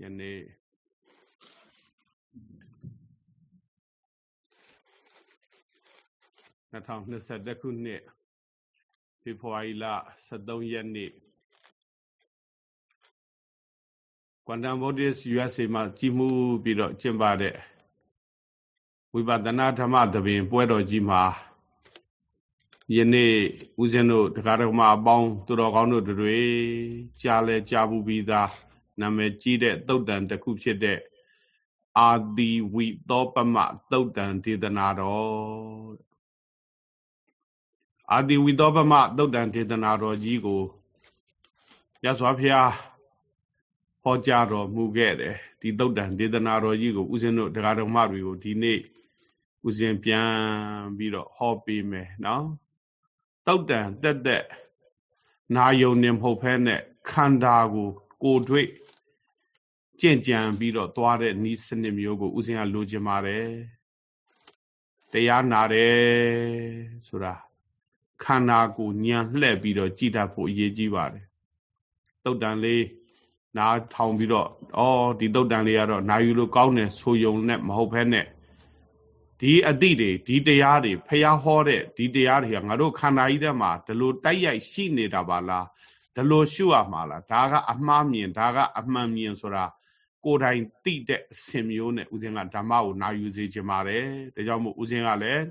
ယနေ့2021ခုနှစ်ဖေဖော်ဝါရီလ23ရက်နေ့ Quantum Buddhist USA မှာကြီးမှုပြီးတော့ကျင်းပတဲ့ဝိပဿနာဓမ္မသဘင် ပွဲတော်ကြီးမှာယနေ့ဦးဇင်းတို့တရားတော်မှာအပေါင်းသူတော်ကောင်းတို့တွေကြားလဲကြားဘူးပြီးသား နာမည်ကြီးတဲ့သုတ်တန်တစ်ခုဖြစ်တဲ့အာတိဝိသောပမသုတ်တန်ဒေသနာတော်အာတိဝိသောပမသုတ်တန်ဒေသနာတော်ကြီးကိုရသော်ဖျားဟောကြားတော်မူခဲ့တယ်ဒီသုတ်တန်ဒေသနာတော်ကြီးကိုဦးဇင်းတို့တရားတော်မတွေကိုဒီနေ့ဦးဇင်းပြန်ပြီးတော့ဟောပေးမယ်နော်တုတ်တန်တက်တက်နာယုံနေမဟုတ်ဖဲနဲ့ခန္ဓာကို ကိုယ်တွေ့ကြင့်ကြံပြီးတော့သွားတဲ့ဤစနစ်မျိုးကိုဦးဇင်းကလိုချင်ပါတယ်တရားနာတယ်ဆိုတာခန္ဓာကိုညံလှည့်ပြီးတော့ကြည်တတ်ဖို့အရေးကြီးပါတယ်တုတ်တန်လေးနားထောင်ပြီးတော့ဩဒီတုတ်တန်လေးကတော့နာယူလို့ကောင်းတယ်ဆိုယုံနဲ့မဟုတ်ဖဲနဲ့ဒီအတိတွေဒီတရားတွေဖျားဟောတဲ့ဒီတရားတွေကငါတို့ခန္ဓာကြီးထဲမှာဒီလိုတိုက်ရိုက်ရှိနေတာပါလား ဒီလိုရှုရမှာလားဒါကအမှားမြင်ဒါကအမှန်မြင်ဆိုတာကိုယ်တိုင်သိတဲ့အစဉ်မျိုးနဲ့ဦးဇင်းကဓမ္မကိုနာယူစေခြင်းပါတယ်ဒါကြောင့်မို့ဦးဇင်းကလည်း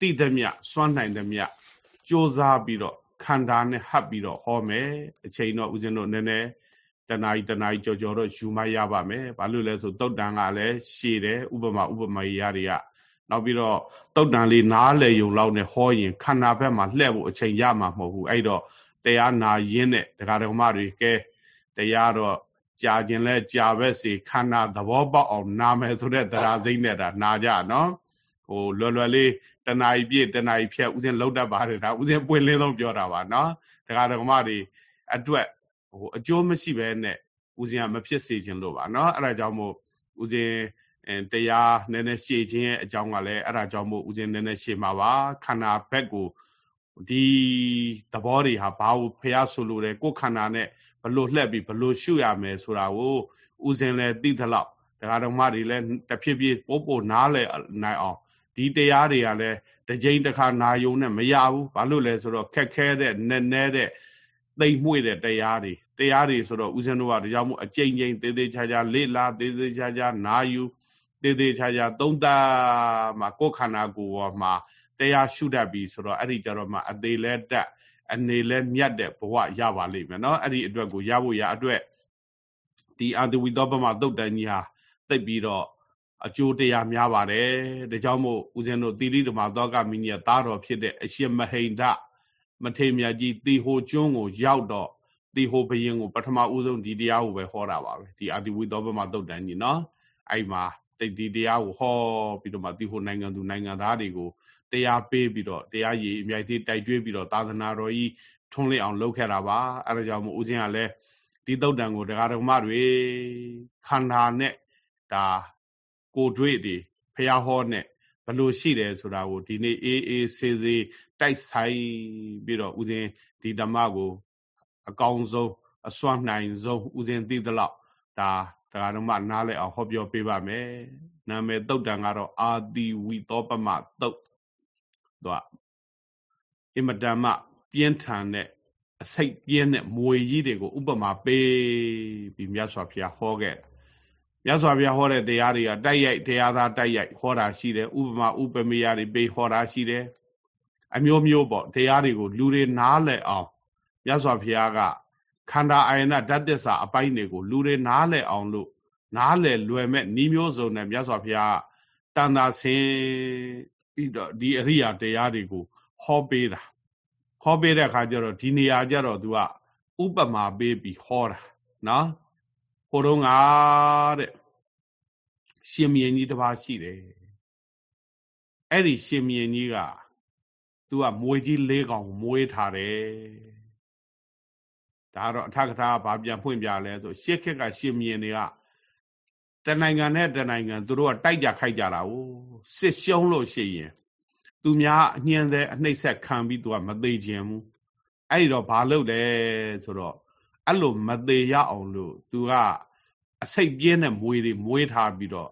သိသမျှစွန့်နိုင်သမျှစ조사ပြီးတော့ခန္ဓာနဲ့ဟပ်ပြီးတော့ဟောမယ်အချိန်တော့ဦးဇင်းတို့နည်းနည်းတနာရီတနာရီကြော်ကြော်တော့ယူမရပါမယ်ဘာလို့လဲဆိုတုတ်တန်ကလည်းရှည်တယ်ဥပမာဥပမာရတွေကနောက်ပြီးတော့တုတ်တန်လေးနားလေယုံလောက်နဲ့ဟောရင်ခန္ဓာဘက်မှာလှည့်ဖို့အချိန်ရမှာမဟုတ်ဘူးအဲ့တော့ တရားနာရင်းနဲ့ဒကာဒကမတွေကဲတရားတော့ကြာခြင်းလဲကြာပဲစီခန္ဓာသဘောပေါက်အောင်နာမယ်ဆိုတဲ့တရားစိမ့်နဲ့ဒါနာကြနော်ဟိုလွယ်လွယ်လေးတဏှာကြီးပြည့်တဏှာကြီးဖြတ်ဥစဉ်လောက်တတ်ပါတယ်ဒါဥစဉ်ပွင့်လင်းဆုံးပြောတာပါနော်ဒကာဒကမတွေအတွက်ဟိုအကျိုးမရှိဘဲနဲ့ဥစဉ်ကမဖြစ်စေခြင်းလို့ပါနော်အဲ့ဒါကြောင့်မို့ဥစဉ်တရားနည်းနည်းရှည်ခြင်းရဲ့အကြောင်းကလည်းအဲ့ဒါကြောင့်မို့ဥစဉ်နည်းနည်းရှည်မှာပါခန္ဓာဘက်ကို ဒီသဘောတွေဟာဘာလို့ဖះဆိုလို့လဲကိုယ်ခန္ဓာနဲ့ဘလို့လှက်ပြီးဘလို့ရှုရမယ်ဆိုတာကိုဥစဉ်လဲသိသလောက်တရားတော်မတွေလည်းတဖြည်းဖြည်းပို့ပို့နားလဲနိုင်အောင်ဒီတရားတွေကလည်းတစ်ကြိမ်တစ်ခါနာယုံနဲ့မရဘူးဘာလို့လဲဆိုတော့ခက်ခဲတဲ့နက်နဲတဲ့သိမ့်မွေ့တဲ့တရားတွေတရားတွေဆိုတော့ဦးဇင်းတို့ကဒါကြောင့်မို့အကြိမ်ကြိမ်သေးသေးချာချာလေ့လာသေးသေးချာချာနာယူသေးသေးချာချာသုံးသပ်မှာကိုယ်ခန္ဓာကိုယ်ပေါ်မှာ တရားရှုတတ်ပြီဆိုတော့အဲ့ဒီကြတော့မှအသေးလဲတက်အနေလဲမြတ်တဲ့ဘဝရပါလိမ့်မယ်နော်အဲ့ဒီအတွက်ကိုရဖို့ရအတွက်ဒီအာတဝိသောပမသုတ်တန်ကြီးဟာသိပြီးတော့အကျိုးတရားများပါတယ်ဒါကြောင့်မို့ဦးဇင်းတို့သီရိဓမ္မသောကမိနိယသားတော်ဖြစ်တဲ့အရှင်မဟိန္ဒမထေမြတ်ကြီးတီဟိုကျွန်းကိုရောက်တော့တီဟိုဘယင်ကိုပထမဦးဆုံးဒီတရားကိုပဲဟောတာပါပဲဒီအာတိဝိသောပမသုတ်တန်ကြီးနော်အဲ့မှာတိတ်ဒီတရားကိုဟောပြီးတော့မှတီဟိုနိုင်ငံသူနိုင်ငံသားတွေကို တရားပေးပြီးတော့တရားရည်အမြိုက်သေးတိုက်ကျွေးပြီးတော့သာသနာတော်ကြီးထွန်းလင်းအောင်လုပ်ခဲ့တာပါအဲဒါကြောင့်မို့ဦးဇင်းကလည်းဒီတုတ်တန်ကိုတရားတော်မတွေခန္ဓာနဲ့ဒါကိုတွေ့တွေဖះဟောနဲ့ဘလို့ရှိတယ်ဆိုတာကိုဒီနေ့အေးအေးဆေးဆေးတိုက်ဆိုင်ပြီးတော့ဦးဇင်းဒီဓမ္မကို အကောင်းဆုံးအစွမ်းနိုင်ဆုံးဦးဇင်းသိသလောက်ဒါတရားတော်မနားလဲအောင်ဟောပြောပေးပါမယ်နာမည်တုတ်တန်ကတော့အာတိဝိသောပမတုတ် သူကအင်မတန်မှပြင်းထန်တဲ့အစိတ်ပြင်းတဲ့မွေကြီးတွေကိုဥပမာပေးပြီးမြတ်စွာဘုရားဟောခဲ့မြတ်စွာဘုရားဟောတဲ့တရားတွေကတိုက်ရိုက်တရားသားတိုက်ရိုက်ဟောတာရှိတယ်ဥပမာဥပမေယတွေပေးဟောတာရှိတယ်အမျိုးမျိုးပေါ့တရားတွေကိုလူတွေနားလည်အောင်မြတ်စွာဘုရားကခန္ဓာအာယနာဓာတ်သစ္စာအပိုင်းတွေကိုလူတွေနားလည်အောင်လို့နားလည်လွယ်မဲ့ဤမျိုးစုံနဲ့မြတ်စွာဘုရားတန်တာဆင်း ပြီးတော့ဒီအရိယာတရားတွေကိုဟောပေးတာဟောပေးတဲ့အခါကျတော့ဒီနေရာကျတော့ तू ကဥပမာပေးပြီးဟောတာနော်ဟိုတော့ငါတဲ့ရှင်မြင်းကြီးတစ်ပါးရှိတယ်အဲ့ဒီရှင်မြင်းကြီးက तू ကမွေကြီး၄កောင်မွေးထားတယ်ဒါတော့အထကထာဘာပြန်ဖွင့်ပြလဲဆိုရှစ်ခက်ကရှင်မြင်းတွေကတနိုင်ငံနဲ့တနိုင်ငံသူတို့ကတိုက်ကြခိုက်ကြတာ哦 စစ်ရှုံးလို့ရှိရင်သူများအညှင်းတဲ့အနှိမ့်ဆက်ခံပြီးသူကမသေးခြင်းဘူးအဲ့ဒီတော့ဘာလုပ်လဲဆိုတော့အဲ့လိုမသေးရအောင်လို့သူကအစိတ်ပြင်းတဲ့မွေတွေမွေးထားပြီးတော့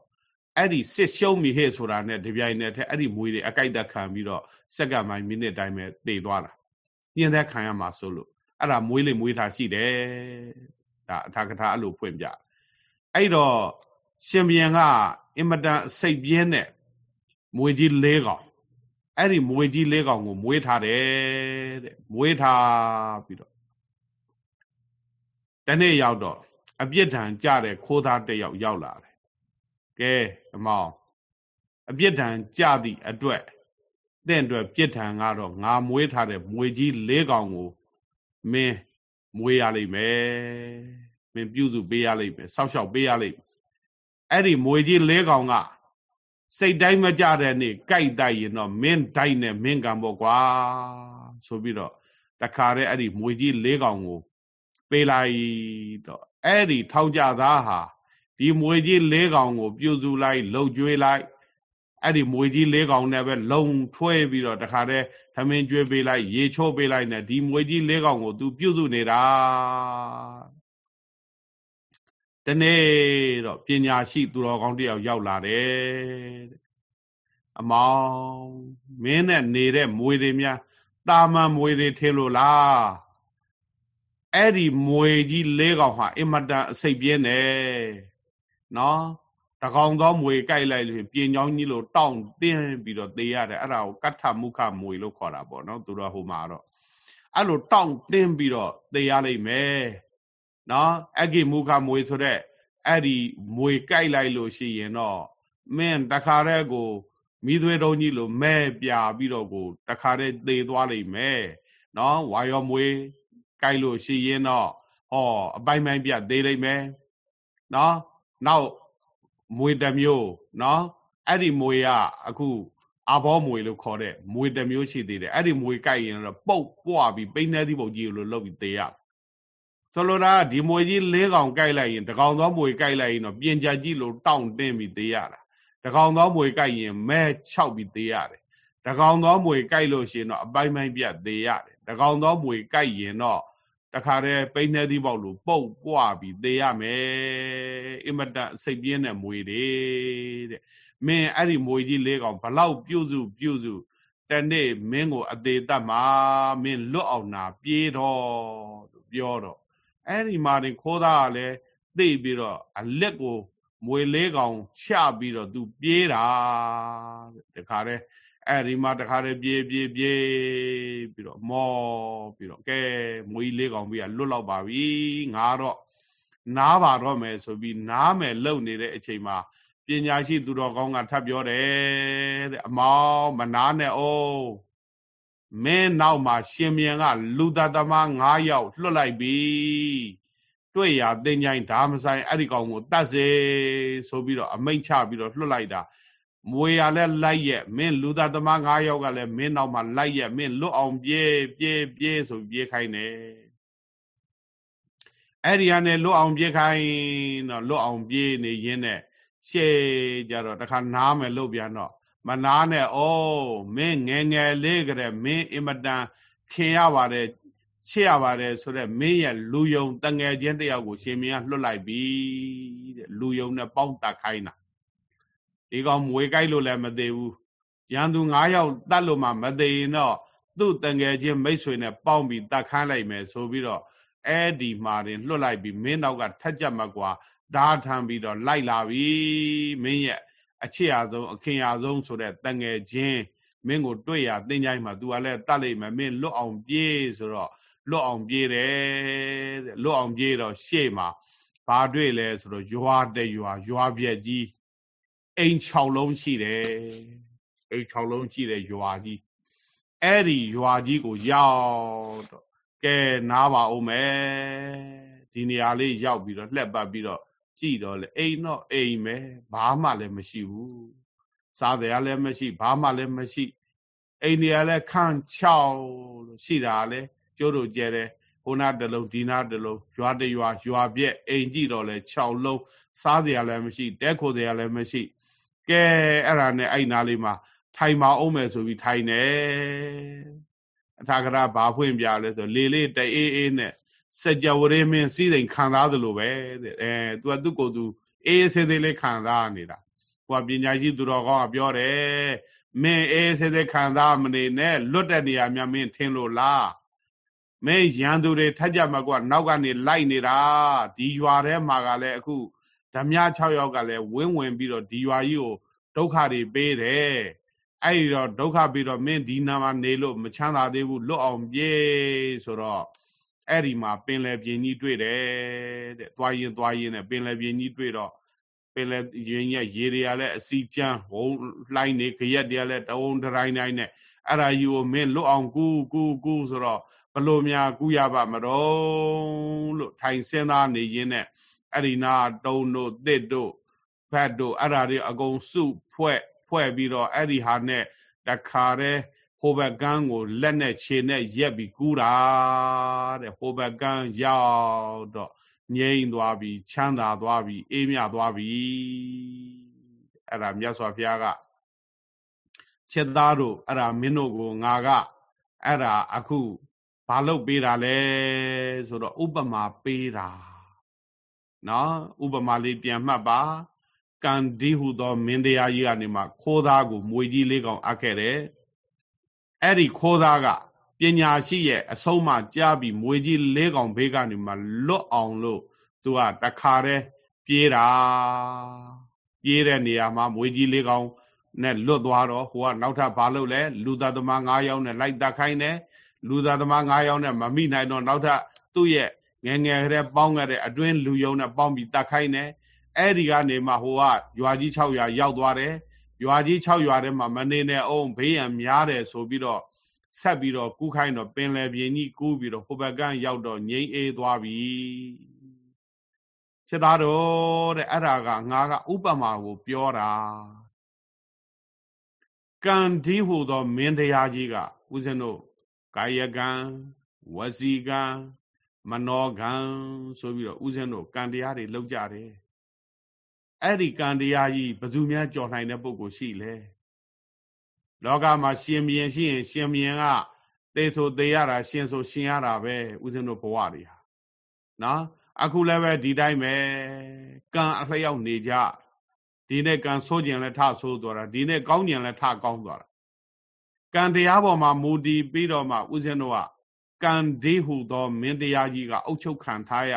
အဲ့ဒီစစ်ရှုံးမိဟဲ့ဆိုတာနဲ့ဒီပြိုင်နဲ့ထဲအဲ့ဒီမွေတွေအကြိုက်တက်ခံပြီးတော့စက္ကန့်ပိုင်းမိနစ်တိုင်းပဲတည်သွားတာညှင်းသက်ခံရမှာဆိုလို့အဲ့ဒါမွေးလေမွေးထားရှိတယ်ဒါအထာကထာအဲ့လိုဖွင့်ပြအဲ့တော့ရှင်ဘုရင်ကအင်မတန်စိတ်ပြင်းတဲ့ မွေကြီး၄ကောင်အဲ့ဒီမွေကြီး၄ကောင်ကိုမွေးထားတယ်တဲ့မွေးထားပြီးတော့တနေ့ရောက်တော့အပြစ်ဒဏ်ကြတဲ့ခိုးသားတစ်ယောက်ရောက်လာတယ်ကဲအမောင်အပြစ်ဒဏ်ကြသည့်အတွက်တင့်အတွက်ပြစ်ဒဏ်ကတော့ငါမွေးထားတဲ့မွေကြီး၄ကောင်ကိုမင်းမွေးရလိမ့်မယ်မင်းပြုစုပေးရလိမ့်မယ်စောက်ရှောက်ပေးရလိမ့်မယ်အဲ့ဒီမွေကြီး၄ကောင်က စိတ်တိုင်းမကြတဲ့နေ့ကြိုက်တိုက်ရင်တော့မင်းတိုက်နဲ့မင်းကံပေါ့ကွာဆိုပြီးတော့တခါတည်းအဲ့ဒီမွေကြီး၄ကောင်ကိုပေးလိုက်တော့အဲ့ဒီထောက်ကြသားဟာဒီမွေကြီး၄ကောင်ကို ပြုစုလိုက်လှုပ်ကြွေးလိုက်အဲ့ဒီမွေကြီး၄ကောင်နဲ့ပဲလုံထွဲပြီးတော့တခါတည်းသမင်းကျွေးပေးလိုက်ရေချိုးပေးလိုက်နဲ့ဒီမွေကြီး၄ကောင်ကို तू ပြုစုနေတာ တနေ့တော့ပညာရှိသူတော်ကောင်းတယောက်ရောက်လာတယ်အမောင်မင်းနဲ့နေတဲ့မွေတွေများတာမန်မွေတွေထင်လို့လားအဲ့ဒီမွေကြီးလေးကောင်ဟာအင်မတန်အစိတ်ပြင်းတယ်နော်တကောင်သောမွေကြိုက်လိုက်လို့ပြင်ချောင်းကြီးလို့တောင့်တင်းပြီးတော့သေရတယ်အဲ့ဒါကိုကဋ္ဌမုခမွေလို့ခေါ်တာပေါ့နော်သူတို့ဟိုမှာတော့အဲ့လိုတောင့်တင်းပြီးတော့သေရလိမ့်မယ် နော်အဂိမုခမွေဆိုတဲ့အဲ့ဒီမွေကြိုက်လိုက်လို့ရှိရင်တော့မင်းတခါတည်းကိုမိသွေးတုံးကြီးလို့မဲပြပြီးတော့ကိုတခါတည်းသေသွားလိမ့်မယ်နော်ဝါရောမွေကြိုက်လို့ရှိရင်တော့ဟောအပိုင်ပိုင်ပြသေးလိမ့်မယ်နော်နောက်မွေတစ်မျိုးနော်အဲ့ဒီမွေကအခုအဘောမွေလို့ခေါ်တဲ့မွေတစ်မျိုးရှိသေးတယ်အဲ့ဒီမွေကြိုက်ရင်တော့ပုတ်ပွားပြီးပိန်းနေသည့်ပုံကြီးလို့လုပ်ပြီးသေရ ဆိုလိုတာဒီမွေကြီးလေးကောင်ကြိုက်လိုက်ရင်တကောင်သောမွေကြိုက်လိုက်ရင်တော့ပြင်ကြကြီးလို့တောင့်တင်းပြီးသေရတာတကောင်သောမွေကြိုက်ရင်မဲ၆ပြီးသေရတယ်တကောင်သောမွေကြိုက်လို့ရှိရင်တော့အပိုင်းပိုင်းပြတ်သေရတယ်တကောင်သောမွေကြိုက်ရင်တော့တခါတည်းပိန်းနေသီးပေါက်လို့ပုတ်ပွားပြီးသေရမယ်အင်မတန်စိတ်ပြင်းတဲ့မွေတွေတဲ့မင်းအဲ့ဒီမွေကြီးလေးကောင်ဘလောက်ပြုစုပြုစုတနေ့မင်းကိုအသေးတတ်မှာမင်းလွတ်အောင်နာပြေးတော့လို့ပြောတော့ အဲ့ဒီမှာတင်ခိုးသားကလည်းသိပြီးတော့အလက်ကိုမွေလေးကောင်ချပြီးတော့သူပြေးတာတခါတည်းအဲ့ဒီမှာတခါတည်းပြေးပြေးပြေးပြီးတော့မောပြီးတော့ကဲမွေလေးကောင်ပြီးကလွတ်လောက်ပါပြီငါတော့နားပါတော့မယ်ဆိုပြီးနားမယ်လုံနေတဲ့အချိန်မှာပညာရှိသူတော်ကောင်းကထပ်ပြောတယ်တဲ့အမောင်မနာနဲ့အောင် မင်းနောက်မှာရှင်မြန်ကလူသားသမား9ယောက်လွတ်လိုက်ပြီတွေ့ရတင်ကြိုင်ဓာမဆိုင်အဲ့ဒီကောင်ကိုတတ်စေဆိုပြီးတော့အမိန့်ချပြီးတော့လွတ်လိုက်တာမွေရလဲလိုက်ရဲ့မင်းလူသားသမား9ယောက်ကလည်းမင်းနောက်မှာလိုက်ရဲ့မင်းလွတ်အောင်ပြေးပြေးပြေးဆိုပြေးခိုင်းတယ်အဲ့ဒီကနေလွတ်အောင်ပြေးခိုင်းတော့လွတ်အောင်ပြေးနေရင်းနဲ့ရှေ့ကြတော့တခါနားမယ်လို့ပြန်တော့ မနာနဲ့ဩမင်းငယ်ငယ်လေးကလေးမင်းအင်မတန်ခင်ရပါတယ်ချစ်ရပါတယ်ဆိုတော့မင်းရဲ့လူယုံတငယ်ချင်းတယောက်ကို ရှင်မင်းကလွတ်လိုက်ပြီတဲ့လူယုံနဲ့ပေါင်းတတ်ခိုင်းတာဒီကောင်မွေကြိုက်လို့လည်းမသေးဘူးရန်သူ9ယောက်တတ်လို့မှမသေးရင်တော့သူ့တငယ်ချင်းမိတ်ဆွေနဲ့ပေါင်းပြီးတတ်ခိုင်းလိုက်မယ်ဆိုပြီးတော့အဲ့ဒီမှာတင်လွတ်လိုက်ပြီးမင်းနောက်ကထက်ကြက်မကွာဓာထမ်းပြီးတော့လိုက်လာပြီမင်းရဲ့ အချစ်ရဆုံးအခင်ရဆုံးဆိုတဲ့တငယ်ချင်းမင်းကိုတွေ့ရတင်ကြိုင်းမှာ तू ကလည်းတတ်လိုက်မယ်မင်းလွတ်အောင်ပြေးဆိုတော့လွတ်အောင်ပြေးတယ်တဲ့လွတ်အောင်ပြေးတော့ရှေ့မှာဘာတွေ့လဲဆိုတော့ရွာတဲ့ရွာရွာပြက်ကြီးအိမ်6လုံးရှိတယ်အိမ်6လုံးရှိတဲ့ရွာကြီးအဲ့ဒီရွာကြီးကိုရောက်တော့ကဲနားပါဦးမယ်ဒီနေရာလေးရောက်ပြီးတော့လှက်ပတ်ပြီးတော့ ကြည့်တော့လေအိမ်တော့အိမ်ပဲဘာမှလည်းမရှိဘူးစားတယ်လည်းမရှိဘာမှလည်းမရှိအိမ်တွေကလည်းခန့်ချောက်လို့ရှိတာလည်းကျိုးတို့ကျဲတယ်ဟိုနာတလုံးဒီနာတလုံးရွာတရွာရွာပြက်အိမ်ကြည့်တော့လဲ6လုံးစားတယ်လည်းမရှိတဲခိုတယ်လည်းမရှိကဲအဲ့ဒါနဲ့အဲ့နာလေးမှာထိုင်မအောင်မယ်ဆိုပြီးထိုင်နေအထာကရဘာဖွင့်ပြလဲဆိုလေလေးတအေးအေးနဲ့ စကြဝဠာမင်းစည်းစိမ်ခံစားသလိုပဲတဲ့အဲ तू ကသူ့ကိုယ်သူအေးဆေးသေးလေးခံစားနေတာဟိုကပညာရှိသူတော်ကောင်းကပြောတယ်မင်းအေးဆေးသေးခံစားမနေနဲ့လွတ်တဲ့နေရာများမင်းထင်လို့လားမင်းရန်သူတွေထက်ကြမှာကွာနောက်ကနေလိုက်နေတာဒီရွာထဲမှာကလည်းအခုဓမြ6ယောက်ကလည်းဝင်းဝင်ပြီးတော့ဒီရွာကြီးကိုဒုက္ခတွေပေးတယ်အဲ့ဒီတော့ဒုက္ခပြီးတော့မင်းဒီနာမှာနေလို့မချမ်းသာသေးဘူးလွတ်အောင်ပြေးဆိုတော့ အဲ့ဒီမှာပင်လယ်ပြင်ကြီးတွေ့တယ်တဲ့သွားရင်သွားရင်နဲ့ပင်လယ်ပြင်ကြီးတွေ့တော့ပင်လယ်ရင်ရဲ့ရေတွေကလည်းအစီကျန်းဝုံလှိုင်းနေကြရက်တွေကလည်းတဝုံတရိုင်းတိုင်းနဲ့အဲ့ဒါယူကိုမင်းလွတ်အောင်ကူးကူးကူးဆိုတော့ဘလို့များကူးရပါမတော့လို့ထိုင်စဉ်းစားနေရင်းနဲ့အဲ့ဒီနာတုံတို့တစ်တို့ဖတ်တို့အဲ့ဒါတွေအကုန်စုဖွဲ့ဖွဲ့ပြီးတော့အဲ့ဒီဟာနဲ့တခါတည်း ဟိုဘက်ကန်းကိုလက်နဲ့ခြေနဲ့ရက်ပြီးကူးတာတဲ့ဟိုဘက်ကန်းရောက်တော့ငြိမ်သွားပြီချမ်းသာသွားပြီအေးမြသွားပြီအဲ့ဒါမြတ်စွာဘုရားကချက်သားတို့အဲ့ဒါမင်းတို့ကိုငါကအဲ့ဒါအခုဘာလုပ်ပေးတာလဲဆိုတော့ဥပမာပေးတာနော်ဥပမာလေးပြန်မှတ်ပါကံဒီဟုသောမင်းတရားကြီးကနေမှခိုးသားကိုမွေကြီးလေးကောင်အပ်ခဲ့တယ် အဲ့ဒီခိုးသားကပညာရှိရဲ့အဆုံးမကြားပြီးမွေကြီးလေးကောင်ဘေးကနေမှလွတ်အောင်လို့သူကတခါတည်းပြေးတာပြေးတဲ့နေရာမှာမွေကြီးလေးကောင်နဲ့လွတ်သွားတော့ဟိုကနောက်ထပ်ဘာလုပ်လဲလူသားသမား9ယောက်နဲ့လိုက်တက်ခိုင်းတယ်လူသားသမား9ယောက်နဲ့မမိနိုင်တော့နောက်ထပ်သူ့ရဲ့ငယ်ငယ်ကလေးပေါင်းခဲ့တဲ့အတွင်းလူယုံနဲ့ပေါင်းပြီးတက်ခိုင်းတယ်အဲ့ဒီကနေမှဟိုကရွာကြီး6ရွာရောက်သွားတယ် ရွာကြီး6ရွာထဲမှာမနေနဲ့အောင်ဘေးရန်များတယ်ဆိုပြီးတော့ဆက်ပြီးတော့ကူးခိုင်းတော့ပင်လယ်ပြင်ကြီးကူးပြီးတော့ဟိုဘက်ကန်းရောက်တော့ငိမ့်အေးသွားပြီစစ်သားတော်တဲ့အဲ့ဒါကငါကဥပမာကိုပြောတာကံဒီဟူသောမင်းတရားကြီးကဦးဇင်းတို့ကာယကံဝစီကံမနောကံဆိုပြီးတော့ဦးဇင်းတို့ကံတရားတွေလောက်ကြတယ် အဲ့ဒီကံတရားကြီးဘယ်သူများကြော်နိုင်တဲ့ပုဂ္ဂိုလ်ရှိလဲလောကမှာရှင်ဘီရင်ရှိရင် ရှင်ဘီရင်ကသေဆိုသေရတာရှင်ဆိုရှင်ရတာပဲဦးဇင်းတို့ဘဝတွေဟာနော်အခုလည်းပဲဒီတိုင်းပဲကံအလျောက်နေကြဒီနေ့ကံဆိုးကျင်လဲထဆိုးသွားတာဒီနေ့ကောင်းကျင်လဲထကောင်းသွားတာကံတရားပေါ်မှာမူတည်ပြီးတော့မှဦးဇင်းတို့ကကံဒီဟုသောမင်းတရားကြီးကအုပ်ချုပ်ခံထားရ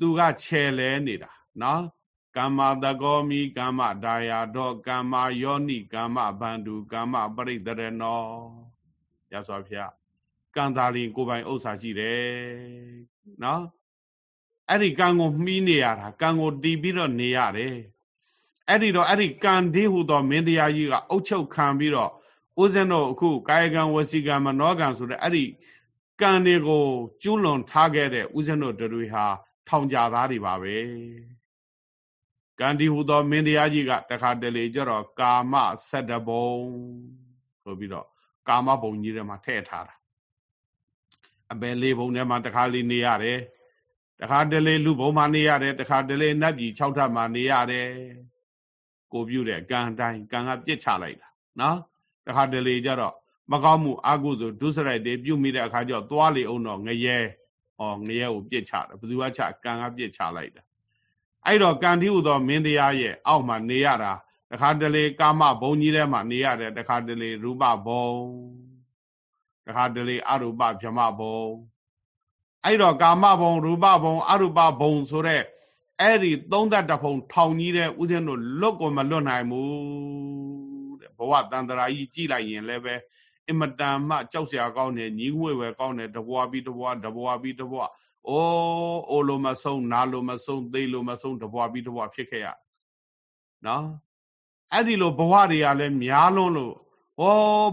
သူကခြယ်လဲနေတာနော် ကမ္မတကောမိကမ္မဒါယာတော့ကမ္မယောနိကမ္မဗန္ဓုကမ္မပရိတရနောရသော်ဖျားကံသာလင်ကိုပိုင်ဥစ္စာရှိတယ်နော်အဲ့ဒီကံကိုမှီးနေရတာကံကိုတီးပြီးတော့နေရတယ်အဲ့ဒီတော့အဲ့ဒီကံဒီဟုသောမင်းတရားကြီးကအုပ်ချုပ်ခံပြီးတော့ဦးဇင်းတို့အခုကာယကံဝစီကံမနောကံဆိုတဲ့အဲ့ဒီကံတွေကိုကျူးလွန်ထားခဲ့တဲ့ဦးဇင်းတို့တွေဟာထောင်ကြသားတွေပါပဲ ကံဒီဟူသောမင်းတရားကြီးကတခါတလေကြတော့ကာမဆက်တဘုံဆိုပြီးတော့ကာမဘုံကြီးထဲမှာထည့်ထားတာအပယ်လေးဘုံထဲမှာတခါလေးနေရတယ်တခါတလေလူဘုံမှာနေရတယ်တခါတလေနတ်ပြည်၆ထပ်မှာနေရတယ်ကိုပြုတဲ့ကံတိုင်းကံကပြစ်ချလိုက်တာနော်တခါတလေကြတော့မကောင်းမှုအကုသို့ဒုစရိုက်တွေပြုမိတဲ့အခါကျတော့သွားလေအောင်တော့ငရဲဩငရဲကိုပြစ်ချတယ်ဘယ်သူကချကံကပြစ်ချလိုက်တာ အဲ့တော့ကံတိဟုသောမင်းတရားရဲ့အောက်မှာနေရတာတခါတလေကာမဘုံကြီးထဲမှာနေရတယ်တခါတလေရူပဘုံတခါတလေအရူပဗြဟ္မဘုံအဲ့တော့ကာမဘုံရူပဘုံအရူပဘုံဆိုတဲ့အဲ့ဒီသုံးသက်တဖုံထောင်ကြီးတဲ့ဥစဉ်တို့လွတ်ကိုမလွတ်နိုင်ဘူးတဲ့ဘဝတန်တရာကြီးကြည်လိုက်ရင်လည်းပဲအင်မတန်မှကြောက်စရာကောင်းတယ်ညီငွေပဲကောင်းတယ်တဘွားပြီးတဘွားတဘွားပြီးတဘွား အိုးအိုလိုမဆုံးနာလိုမဆုံးသိလိုမဆုံးတဘွားပြီးတဘွားဖြစ်ခဲ့ရနော်အဲ့ဒီလိုဘဝတွေကလည်းများလွန်းလို့ဩ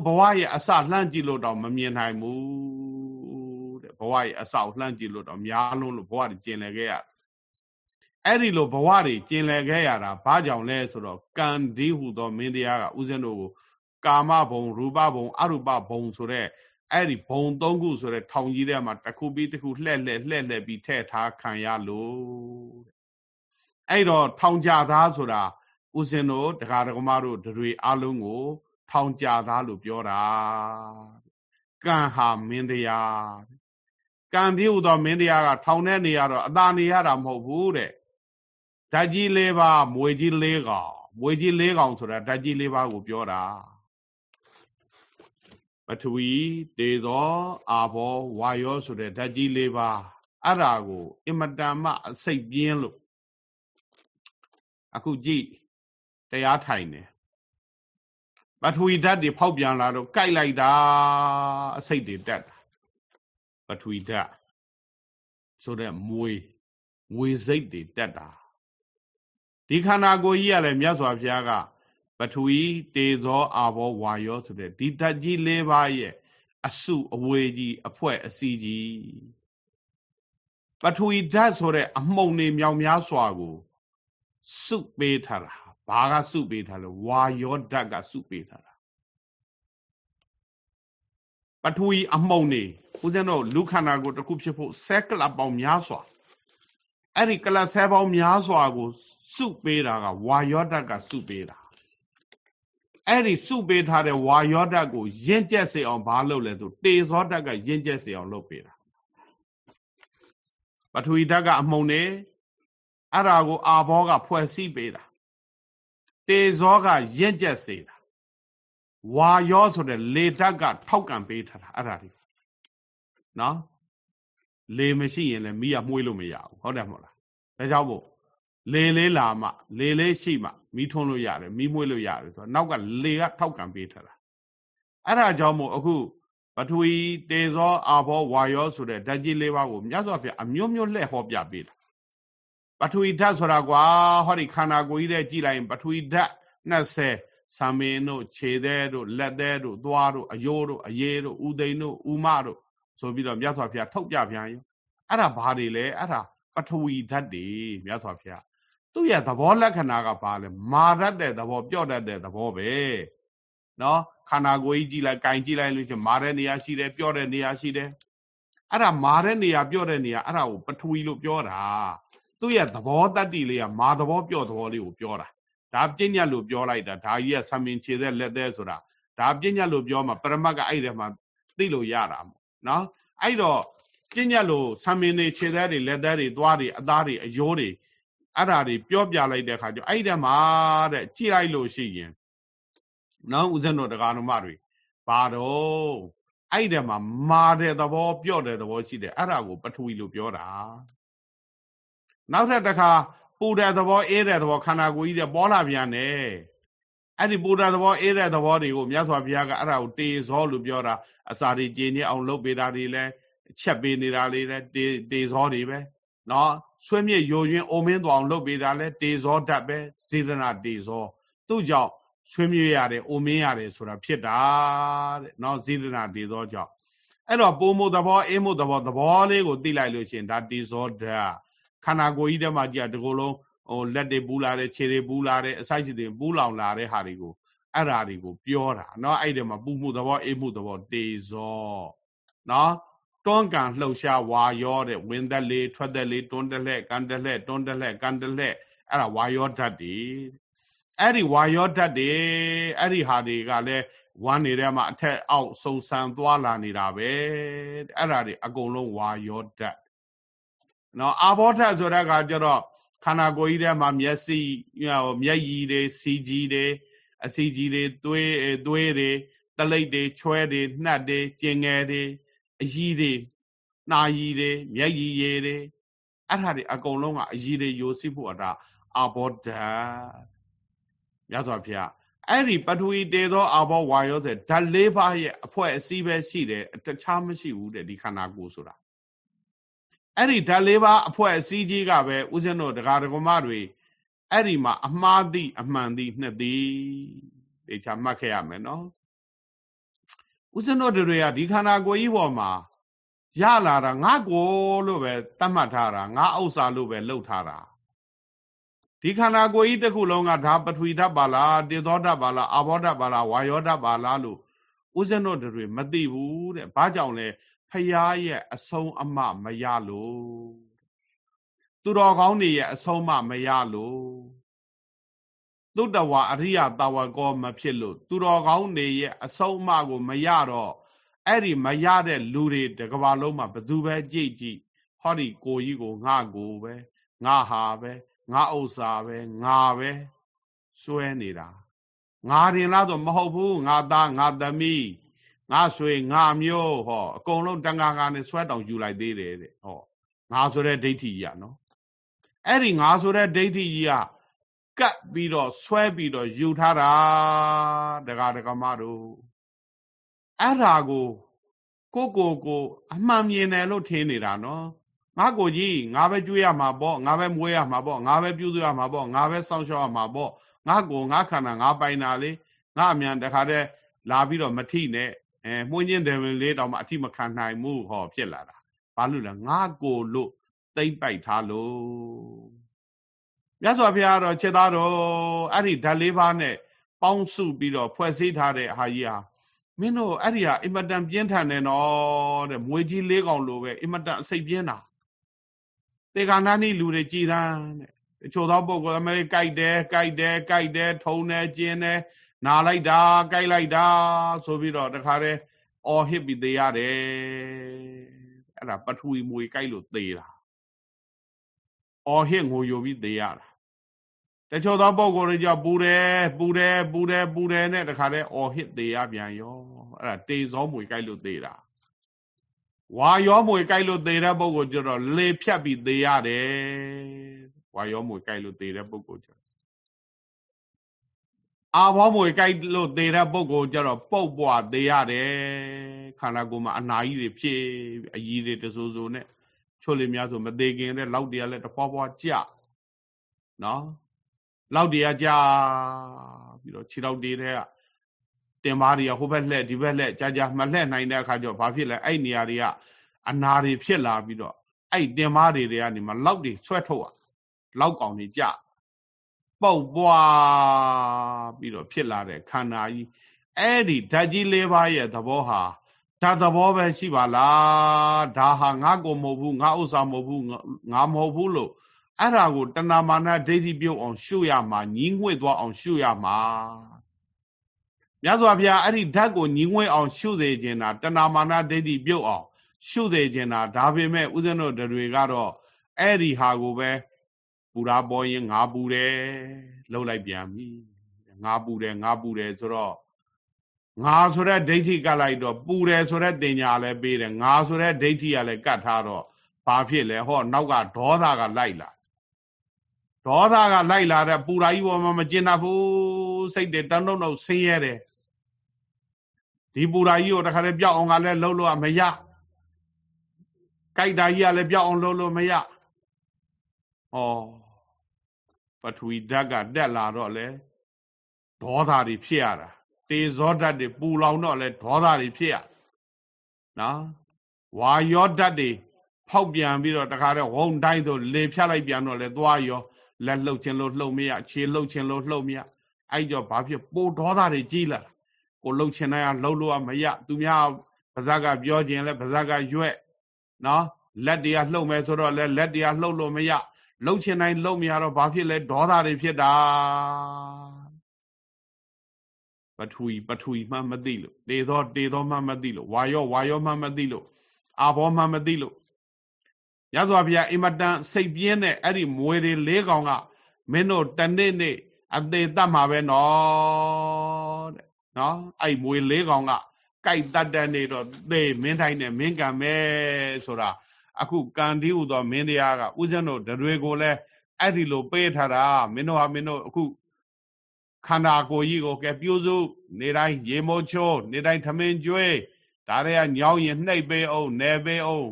ဘဝရဲ့အစလှမ်းကြည့်လို့တော့မမြင်နိုင်ဘူးတဲ့ဘဝရဲ့အစကိုလှမ်းကြည့်လို့တော့များလွန်းလို့ဘဝတွေကျင်လည်ခဲ့ရအဲ့ဒီလိုဘဝတွေကျင်လည်ခဲ့ရတာဘာကြောင့်လဲဆိုတော့ကံဒီဟုသောမင်းတရားကဥစဉ်တို့ကိုကာမဘုံရူပဘုံအရူပဘုံဆိုတဲ့ အဲ့ဒီဘုံသုံးခုဆိုတဲ့ထောင်ကြီးထဲမှာတစ်ခုပြီးတစ်ခုလှဲ့လှဲ့လှဲ့လှဲ့ပြီးထည့်ထားခံရလို့အဲ့တော့ထောင်ကြသားဆိုတာဦးဇင်းတို့တရားဓမ္မတို့တွေအလုံးကို ထောင်ကြသားလို့ပြောတာကံဟာမင်းတရားကံပြည့်သောမင်းတရားကထောင်ထဲနေရတော့အသာနေရတာမဟုတ်ဘူးတဲ့ဓာတ်ကြီး၄ပါးမွေကြီး၄ကောင်မွေကြီး၄ကောင်ဆိုတာဓာတ်ကြီး၄ပါးကိုပြောတာ ပထဝီတေသောအာဘောဝါယောဆိုတဲ့ဓာတ်ကြီး၄ပါးအဲ့ဒါကိုအင်မတန်မှအစိတ်ပြင်းလို့အခုကြည့်တရားထိုင်တယ်ပထဝီဓာတ်တွေဖောက်ပြန်လာတော့ကြိုက်လိုက်တာအစိတ်တွေတက်တာပထဝီဓာတ်ဆိုတဲ့မွေငွေစိတ်တွေတက်တာဒီခန္ဓာကိုယ်ကြီးကလည်းမြတ်စွာဘုရားကပ ထဝီတေဇောအာဘောဝါယောဆိုတဲ့ဒီဓာတ်ကြီး၄ပါးရဲ့အစုအဝေးကြီးအဖွဲအစည်းကြီးပထဝီဓာတ်ဆိုတဲ့အမှုန်တွေမြောင်များစွာကိုစုပေးထားတာဘာကစုပေးထားလဲဝါယောဓာတ်ကစုပေးထားတာပထဝီအမှုန်နေဦးဇင်းတို့လူခန္ဓာကိုယ်တစ်ခုဖြစ်ဖို့ဆက်ကလပေါင်းများစွာအဲ့ဒီကလဆဲပေါင်းများစွာကိုစုပေးတာကဝါယောဓာတ်ကစုပေးတာ အဲ့ဒီစုပေးထားတဲ့ဝါယောဓာတ်ကိုယဉ်ကျက်စေအောင်ဘာလုပ်လဲဆိုတေဇောဓာတ်ကယဉ်ကျက်စေအောင်လုပ်ပေးတာပထဝီဓာတ်ကအမှုန်နေအဲ့ဒါကိုအာဘောကဖွဲ့စည်းပေးတာတေဇောကရင့်ကျက်စေတာဝါယောဆိုတဲ့လေဓာတ်ကထောက်ကန်ပေးထားတာအဲ့ဒါဒီနော်လေမရှိရင်လည်းမိရမှုေးလို့မရဘူးဟုတ်တယ်မဟုတ်လားဒါကြောင့်မို့လေလေးလာမှလေလေးရှိမှ မိထွန်းလို့ရတယ်မိမွေးလို့ရတယ်ဆိုတော့နောက်ကလေကထောက်ကန်ပေးထားတာအဲ့ဒါကြောင့်မို့အခုပထဝီတေဇောအာဘောဝါယောဆိုတဲ့ဓာတ်ကြီးလေးပါးကိုမြတ်စွာဘုရားအမျိုးမျိုးလှည့်ဟောပြပေးတာပထဝီဓာတ်ဆိုတာကွာဟောဒီခန္ဓာကိုယ်ကြီးတဲ့ကြည်လိုက်ရင်ပထဝီဓာတ်20ဆံမင်းတို့ခြေသေးတို့လက်သေးတို့သွားတို့အယိုးတို့အရေးတို့ဥသိန်းတို့ဥမတို့ဆိုပြီးတော့မြတ်စွာဘုရားထုတ်ပြပြန်ရင်အဲ့ဒါဘာတွေလဲအဲ့ဒါပထဝီဓာတ်တွေမြတ်စွာဘုရား သူ့ရဲ့သဘောလက္ခဏာကဘာလဲမာတတ်တဲ့သဘောပြော့တတ်တဲ့သဘောပဲနော်ခန္ဓာကိုယ်ကြီးကြည့်လိုက်ကင်ကြည့်လိုက်လို့ချင်းမာတဲ့နေရာရှိတယ်ပြော့တဲ့နေရာရှိတယ်အဲ့ဒါမာတဲ့နေရာပြော့တဲ့နေရာအဲ့ဒါကိုပထဝီလို့ပြောတာသူ့ရဲ့သဘောတတ္တိလေးကမာသဘောပြော့သဘောလေးကိုပြောတာဒါပညာလို့ပြောလိုက်တာဒါကြီးကဆံမင်ခြေသက်လက်သက်ဆိုတာဒါပညာလို့ပြောမှပရမတ်ကအဲ့ဒီမှာသိလို့ရတာမို့နော်အဲ့တော့ပညာလို့ဆံမင်တွေခြေသက်တွေလက်သက်တွေသွားတွေအသားတွေအယိုးတွေ အဲ့ဓာတွေပြောပြလိုက်တဲ့အခါကျအဲ့ဒီမှာတဲ့ကြည့်လိုက်လို့ရှိရင်နော်ဦးဇင်းတို့တရားတော်မတွေဘာတော့အဲ့ဒီမှာမာတဲ့သဘောပြော့တဲ့သဘောရှိတယ်အဲ့ဒါကိုပထဝီလို့ပြောတာနောက်ထပ်တစ်ခါပူတဲ့သဘောအေးတဲ့သဘောခန္ဓာကိုယ်ကြီးတဲ့ပေါ်လာပြန်တယ်အဲ့ဒီပူတဲ့သဘောအေးတဲ့သဘောတွေကိုမြတ်စွာဘုရားကအဲ့ဒါကိုတေဇောလို့ပြောတာအစာတွေကျင်းနေအောင်လုပ်ပေးတာတွေလဲချက်ပေးနေတာလေးလဲတေတေဇောတွေပဲနော် ဆွေးမြေ့ယိုယွင်းအိုမင်းသွားအောင်လုပ်ပေးတာလဲတေဇောတတ်ပဲစေတနာတေဇောသူ့ကြောင့်ဆွေးမြေ့ရတယ်အိုမင်းရတယ်ဆိုတာဖြစ်တာတဲ့နော်စေတနာတေဇောကြောင့်အဲ့တော့ပုံမှုသဘောအေးမှုသဘောသဘောလေးကိုသိလိုက်လို့ရှိရင်ဒါတေဇောဓာတ်ခန္ဓာကိုယ်ကြီးထဲမှာကြည့်တကူလုံးဟိုလက်တွေပူလာတယ်ခြေတွေပူလာတယ်အစိုက်ရှိတွေပူလောင်လာတဲ့ဟာတွေကိုအဲ့ဓာတွေကိုပြောတာเนาะအဲ့ဒီမှာပူမှုသဘောအေးမှုသဘောတေဇောเนาะ တွန်းကန်လှုပ်ရှားဝါရောတဲ့ဝင်သက်လေးထွက်သက်လေးတွန်းတလှဲ့ကန်တလှဲ့တွန်းတလှဲ့ကန်တလှဲ့အဲ့ဒါဝါရောဓာတ်တွေအဲ့ဒီဝါရောဓာတ်တွေအဲ့ဒီဟာတွေကလည်းဝမ်းနေတဲ့မှာအထက်အောက်စုံဆန်သွားလာနေတာပဲအဲ့ဒါတွေအကုန်လုံးဝါရောဓာတ်နော်အာဘောဓာတ်ဆိုတဲ့အခါကျတော့ခန္ဓာကိုယ်ကြီးထဲမှာမျက်စိဟိုမျက်ရည်တွေစီကြီးတွေအစီကြီးတွေသွေးသွေးတွေတလိပ်တွေချွဲတွေနှက်တွေကျင်ငယ်တွေ အရည်တွေနှာရည်တွေမျက်ရည်ရည်တွေအဲ့ဒါတွေအကုန်လုံးကအရည်တွေယိုစီးဖို့အတာအာဘောဓာတ်ရသော်ဖေအဲ့ဒီပထဝီတေသောအာဘောဝါယောတဲ့ဓာတ်လေးပါးရဲ့အဖွဲ့အစည်းပဲရှိတယ်တခြားမရှိဘူးတဲ့ဒီခန္ဓာကိုယ်ဆိုတာအဲ့ဒီဓာတ်လေးပါအဖွဲ့အစည်းကြီးကပဲဥစဉ်တို့ဒကာဒကမတွေအဲ့ဒီမှာအမှားသည့်အမှန်သည့်နှစ်သည်ဒေချာမှတ်ခဲ့ရမယ်နော် ဥစဉ်တို့တွေကဒီခန္ဓာကိုယ်ကြီးပေါ်မှာရလာတာငါကိုလို့ပဲသတ်မှတ်ထားတာငါဥစ္စာလို့ပဲလှုပ်ထားတာဒီခန္ဓာကိုယ်ကြီးတစ်ခုလုံးကဒါပထဝီဓာတ်ပါလားတေသောဓာတ်ပါလားအာဘောဓာတ်ပါလားဝါယောဓာတ်ပါလားလို့ဥစဉ်တို့တွေမသိဘူးတဲ့ဘာကြောင့်လဲဖရာရဲ့အဆုံးအမမရလို့သူတော်ကောင်းတွေရဲ့အဆုံးအမမရလို့ သုတ္တဝါအရိယတာဝကောမဖြစ်လို့သူတော်ကောင်းတွေရဲ့အဆုံးအမကိုမရတော့ အဲ့ဒီမရတဲ့လူတွေတကဘာလုံးမှာဘသူပဲကြည့်ကြည့်ဟောဒီကိုကြီးကိုငါကိုပဲငါဟာပဲငါဥစ္စာပဲငါပဲစွဲနေတာငါတင်လားဆိုမဟုတ်ဘူးငါသားငါသမီးငါဆွေငါမျိုးဟောအကုန်လုံးတန်ခါခါနဲ့ဆွဲတောင်ယူလိုက်သေးတယ်တဲ့ဟောငါဆိုတဲ့ဒိဋ္ဌိကြီးอ่ะနော်အဲ့ဒီငါဆိုတဲ့ဒိဋ္ဌိကြီးอ่ะ ကတ်ပြီးတော့ဆွဲပြီးတော့ယူထားတာဒကာဒကမတို့အဲ့ဒါကိုကိုကိုကိုအမှန်မြင်တယ်လို့ထင်နေတာနော်ငါကိုကြီးငါပဲကျွေးရမှာပေါ့ငါပဲမွေးရမှာပေါ့ငါပဲပြုစုရမှာပေါ့ငါပဲစောင့်ရှောက်ရမှာပေါ့ငါကိုငါခန္ဓာငါပိုင်တာလေငါအမြန်တခါတည်းလာပြီးတော့မထိနဲ့အဲမှုန်းချင်းတယ်ဝင်လေးတောင်မှအထိမခံနိုင်ဘူးဟောဖြစ်လာတာဘာလို့လဲငါကိုလို့သိမ့်ပိုက်ထားလို့ မြတ်စွာဘုရားတော့ခြေသားတော်အဲ့ဒီဓာတ်လေးပါးနဲ့ပေါင်းစုပြီးတော့ဖွဲ့စည်းထားတဲ့ဟာကြီးဟာမင်းတို့အဲ့ဒီဟာအင်မတန်ပြင်းထန်တယ်နော်တဲ့မွေကြီးလေးကောင်လိုပဲအင်မတန်အစိတ်ပြင်းတာတေကာနာနီလူတွေကြည်တန်းတဲ့တချို့သောပုဂ္ဂိုလ်အမေကြိုက်တယ်ကြိုက်တယ်ကြိုက်တယ်ထုံတယ်ကျင်းတယ်နာလိုက်တာကြိုက်လိုက်တာဆိုပြီးတော့တခါတည်းအော်ဟစ်ပြီးသေးရတယ်အဲ့ဒါပထဝီမွေကြိုက်လို့သေးတာအော်ဟစ်ငိုယိုပြီးသေးရတာ တချို့သောပုံကိုယ်တွေကြောင့်ပူတယ်ပူတယ်ပူတယ်ပူတယ်နဲ့တခါတည်းအော်ဟစ်သေးရပြန်ရောအဲ့ဒါတေဇောမွေကြိုက်လို့သေးတာဝါရောမွေကြိုက်လို့သေးတဲ့ပုံကိုကျတော့လေဖြတ်ပြီးသေးရတယ်ဝါရောမွေကြိုက်လို့သေးတဲ့ပုံကိုကျအာဘောမွေကြိုက်လို့သေးတဲ့ပုံကိုကျတော့ပုတ်ပွားသေးရတယ်ခန္ဓာကိုယ်မှာအနာကြီးတွေဖြစ်အကြီးတွေတစိုးစိုးနဲ့ချို့လေများဆိုမသေးခင်တဲ့လောက်တရားလည်းတဖွာဖွာကြနော် လောက်တရားကြပြီးတော့ခြေထောက်တေးတဲ့တင်မားတွေကဟိုဘက်လှက်ဒီဘက်လှက်ကြာကြာမလှက်နိုင်တဲ့အခါကျတော့ဘာဖြစ်လဲအဲ့နေရာတွေကအနာတွေဖြစ်လာပြီးတော့အဲ့တင်မားတွေတွေကနေမှလောက်တွေဆွဲထုတ်อ่ะလောက်ကောင်တွေကြပုတ်ပွားပြီးတော့ဖြစ်လာတဲ့ခန္ဓာကြီးအဲ့ဒီဓာတ်ကြီး၄ပါးရဲ့သဘောဟာဓာတ်သဘောပဲရှိပါလားဒါဟာငါကိုမဟုတ်ဘူးငါဥစ္စာမဟုတ်ဘူးငါမဟုတ်ဘူးလို့ အဲ့ဒါကိုတဏမာနဒိဋ္ဌိပြုတ်အောင်ရှုရမှာညီးငွေ့သွားအောင်ရှုရမှာမြတ်စွာဘုရားအဲ့ဒီဓာတ်ကိုညီးငွေ့အောင်ရှုစေခြင်းတာတဏမာနဒိဋ္ဌိပြုတ်အောင်ရှုစေခြင်းတာဒါပေမဲ့ဥစဉ်တို့တွေကတော့အဲ့ဒီဟာကိုပဲပူရာပေါ်ရင်ငါပူတယ်လှုပ်လိုက်ပြန်ပြီငါပူတယ်ငါပူတယ်ဆိုတော့ငါဆိုတဲ့ဒိဋ္ဌိကလိုက်တော့ပူတယ်ဆိုတဲ့တင်ညာလည်းပေးတယ်ငါဆိုတဲ့ဒိဋ္ဌိကလည်းကတ်ထားတော့ဘာဖြစ်လဲဟောနောက်ကဒေါသကလိုက်လာ ဒေါသကလိုက်လာတဲ့ပူရာကြီးပေါ်မှာမကျင်တတ်ဘူးစိတ်တွေတန်းတုံတော့ဆင်းရဲတယ်ဒီပူရာကြီးကိုတခါတည်းပြောက်အောင်ကလည်းလှုပ်လို့မရကြိုက်တာကြီးကလည်းပြောက်အောင်လှုပ်လို့မရဩပထဝီဓာတ်ကတက်လာတော့လေဒေါသတွေဖြစ်ရတာတေဇောဓာတ်တွေပူလောင်တော့လေဒေါသတွေဖြစ်ရနော်ဝါယောဓာတ်တွေဖောက်ပြန်ပြီးတော့တခါတည်းဝုံတိုင်းဆိုလေဖြတ်လိုက်ပြန်တော့လေသွားရော လက်လှုပ်ခြင်းလို့လှုပ်မရခြေလှုပ်ခြင်းလို့လှုပ်မရအဲ့ကြောဘာဖြစ်ပိုဒေါသတွေကြီးလာကိုလှုပ်ခြင်းတိုင်းလှုပ်လို့မရသူများပါဇက်ကပြောခြင်းလဲပါဇက်ကရွက်နော်လက်တရားလှုပ်မယ်ဆိုတော့လဲလက်တရားလှုပ်လို့မရလှုပ်ခြင်းတိုင်းလှုပ်မရတော့ဘာဖြစ်လဲဒေါသတွေဖြစ်တာပထဝီပထဝီမှမသိလို့တေသောတေသောမှမသိလို့ဝါယောဝါယောမှမသိလို့အာဘောမှမသိလို့ ရသော်ဘုရားအင်မတန်စိတ်ပြင်းတဲ့အဲ့ဒီမွေတွေလေးကောင်ကမင်းတို့တနေ့နေ့အသေးတတ်မှာပဲနော်တဲ့နော်အဲ့မွေလေးကောင်ကကြိုက်တတ်တဲ့နေတော့သေမင်းတိုင်းနဲ့မင်းကံမဲဆိုတာအခုကံဒီဟုသောမင်းတရားကဥစဉ်တို့တွေကိုလည်းအဲ့ဒီလိုပေးထားတာမင်းတို့ဟာမင်းတို့အခုခန္ဓာကိုယ်ကြီးကိုကဲပြိုးစုနေတိုင်းရေမိုးချိုးနေတိုင်းသမင်ကျွေးဒါတွေကညောင်းရင်နှိပ်ပေးအောင်နယ်ပေးအောင်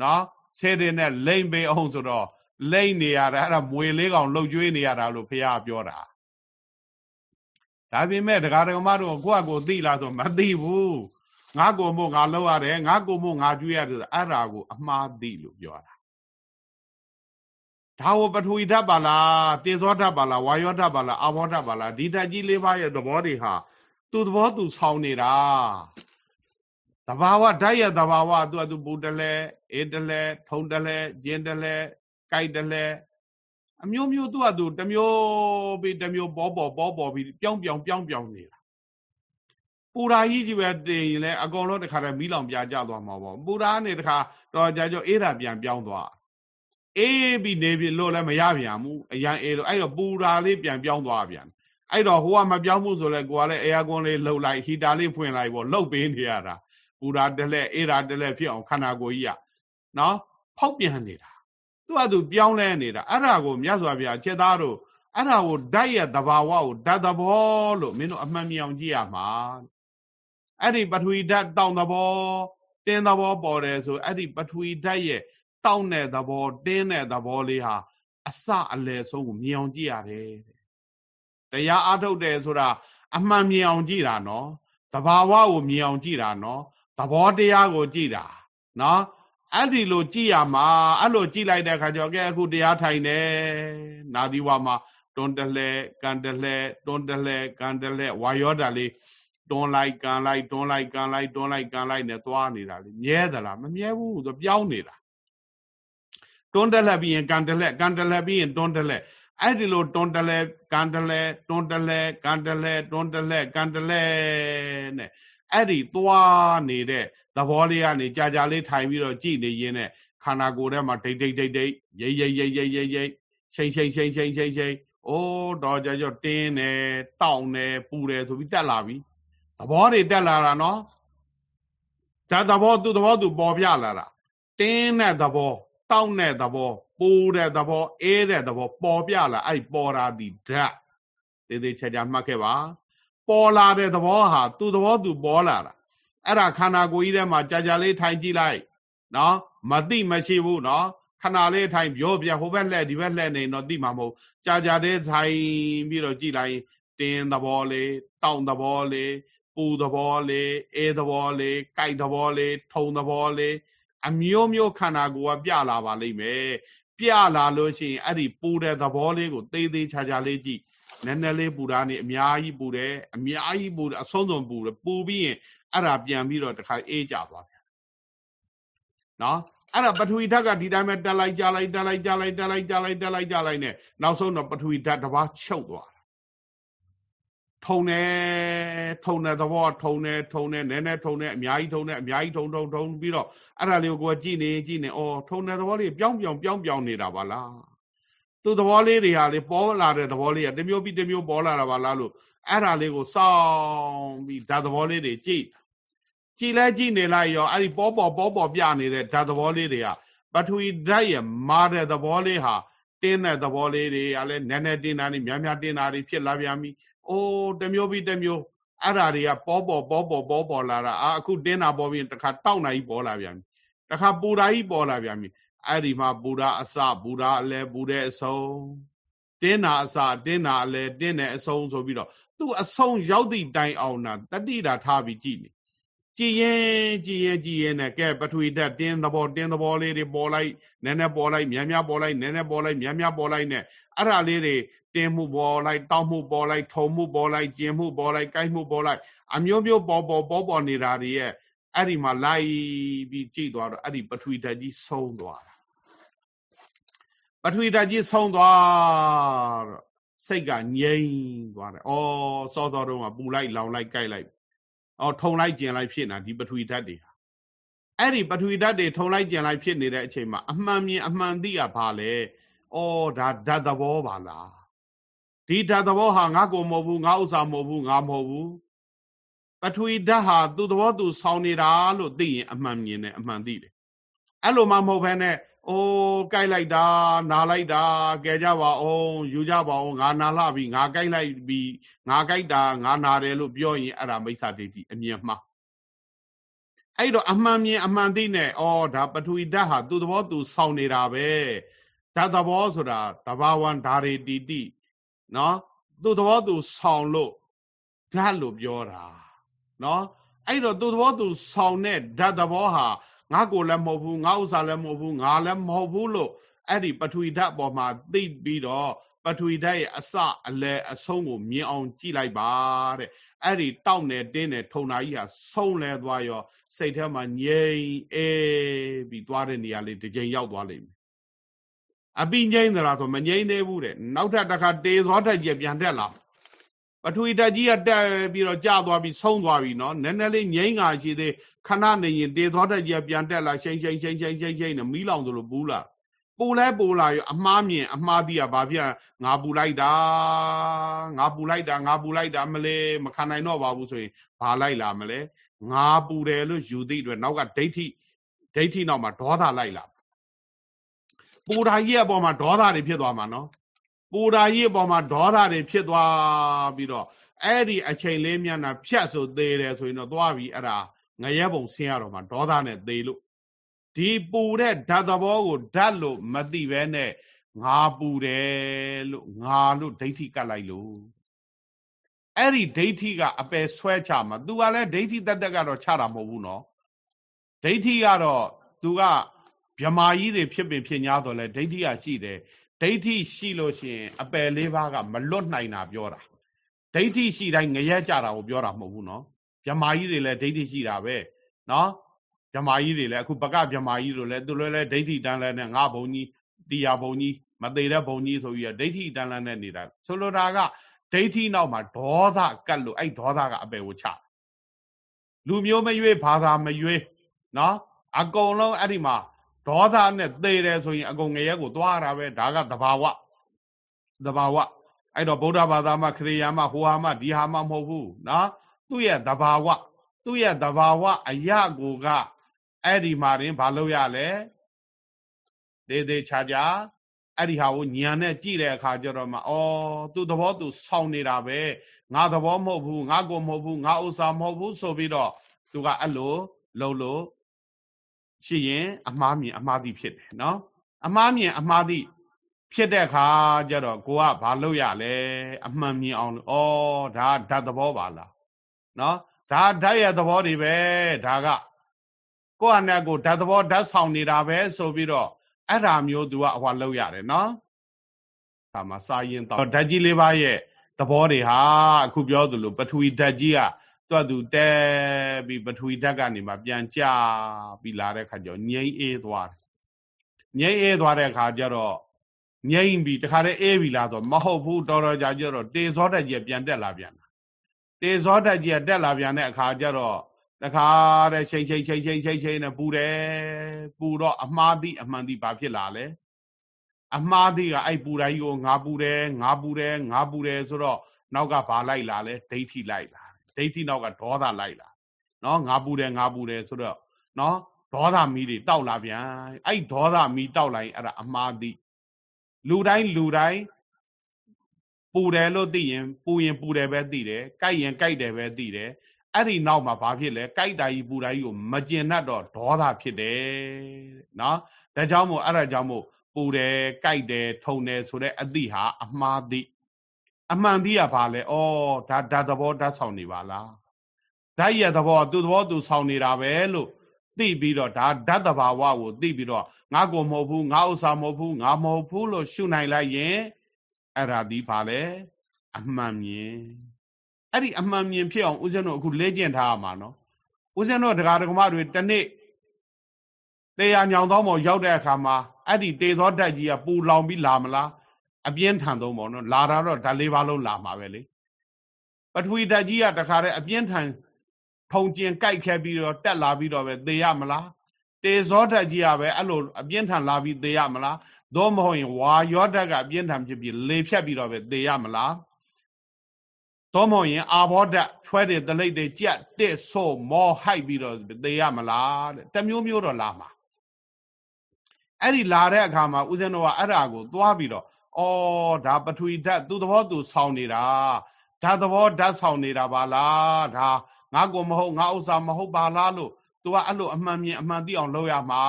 နော် ဆဲတဲ့နဲ့လိမ့်ပေးအောင်ဆိုတော့လိမ့်နေရတာအဲ့ဒါမွေလေးကောင်လှုပ်ကြွေးနေရတာလို့ဖះပြောတာဒါပေမဲ့ဒကာဒကမတို့ကိုယ့်အကိုသိလားဆိုမသိဘူးငါကိုမို့ငါလှုပ်ရတယ်ငါကိုမို့ငါကြွေးရတယ်ဆိုအဲ့ဒါကိုအမှားသိလို့ပြောတာဒါဝပထဝီဓာတ်ပါလားတေဇောဓာတ်ပါလားဝါယောဓာတ်ပါလားအာဘောဓာတ်ပါလားဒီဓာတ်ကြီးလေးပါးရဲ့သဘောတွေဟာသူ့သဘောသူဆောင်းနေတာ တဘာဝဓာတ်ရဲ့တဘာဝသူ့အတူပူတလဲအေးတလဲထုံတလဲကျင်းတလဲကြိုက်တလဲအမျိုးမျိုးသူ့အတူတမျိုးပြီးတမျိုးပေါ်ပေါ်ပေါ်ပေါ်ပြီးပြောင်းပြောင်းပြောင်းပြောင်းနေတာပူရာကြီးကြီးပဲတင်ရင်လည်းအကုန်လုံးတခါတည်းမီးလောင်ပြကြသွားမှာပေါ့ပူရာနဲ့တခါတော့ကြာကြောအေးတာပြန်ပြောင်းသွားအေးပြီးနေပြီလို့လည်းမရပြန်ဘူးအရန်အေးလို့အဲ့တော့ပူရာလေးပြန်ပြောင်းသွားပြန်အဲ့တော့ဟိုကမပြောင်းဘူးဆိုလဲကိုကလည်းအေယာကွန်လေးလှုပ်လိုက်ဟီတာလေးဖွင့်လိုက်ပေါ့လှုပ်ပေးနေရတာ ပူရာတလဲအေးရာတလဲဖြစ်အောင်ခန္ဓာကိုယ်ကြီးကနော်ဖောက်ပြန်နေတာသူ့အတူပြောင်းလဲနေတာအဲ့ဒါကိုမြတ်စွာဘုရားချက်သားတို့အဲ့ဒါကိုဓာတ်ရဲ့သဘာဝကိုဓာတ်သဘောလို့မင်းတို့အမှန်မြောင်ကြည့်ရမှာအဲ့ဒီပထဝီဓာတ်တောင်းသဘောတင်းသဘောပေါ်တယ်ဆိုအဲ့ဒီပထဝီဓာတ်ရဲ့တောင်းတဲ့သဘောတင်းတဲ့သဘောလေးဟာအစအလယ်ဆုံးကိုမြင်အောင်ကြည့်ရတယ်တရားအထုတ်တယ်ဆိုတာအမှန်မြင်အောင်ကြည့်တာနော်တဘာဝကိုမြင်အောင်ကြည့်တာနော် သဘောတရားကိုကြည့်တာနော်အဲ့ဒီလိုကြည့်ရမှာအဲ့လိုကြည့်လိုက်တဲ့အခါကျတော့ကဲအခုတရားထိုင်နေနာသီဝမှာတွန်းတလဲကန်တလဲတွန်းတလဲကန်တလဲဝါယောတာလေးတွန်းလိုက်ကန်လိုက်တွန်းလိုက်ကန်လိုက်တွန်းလိုက်ကန်လိုက်နဲ့သွားနေတာလေမြဲသလားမမြဲဘူးဆိုပြောင်းနေတာတွန်းတလဲပြီးရင်ကန်တလဲကန်တလဲပြီးရင်တွန်းတလဲအဲ့ဒီလိုတွန်းတလဲကန်တလဲတွန်းတလဲကန်တလဲတွန်းတလဲကန်တလဲနဲ့ အဲ့ဒီသွားနေတဲ့သဘောလေးကနေကြာကြာလေးထိုင်ပြီးတော့ကြည်နေရင်းနဲ့ခန္ဓာကိုယ်ထဲမှာဒိတ်ဒိတ်ဒိတ်ဒိတ်ရိတ်ရိတ်ရိတ်ရိတ်ရိတ်ရိတ်ရှိန်ရှိန်ရှိန်ရှိန်ရှိန်ရှိန်အိုးတော့ကြကြတင်းတယ်တောင့်တယ်ပူတယ်ဆိုပြီးတက်လာပြီသဘောတွေတက်လာတာနော်ဒါသဘောသူ့သဘောသူပေါ်ပြလာတာတင်းတဲ့သဘောတောင့်တဲ့သဘောပူတဲ့သဘောအေးတဲ့သဘောပေါ်ပြလာအဲ့ပေါ်လာသည်ဓာတ်သေးသေးချာချာမှတ်ခဲ့ပါ ပေါ်လာတဲ့သဘောဟာသူ့သဘောသူပေါ်လာတာအဲ့ဒါခန္ဓာကိုယ်ကြီးထဲမှာကြာကြာလေးထိုင်ကြည့်လိုက်နော်မသိမရှိဘူးနော်ခဏလေးထိုင်ပြောပြဟိုဘက်လှည့်ဒီဘက်လှည့်နေတော့သိမှာမဟုတ်ကြာကြာလေးထိုင်ပြီးတော့ကြည့်လိုက်တင်းသဘောလေးတောင့်သဘောလေးပူသဘောလေးအေးသဘောလေးကြိုက်သဘောလေးထုံသဘောလေးအမျိုးမျိုးခန္ဓာကိုယ်ကပြလာပါလိမ့်မယ်ပြလာလို့ရှိရင်အဲ့ဒီပူတဲ့သဘောလေးကိုသေးသေးချာချာလေးကြည့် နည်းနည်းလေးပူတာနေအများကြီးပူတယ်အများကြီးပူတယ်အဆုံးစုံပူတယ်ပူပြီးရင်အဲ့ဒါပြန်ပြီးတော့တခါအေးကြသွားပြန်နော်အဲ့ဒါပထဝီဓာတ်ကဒီတိုင်းပဲတက်လိုက်ကြလိုက်တက်လိုက်ကြလိုက်တက်လိုက်ကြလိုက်တက်လိုက်ကြလိုက်နဲ့နောက်ဆုံးတော့ပထဝီဓာတ်တစ်ပါးချုပ်သွားတာထုံတယ်ထုံတဲ့သဘောထုံတယ်ထုံတယ်နည်းနည်းထုံတယ်အများကြီးထုံတယ်အများကြီးထုံထုံထုံပြီးတော့အဲ့ဒါလေးကိုကိုယ်ကြည့်နေကြည့်နေအော်ထုံတဲ့သဘောလေးပြောင်းပြောင်းပြောင်းပြောင်းနေတာပါလား သူသဘောလေးတွေဟာလေပေါ်လာတဲ့သဘောလေးကတမျိုးပြီးတမျိုးပေါ်လာတာပါလားလို့အဲ့ဒါလေးကိုစောင်းပြီးဓာတ်သဘောလေးတွေကြည့်ကြည်လဲကြည်နေလိုက်ရောအဲ့ဒီပေါ်ပေါ်ပေါ်ပေါ်ပြနေတဲ့ဓာတ်သဘောလေးတွေကပထဝီဓာတ်ရဲ့မာတဲ့သဘောလေးဟာတင်းတဲ့သဘောလေးတွေကလည်းနည်းနည်းတင်းတာနေများများတင်းတာတွေဖြစ်လာပြန်ပြီ။အိုးတမျိုးပြီးတမျိုးအဲ့ဓာတွေကပေါ်ပေါ်ပေါ်ပေါ်ပေါ်ပေါ်လာတာအာအခုတင်းတာပေါ်ပြီးတခါတောက်နိုင်ပေါ်လာပြန်ပြီ။တခါပူဓာကြီးပေါ်လာပြန်ပြီ။ အဲ့ဒီမှာပူဓာအစပူဓာအလဲပူတဲ့အဆုံးတင်းတာအစတင်းတာအလဲတင်းတဲ့အဆုံးဆိုပြီးတော့သူ့အဆုံးရောက်သည့်တိုင်အောင်တာတတိတာထားပြီးကြည့်နေကြည်ရင်ကြည်ရင်ကြည်ရင်နဲ့ကဲပထဝီဓာတ်တင်းသဘောတင်းသဘောလေးတွေပေါ်လိုက်နည်းနည်းပေါ်လိုက်များများပေါ်လိုက်နည်းနည်းပေါ်လိုက်များများပေါ်လိုက်နဲ့အဲ့ဒါလေးတွေတင်းမှုပေါ်လိုက်တောက်မှုပေါ်လိုက်ထုံမှုပေါ်လိုက်ကျင်မှုပေါ်လိုက်ကိုက်မှုပေါ်လိုက်အမျိုးမျိုးပေါ်ပေါ်ပေါ်ပေါ်နေတာတွေရဲ့အဲ့ဒီမှာလိုက်ပြီးကြည့်သွားတော့အဲ့ဒီပထဝီဓာတ်ကြီးဆုံးသွားတာ ပထဝီဓာတ်ကြီးဆုံးသွားတော့စိတ်ကငြိမ်သွားတယ်။အော်စောစောတုန်းကပူလိုက်လောင်လိုက်ကြိုက်လိုက်အော်ထုံလိုက်ကျင်လိုက်ဖြစ်နေတာဒီပထဝီဓာတ်တွေဟာအဲ့ဒီပထဝီဓာတ်တွေထုံလိုက်ကျင်လိုက်ဖြစ်နေတဲ့အချိန်မှာအမှန်မြင်အမှန်သိရပါလေ။အော်ဒါဓာတ်သဘောပါလား။ဒီဓာတ်သဘောဟာငါကိုမဟုတ်ဘူးငါဥစ္စာမဟုတ်ဘူးငါမဟုတ်ဘူး။ပထဝီဓာတ်ဟာသူ့သဘောသူဆောင်းနေတာလို့သိရင်အမှန်မြင်တယ်အမှန်သိတယ်။အဲ့လိုမှမဟုတ်ဘဲနဲ့ အိုးကြိုက်လိုက်တာနာလိုက်တာကဲကြပါအောင်ယူကြပါအောင်ငါနာလှပြီငါကြိုက်လိုက်ပြီငါကြိုက်တာငါနာတယ်လို့ပြောရင်အဲ့ဒါမိစ္ဆာဒိဋ္ဌိအမြင်မှားအဲ့တော့အမှန်မြင်အမှန်သိနဲ့ဩဒါပထဝီဓာတ်ဟာသူ့သဘောသူဆောင်းနေတာပဲဓာတ်သဘောဆိုတာတဘာဝံဓာရီတိတိနော်သူ့သဘောသူဆောင်းလို့ဓာတ်လို့ပြောတာနော်အဲ့တော့သူ့သဘောသူဆောင်းတဲ့ဓာတ်သဘောဟာ ငါကိုလည်းမဟုတ်ဘူးငါဥစ္စာလည်းမဟုတ်ဘူးငါလည်းမဟုတ်ဘူးလို့အဲ့ဒီပထဝီဓာတ်ပေါ်မှာသိပြီးတော့ပထဝီဓာတ်ရဲ့အစအလယ်အဆုံးကိုမြင်အောင်ကြည့်လိုက်ပါတဲ့အဲ့ဒီတောက်နေတင်းနေထုံနာကြီးဟာဆုံးလဲသွားရောစိတ်ထဲမှာငြိမ်အေးပြီးသွားတဲ့နေရာလေးတစ်ချိန်ရောက်သွားလိမ့်မယ်အပိငိမ့်သလားဆိုမငိမ့်သေးဘူးတဲ့နောက်ထပ်တစ်ခါတေသောထက်ကြပြန်တက်လာ ပထဝီဓာတ်ကြီးကတက်ပြီးတော့ကျသွားပြီးဆုံးသွားပြီနော်နည်းနည်းလေးငိမ့်ငါရှိသေးခဏနေရင်တေသောဓာတ်ကြီးကပြန်တက်လာရှိန်ရှိန်ရှိန်ရှိန်ရှိန်ရှိန်နဲ့မီးလောင်သလိုပူလာပူလဲပူလာရောအမှားမြင်အမှားတိကဘာဖြစ်ငါပူလိုက်တာငါပူလိုက်တာငါပူလိုက်တာမလဲမခံနိုင်တော့ပါဘူးဆိုရင်ဘာလိုက်လာမလဲငါပူတယ်လို့ယူသိအတွက်နောက်ကဒိဋ္ဌိဒိဋ္ဌိနောက်မှာဒေါသလိုက်လာပူဓာကြီးအပေါ်မှာဒေါသတွေဖြစ်သွားမှာနော် ပူဓာကြီးအပေါ်မှာဒေါသတွေဖြစ်သွားပြီးတော့အဲ့ဒီအချိန်လေးမျက်နှာဖြတ်ဆိုသေးတယ်ဆိုရင်တော့သွားပြီအဲ့ဒါငရဲပုံဆင်းရတော့မှာဒေါသနဲ့သေလို့ဒီပူတဲ့ဓာတ်သဘောကိုဓာတ်လို့မသိပဲနဲ့ငါပူတယ်လို့ငါလို့ဒိဋ္ဌိကတ်လိုက်လို့အဲ့ဒီဒိဋ္ဌိကအပယ်ဆွဲချမှာ तू ကလည်းဒိဋ္ဌိတက်တက်ကတော့ချတာမဟုတ်ဘူးနော်ဒိဋ္ဌိကတော့ तू ကဗြမာကြီးတွေဖြစ်ပင်ဖြစ်냐တော့လဲဒိဋ္ဌိကရှိတယ် ဒိဋ္ဌိရှိလို့ရှိရင်အပယ်လေးပါးကမလွတ်နိုင်တာပြောတာဒိဋ္ဌိရှိတိုင်းငရဲကြတာကိုပြောတာမဟုတ်ဘူးနော်ဗြမာကြီးတွေလည်းဒိဋ္ဌိရှိတာပဲနော်ဗြမာကြီးတွေလည်းအခုပကဗြမာကြီးတို့လည်းသူလည်းလည်းဒိဋ္ဌိတန်းလဲနဲ့ငါဘုံကြီးတရားဘုံကြီးမသေးတဲ့ဘုံကြီးဆိုပြီးဒိဋ္ဌိတန်းလန်းနဲ့နေတာဆိုလိုတာကဒိဋ္ဌိနောက်မှာဒေါသကတ်လို့အဲ့ဒေါသကအပယ်ကိုချလူမျိုးမရွေးဘာသာမရွေးနော်အကုန်လုံးအဲ့ဒီမှာ ဒေါသနဲ့သေတယ်ဆိုရင်အကုန်ငရဲကိုသွားတာပဲဒါကသဘာဝသဘာဝအဲ့တော့ဗုဒ္ဓဘာသာမှာခရိယာမှာဟိုဟာမှာဒီဟာမှာမဟုတ်ဘူးနော်သူ့ရဲ့သဘာဝသူ့ရဲ့သဘာဝအရာကိုကအဲ့ဒီမှာရင်ဘာလို့ရလဲဒေသေးချာချာအဲ့ဒီဟာကိုညံနဲ့ကြည့်တဲ့အခါကျတော့မှဩသူ့သဘောသူဆောင်းနေတာပဲငါသဘောမဟုတ်ဘူးငါကိုမဟုတ်ဘူးငါဥစ္စာမဟုတ်ဘူးဆိုပြီးတော့သူကအဲ့လိုလှုပ်လို့ ရှိရင်အမှားမြင်အမှားသိဖြစ်တယ်နော်အမှားမြင်အမှားသိဖြစ်တဲ့အခါကျတော့ကိုကဘာလုပ်ရလဲအမှန်မြင်အောင်ဩဒါဓာတ်သဘောပါလားနော်ဒါဓာတ်ရဲ့သဘောတွေပဲဒါကကိုယ့်အနဲ့ကိုဓာတ်သဘောဓာတ်ဆောင်နေတာပဲဆိုပြီးတော့အဲ့ဒါမျိုးသူကအဟွာလောက်ရတယ်နော်ဒါမှစာရင်တော့ဓာတ်ကြီးလေးပါးရဲ့သဘောတွေဟာအခုပြောသလိုပထဝီဓာတ်ကြီးက တွတ်သူတဲပြီးပထဝီဓာတ်ကနေမှပြန်ကြပြီးလာတဲ့ခါကျတော့ငြိမ့်အေးသွားတယ်ငြိမ့်အေးသွားတဲ့ခါကျတော့ငြိမ့်ပြီးတခါတည်းအေးပြီလားဆိုမဟုတ်ဘူးတော်တော်ကြာကျတော့တေဇောဓာတ်ကြီးပြန်တက်လာပြန်တာတေဇောဓာတ်ကြီးတက်လာပြန်တဲ့အခါကျတော့တခါတဲ့ချိန်ချိန်ချိန်ချိန်ချိန်ချိန်နဲ့ပူတယ်ပူတော့အမှားသည့်အမှန်သည့်ဘာဖြစ်လာလဲအမှားသည့်ကအဲ့ပူတိုင်းကိုငါပူတယ်ငါပူတယ်ငါပူတယ်ဆိုတော့နောက်ကဘာလိုက်လာလဲဒိဋ္ဌိလိုက်လာ ဒိဋ္ဌိနောက်ကဒေါသလိုက်လာနော်ငါပူတယ်ငါပူတယ်ဆိုတော့နော်ဒေါသမီးတွေတောက်လာပြန်အဲ့ဒေါသမီးတောက်လိုက်အဲ့ဒါအမှားသည့်လူတိုင်းလူတိုင်းပူတယ်လို့သိရင်ပူရင်ပူတယ်ပဲသိတယ်ကြိုက်ရင်ကြိုက်တယ်ပဲသိတယ်အဲ့ဒီနောက်မှာဘာဖြစ်လဲကြိုက်တာကြီးပူတာကြီးကိုမကျင်တတ်တော့ဒေါသဖြစ်တယ်နော်ဒါကြောင့်မို့အဲ့ဒါကြောင့်မို့ပူတယ်ကြိုက်တယ်ထုံတယ်ဆိုတဲ့အသည့်ဟာအမှားသည့် အမှန်သည့်ကဘာလဲဩဒါဓာတ်သဘောဓာတ်ဆောင်နေပါလားဓာတ်ရဲ့သဘောသူ့သဘောသူဆောင်နေတာပဲလို့သိပြီးတော့ဒါဓာတ်တဘာဝကိုသိပြီးတော့ငါကိုမဟုတ်ဘူးငါဥစ္စာမဟုတ်ဘူးငါမဟုတ်ဘူးလို့ရှုနိုင်လိုက်ရင်အဲ့ဒါဒီဘာလဲအမှန်မြင်အဲ့ဒီအမှန်မြင်ဖြစ်အောင်ဦးဇင်းတို့အခုလေ့ကျင့်ထားရမှာနော်ဦးဇင်းတို့တရားဓမ္မတွေတနေ့တရားညောင်သောမောရောက်တဲ့အခါမှာအဲ့ဒီတေသောဓာတ်ကြီးကပူလောင်ပြီးလာမလား အပြင်းထန်သုံးပေါ့နော်လာတာတော့ဓာတ်လေးပါလုံးလာမှာပဲလေပထဝီဓာတ်ကြီးကတခါတည်းအပြင်းထန်ထုံကျင်ကြိုက်ခဲပြီးတော့တက်လာပြီးတော့ပဲသေရမလားတေဇောဓာတ်ကြီးကပဲအဲ့လိုအပြင်းထန်လာပြီးသေရမလားသို့မဟုတ်ရင်ဝါယောဓာတ်ကအပြင်းထန်ဖြစ်ပြီးလေဖြတ်ပြီးတော့ပဲသေရမလားတော့မဟုတ်ရင်အာဘောဓာတ်ချွဲတွေတလိပ်တွေကြက်တစ်ဆို့မောဟိုက်ပြီးတော့သေရမလားတဲ့တမျိုးမျိုးတော့လာမှာအဲ့ဒီလာတဲ့အခါမှာဦးဇင်းတော်ကအဲ့ဒါကိုသွားပြီးတော့ ဩဒါပထဝီဓာတ်သူ့သဘောသူဆောင်းနေတာဓာတ်သဘောဓာတ်ဆောင်နေတာပါလားဒါငါကိုမဟုတ်ငါဥစ္စာမဟုတ်ပါလားလို့ तू ကအဲ့လိုအမှန်မြင်အမှန်သိအောင်လုပ်ရမှာ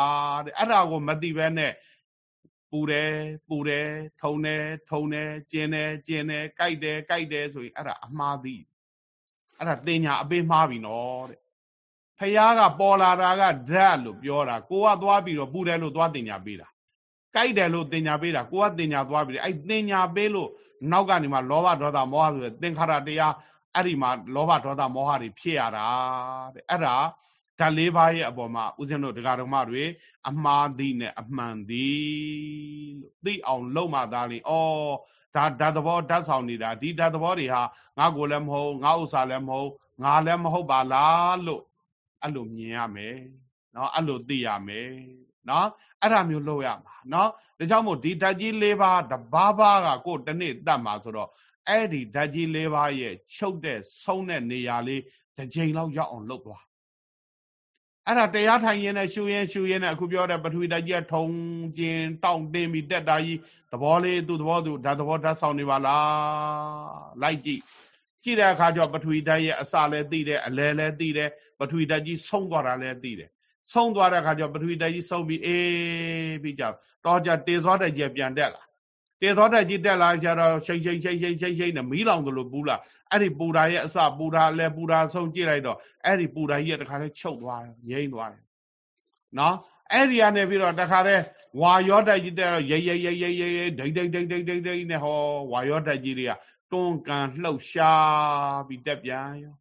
တဲ့အဲ့ဒါကိုမသိဘဲနဲ့ပူတယ်ပူတယ်ထုံတယ်ထုံတယ်ကျင်တယ်ကျင်တယ်ကြိုက်တယ်ကြိုက်တယ်ဆိုရင်အဲ့ဒါအမှားသိအဲ့ဒါတင်ညာအပေးမှားပြီနော်တဲ့ဖះကပေါ်လာတာကဓာတ်လို့ပြောတာကိုကသွားပြီးတော့ပူတယ်လို့သွားတင်ညာပေးတာ ကိုက်တယ်လို့တင်ညာပေးတာကိုကတင်ညာသွားပြီအဲ့တင်ညာပေးလို့နောက်ကနေမှလောဘဒေါသမောဟဆိုတဲ့သင်္ခါရတရားအဲ့ဒီမှာလောဘဒေါသမောဟတွေဖြစ်ရတာတဲ့အဲ့ဒါဓာတ်လေးပါးရဲ့အပေါ်မှာဦးဇင်းတို့ဒကာတော်မတွေအမှားသည်နဲ့အမှန်သည်လို့သိအောင်လုပ်မှသာလေဩဒါဓာတ်သဘောဓာတ်ဆောင်နေတာဒီဓာတ်သဘောတွေဟာငါကိုလည်းမဟုတ်ငါဥစ္စာလည်းမဟုတ်ငါလည်းမဟုတ်ပါလားလို့အဲ့လိုမြင်ရမယ်နော်အဲ့လိုသိရမယ် နော်အဲ့ဒါမျိုးလုပ်ရမှာနော်ဒါကြောင့်မို့ဒီဓာတ်ကြီး၄ပါးတပါးပါးကကိုယ်တစ်နေ့တတ်မှာဆိုတော့အဲ့ဒီဓာတ်ကြီး၄ပါးရဲ့ချုပ်တဲ့ဆုံးတဲ့နေရာလေးတစ်ချိန်လောက်ရောက်အောင်လုပ်သွားအဲ့ဒါတရားထိုင်ရင်နဲ့ရှူရင်ရှူရင်နဲ့အခုပြောတဲ့ပထဝီဓာတ်ကြီးကထုံကျင်တောင့်တင်းပြီးတက်တာကြီးသဘောလေးသူ့သဘောသူဓာတ်သဘောဓာတ်ဆောင်နေပါလားလိုက်ကြည့်ကြည့်တဲ့အခါကျတော့ပထဝီဓာတ်ရဲ့အစလည်းသိတယ်အလယ်လည်းသိတယ်ပထဝီဓာတ်ကြီးဆုံးသွားတာလည်းသိတယ် ဆုံးသွားတဲ့အခါကျပထဝီဓာတ်ကြီးဆုံးပြီးအေးပြီးကြတော့ကြတေဇောဓာတ်ကြီးပြန်တက်လာတေသောဓာတ်ကြီးတက်လာကြတော့ရှိတ်ရှိတ်ရှိတ်ရှိတ်ရှိတ်ရှိတ်နဲ့မီးလောင်သလိုပူလာအဲ့ဒီပူတာရဲ့အစပူတာလဲပူတာဆုံးကြည့်လိုက်တော့အဲ့ဒီပူတာကြီးကတခါလဲချုပ်သွားငြိမ့်သွားတယ်နော်အဲ့ဒီကနေပြီးတော့တခါလဲဝါရောဓာတ်ကြီးတက်တော့ရိတ်ရိတ်ရိတ်ရိတ်ရိတ်ဒိတ်ဒိတ်ဒိတ်ဒိတ်ဒိတ်ဒိတ်နဲ့ဟောဝါရောဓာတ်ကြီးတွေကတွန်းကန်လှုပ်ရှားပြီးတက်ပြန်ရော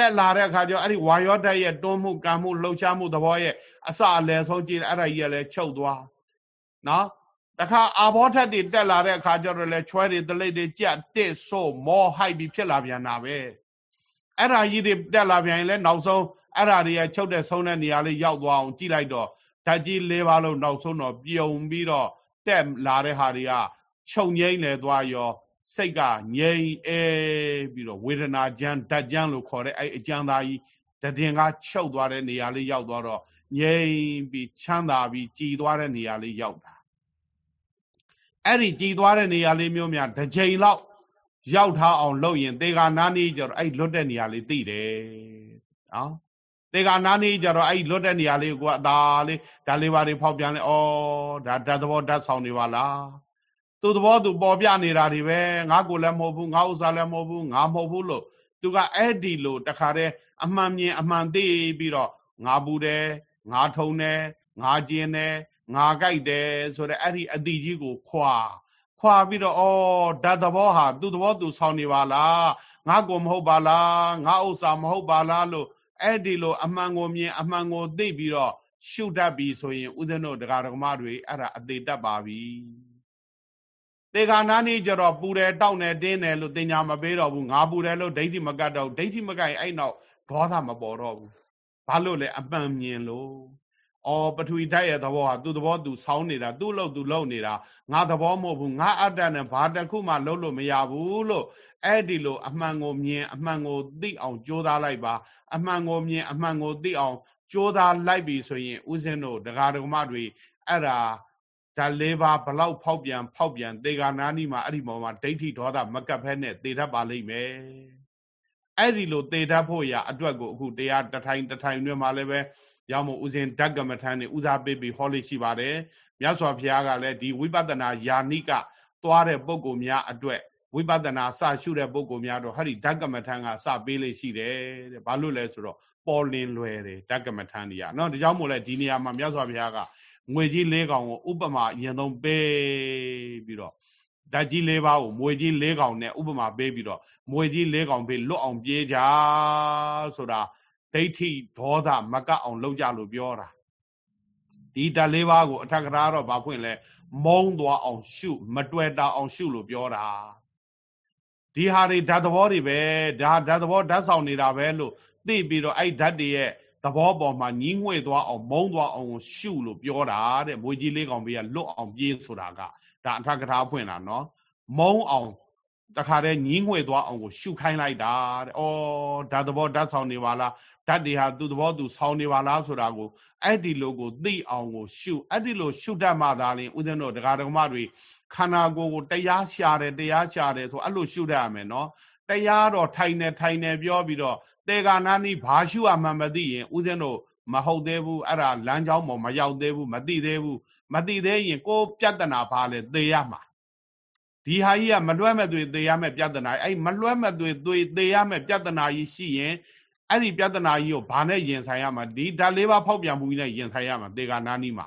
တက်လာတဲ့အခါကျတော့အဲ့ဒီဝါရောဓာတ်ရဲ့တွန်းမှုကန်မှုလှုပ်ရှားမှုသဘောရဲ့အစအလယ်ဆုံးကြည့်အဲ့ဒါကြီးကလည်းချုပ်သွားနော်တခါအာဘောထက်တွေတက်လာတဲ့အခါကျတော့လေချွဲတွေတလိပ်တွေကြက်တစ်ဆို့မောဟိုက်ပြီးဖြစ်လာပြန်တာပဲအဲ့ဒါကြီးတွေတက်လာပြန်ရင်လည်းနောက်ဆုံးအဲ့ဒါတွေကချုပ်တဲ့ဆုံးတဲ့နေရာလေးရောက်သွားအောင်ကြည့်လိုက်တော့ဓာတ်ကြီး၄ပါးလုံးနောက်ဆုံးတော့ပြုံပြီးတော့တက်လာတဲ့ဟာတွေကချုပ်ငိမ့်နေသွားရော စိတ်ကငြိမ်အေးပြီးတော့ဝေဒနာကြမ်းဓာတ်ကြမ်းလို့ခေါ်တဲ့အဲ့အကြမ်းသားကြီးတည်ငါချုပ်သွားတဲ့နေရာလေးရောက်သွားတော့ငြိမ်ပြီးချမ်းသာပြီးကြည်သွားတဲ့နေရာလေးရောက်တာအဲ့ဒီကြည်သွားတဲ့နေရာလေးမျိုးများတစ်ချိန်လောက်ရောက်ထားအောင်လုပ်ရင်သေကာနာနီးကြတော့အဲ့လွတ်တဲ့နေရာလေးသိတယ်နော်သေကာနာနီးကြတော့အဲ့လွတ်တဲ့နေရာလေးကိုအသာလေးဓာလေးပါတွေဖောက်ပြန်လဲဩဒါဓာတ်သဘောဓာတ်ဆောင်နေပါလား သူသဘောသူပေါ်ပြနေတာတွေပဲငါကိုလည်းမဟုတ်ဘူးငါဥစ္စာလည်းမဟုတ်ဘူးငါမဟုတ်ဘူးလို့သူကအဲ့ဒီလိုတခါတည်းအမှန်မြင်အမှန်သိပြီးတော့ငါဘူးတယ်ငါထုံတယ်ငါကျင်တယ်ငါကြိုက်တယ်ဆိုတဲ့အဲ့ဒီအတိကြီးကိုခွာခွာပြီးတော့ဩဓာတ်သဘောဟာသူ့သဘောသူဆောင်နေပါလားငါကိုမဟုတ်ပါလားငါဥစ္စာမဟုတ်ပါလားလို့အဲ့ဒီလိုအမှန်ကိုမြင်အမှန်ကိုသိပြီးတော့ရှုတတ်ပြီဆိုရင်ဥဒ္ဒနုဒကာဒကမတွေအဲ့ဒါအသေးတတ်ပါပြီ သေခာနာနီကြတော့ပူတယ်တောက်တယ်တင်းတယ်လို့တင်ညာမပေးတော့ဘူးငါပူတယ်လို့ဒိဋ္ဌိမကတ်တော့ဒိဋ္ဌိမကတ်ရင်အဲ့နောက်ဒေါသမပေါ်တော့ဘူးဘာလို့လဲအပန်မြင်လို့အော်ပထဝီဓာတ်ရဲ့သဘောဟာသူ့သဘောသူဆောင်းနေတာသူ့လို့သူလုံနေတာငါသဘောမဟုတ်ဘူးငါအတ္တနဲ့ဘာတစ်ခုမှလုံးလို့မရဘူးလို့အဲ့ဒီလိုအမှန်ကိုမြင်အမှန်ကိုသိအောင်ကြိုးစားလိုက်ပါအမှန်ကိုမြင်အမှန်ကိုသိအောင်ကြိုးစားလိုက်ပြီဆိုရင်ဥစဉ်တို့ဒကာဒကမတွေအဲ့ဒါ ဓာတ်လေးပါဘလောက်ဖောက်ပြန်ဖောက်ပြန်သေဂာနာနီမှာအဲ့ဒီပေါ်မှာဒိဋ္ဌိဒေါသမကပ်ဖဲနဲ့သေတတ်ပါလိမ့်မယ်အဲ့ဒီလိုသေတတ်ဖို့ရာအတွက်ကိုအခုတရားတထိုင်တထိုင်တွင်မှာလည်းပဲရောက်မို့ဥစဉ်ဓကမထန်နေဥစားပေးပြီးဟောလိရှိပါတယ်မြတ်စွာဘုရားကလည်းဒီဝိပဿနာယာနိကသွားတဲ့ပုဂ္ဂိုလ်များအတွက်ဝိပဿနာစရှုတဲ့ပုဂ္ဂိုလ်များတော့ဟဲ့ဒီဓကမထန်ကစပေးလိရှိတယ်တဲ့ဘာလို့လဲဆိုတော့ပေါ်လင်းလွယ်တယ်ဓကမထန်ကြီးอ่ะเนาะဒါကြောင့်မို့လဲဒီနေရာမှာမြတ်စွာဘုရားက ငွေကြီး၄កောင်ကိုဥပမာအရင်ဆုံးပေးပြီးတော့ဓာတ်ကြီး၄ပါးကိုမွေကြီး၄កောင်နဲ့ဥပမာပေးပြီးတော့မွေကြီး၄កောင်ပေးလွတ်အောင်ပြေးကြဆိုတာဒိဋ္ဌိဒေါသမကအောင်လုပ်ကြလို့ပြောတာဒီဓာတ်လေးပါးကိုအထက်ကရာတော့ဘာဖွင့်လဲမုံသွားအောင်ရှုမတွေ့တာအောင်ရှုလို့ပြောတာဒီဟာတွေဓာတ်သဘောတွေပဲဒါဓာတ်သဘောဓာတ်ဆောင်နေတာပဲလို့သိပြီးတော့အဲ့ဓာတ်တွေရဲ့ သဘောပေါ်မှာညီးငွေ့သွားအောင်မုံသွားအောင်ရှုလို့ပြောတာတဲ့မွေကြီးလေးကောင်ဘေးကလွတ်အောင်ပြေးဆိုတာကဒါအထက်ကရာဖွင့်တာနော်မုံအောင်တခါတည်းညီးငွေ့သွားအောင်ကိုရှုခိုင်းလိုက်တာတဲ့။အော်ဓာတ်သဘောဓာတ်ဆောင်နေပါလားဓာတ်တွေဟာသူ့သဘောသူဆောင်းနေပါလားဆိုတာကိုအဲ့ဒီလိုကိုသိအောင်ကိုရှုအဲ့ဒီလိုရှုတတ်မှသာလျှင်ဥဒ္ဒနောဒကာဒကမတွေခန္ဓာကိုယ်ကိုတရားရှာတယ်တရားရှာတယ်ဆိုအဲ့လိုရှုတတ်ရမယ်နော် တရားတော့ထိုင်နေထိုင်နေပြောပြီးတော့တေဂာနာနိဘာရှုအမှန်မသိရင်ဥဒ္ဒနောမဟုတ်သေးဘူးအဲ့ဒါလမ်းကြောင်းပေါ်မရောက်သေးဘူးမသိသေးဘူးမသိသေးရင်ကိုယ်ပြဿနာဘာလဲသေရမှာဒီဟာကြီးကမလွှဲမဲ့သွေသေရမဲ့ပြဿနာအဲ့မလွှဲမဲ့သွေသေရမဲ့ပြဿနာကြီးရှိရင်အဲ့ဒီပြဿနာကြီးကိုဘာနဲ့ရင်ဆိုင်ရမှာဒီဓာတ်လေးပါဖောက်ပြန်မှုကြီးနဲ့ရင်ဆိုင်ရမှာတေဂာနာနီမှာ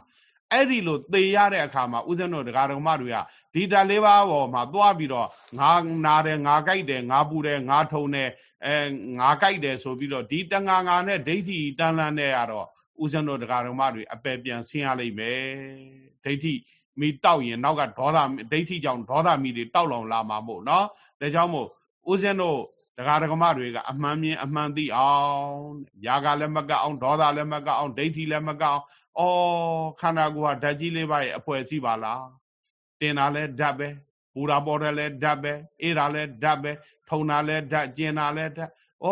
အဲ့ဒီလိုသေရတဲ့အခါမှာဥဒ္ဒနောဒကာဒကမတွေကဒီဓာတ်လေးပါပေါ်မှာသွားပြီးတော့ငါနာတယ်ငါကြိုက်တယ်ငါပူတယ်ငါထုံတယ်အဲငါကြိုက်တယ်ဆိုပြီးတော့ဒီတငါငါနဲ့ဒိဋ္ဌိတန်လန်းနဲ့ကတော့ဥဒ္ဒနောဒကာဒကမတွေအပယ်ပြန်ဆင်းရလိမ့်မယ်ဒိဋ္ဌိမိတောက်ရင်နောက်ကဒေါသဒိဋ္ဌိကြောင့်ဒေါသမီတွေတောက်လောင်လာမှာမို့နော်ဒါကြောင့်မို့ဦးဇင်းတို့တရားဓမ္မတွေကအမှန်မြင်အမှန်သိအောင်ຢာကလည်းမကအောင်ဒေါသလည်းမကအောင်ဒိဋ္ဌိလည်းမကအောင် ဩခန္ဓာကိုယ်ဟာဓာတ်ကြီးလေးပါရဲ့အဖွဲ့အစည်းပါလားတင်တာလဲဓာတ်ပဲပူတာပေါ်တယ်လဲဓာတ်ပဲအေးတာလဲဓာတ်ပဲထုံတာလဲဓာတ်ကျင်တာလဲဓာတ်ဩ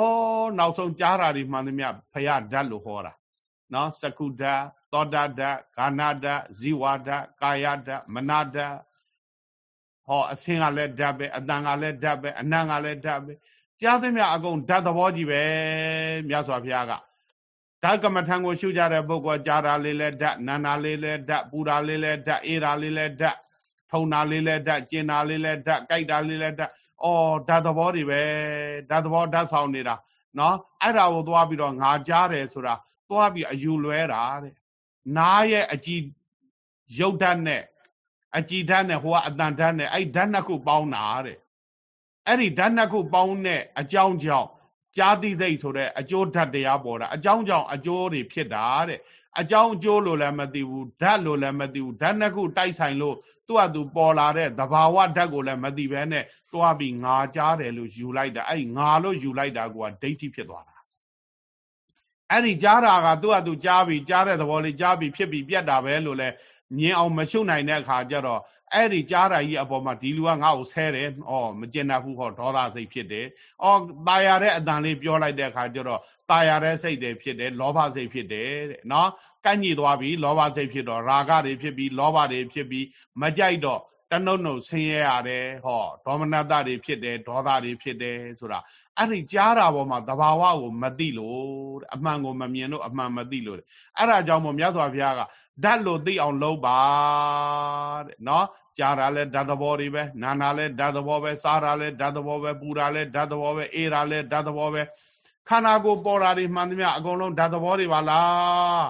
နောက်ဆုံးကြားတာဒီမှန်သမျှဖရဓာတ်လို့ဟောတာနော်စကုဓာတ်သောတာဓာတ်ဂာနာဓာတ်ဇီဝဓာတ်ကာယဓာတ်မနာဓာတ်ဟောအစင်းကလည်းဓာတ်ပဲအတန်ကလည်းဓာတ်ပဲအနံ့ကလည်းဓာတ်ပဲကြားသမျှအကုန်ဓာတ်သဘောကြီးပဲမြတ်စွာဘုရားက ဓာတ်ကမ္မထံကိုရှုကြတဲ့ပုဂ္ဂိုလ်ကြားတာလေးလည်းဓာတ်နာနာလေးလည်းဓာတ်ပူတာလေးလည်းဓာတ်အေးတာလေးလည်းဓာတ်ထုံတာလေးလည်းဓာတ်ကျင်တာလေးလည်းဓာတ်ကြိုက်တာလေးလည်းဓာတ်အော်ဓာတ်သဘောတွေပဲဓာတ်သဘောဓာတ်ဆောင်နေတာနော်အဲ့ဒါကိုသွားပြီးတော့ငါကြားတယ်ဆိုတာသွားပြီးအယူလွဲတာတဲ့နားရဲ့အကြည်ရုပ်ဓာတ်နဲ့အကြည်ဓာတ်နဲ့ဟိုကအတန်ဓာတ်နဲ့အဲ့ဓာတ်နှစ်ခုပေါင်းတာတဲ့အဲ့ဒီဓာတ်နှစ်ခုပေါင်းတဲ့အကြောင်းကြောင့် ကြာတိသိဆိုတဲ့အကျိုးဓာတ်တရားပေါ်တာအကြောင်းကြောင့်အကျိုးတွေဖြစ်တာတဲ့အကြောင်းအကျိုးလို့လည်းမသိဘူးဓာတ်လို့လည်းမသိဘူးဓာတ်နှစ်ခုတိုက်ဆိုင်လို့သူ့အတူပေါ်လာတဲ့သဘာဝဓာတ်ကိုလည်းမသိဘဲနဲ့တွားပြီးငါကြားတယ်လို့ယူလိုက်တာအဲ့ငါလို့ယူလိုက်တာကဒိဋ္ဌိဖြစ်သွားတာအဲ့ဒီကြားတာကသူ့အတူကြားပြီးကြားတဲ့သဘောလေးကြားပြီးဖြစ်ပြီးပြတ်တာပဲလို့လည်း မြင်အောင်မရှုပ်နိုင်တဲ့အခါကျတော့အဲ့ဒီကြားတာကြီးအပေါ်မှာဒီလူကငါ့ကိုဆဲတယ်။အော်မကျင်တတ်ဘူးဟောဒေါသစိတ်ဖြစ်တယ်။အော်ตายရတဲ့အတန်လေးပြောလိုက်တဲ့အခါကျတော့ตายရတဲ့စိတ်တွေဖြစ်တယ်လောဘစိတ်ဖြစ်တယ်တဲ့နော်။ကန့်ညိသွားပြီလောဘစိတ်ဖြစ်တော့ရာဂတွေဖြစ်ပြီးလောဘတွေဖြစ်ပြီးမကြိုက်တော့ တနှုတ်နှုတ်ဆင်းရဲရတယ်ဟောဒေါမနတတွေဖြစ်တယ်ဒေါသတွေဖြစ်တယ်ဆိုတာအဲ့ဒီကြားတာပေါ်မှာသဘာဝကိုမသိလို့အမှန်ကိုမမြင်လို့အမှန်မသိလို့အဲ့ဒါကြောင့်မို့မြတ်စွာဘုရားကဓာတ်လို့သိအောင်လုပ်ပါတဲ့နော်ကြားတာလဲဓာတ်သဘောတွေပဲနာနာလဲဓာတ်သဘောပဲစားတာလဲဓာတ်သဘောပဲပူတာလဲဓာတ်သဘောပဲအေးတာလဲဓာတ်သဘောပဲခန္ဓာကိုယ်ပေါ်တာတွေမှန်သမျှအကုန်လုံးဓာတ်သဘောတွေပါလား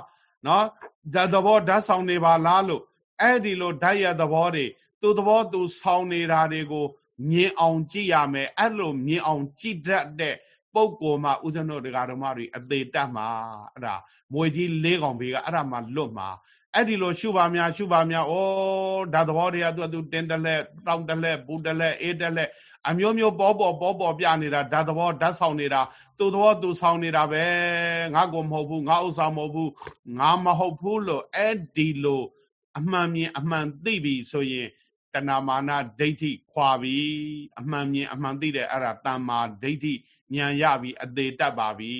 နော်ဓာတ်သဘောဓာတ်ဆောင်နေပါလားလို့အဲ့ဒီလိုဓာတ်ရသဘောတွေ သူသဘောသူဆောင်နေတာတွေကိုမြင်အောင်ကြည့်ရမယ်အဲ့လိုမြင်အောင်ကြည့်တတ်တဲ့ပုံကောမှာဥဇဏတို့တရားဓမ္မတွေအသေးတက်မှာအဲ့ဒါမွေကြီးလေးကောင်ဘေးကအဲ့ဒါမှလွတ်မှာအဲ့ဒီလိုရှုပါများရှုပါများဩဒါသဘောတွေကသူသူတင်းတလဲတောင်းတလဲပူတလဲအေးတလဲအမျိုးမျိုးပေါ်ပေါ်ပေါ်ပေါ်ပြနေတာဓာတ်သဘောဓာတ်ဆောင်နေတာသူသဘောသူဆောင်နေတာပဲငါကိုမဟုတ်ဘူးငါဥစ္စာမဟုတ်ဘူးငါမဟုတ်ဘူးလို့အဲ့ဒီလိုအမှန်မြင်အမှန်သိပြီဆိုရင် တဏမာနဒိဋ္ဌိခွာပြီအမှန်မြင်အမှန်သိတဲ့အဲ့ဒါတမ္မာဒိဋ္ဌိဉာဏ်ရပြီအသေးတတ်ပါပြီ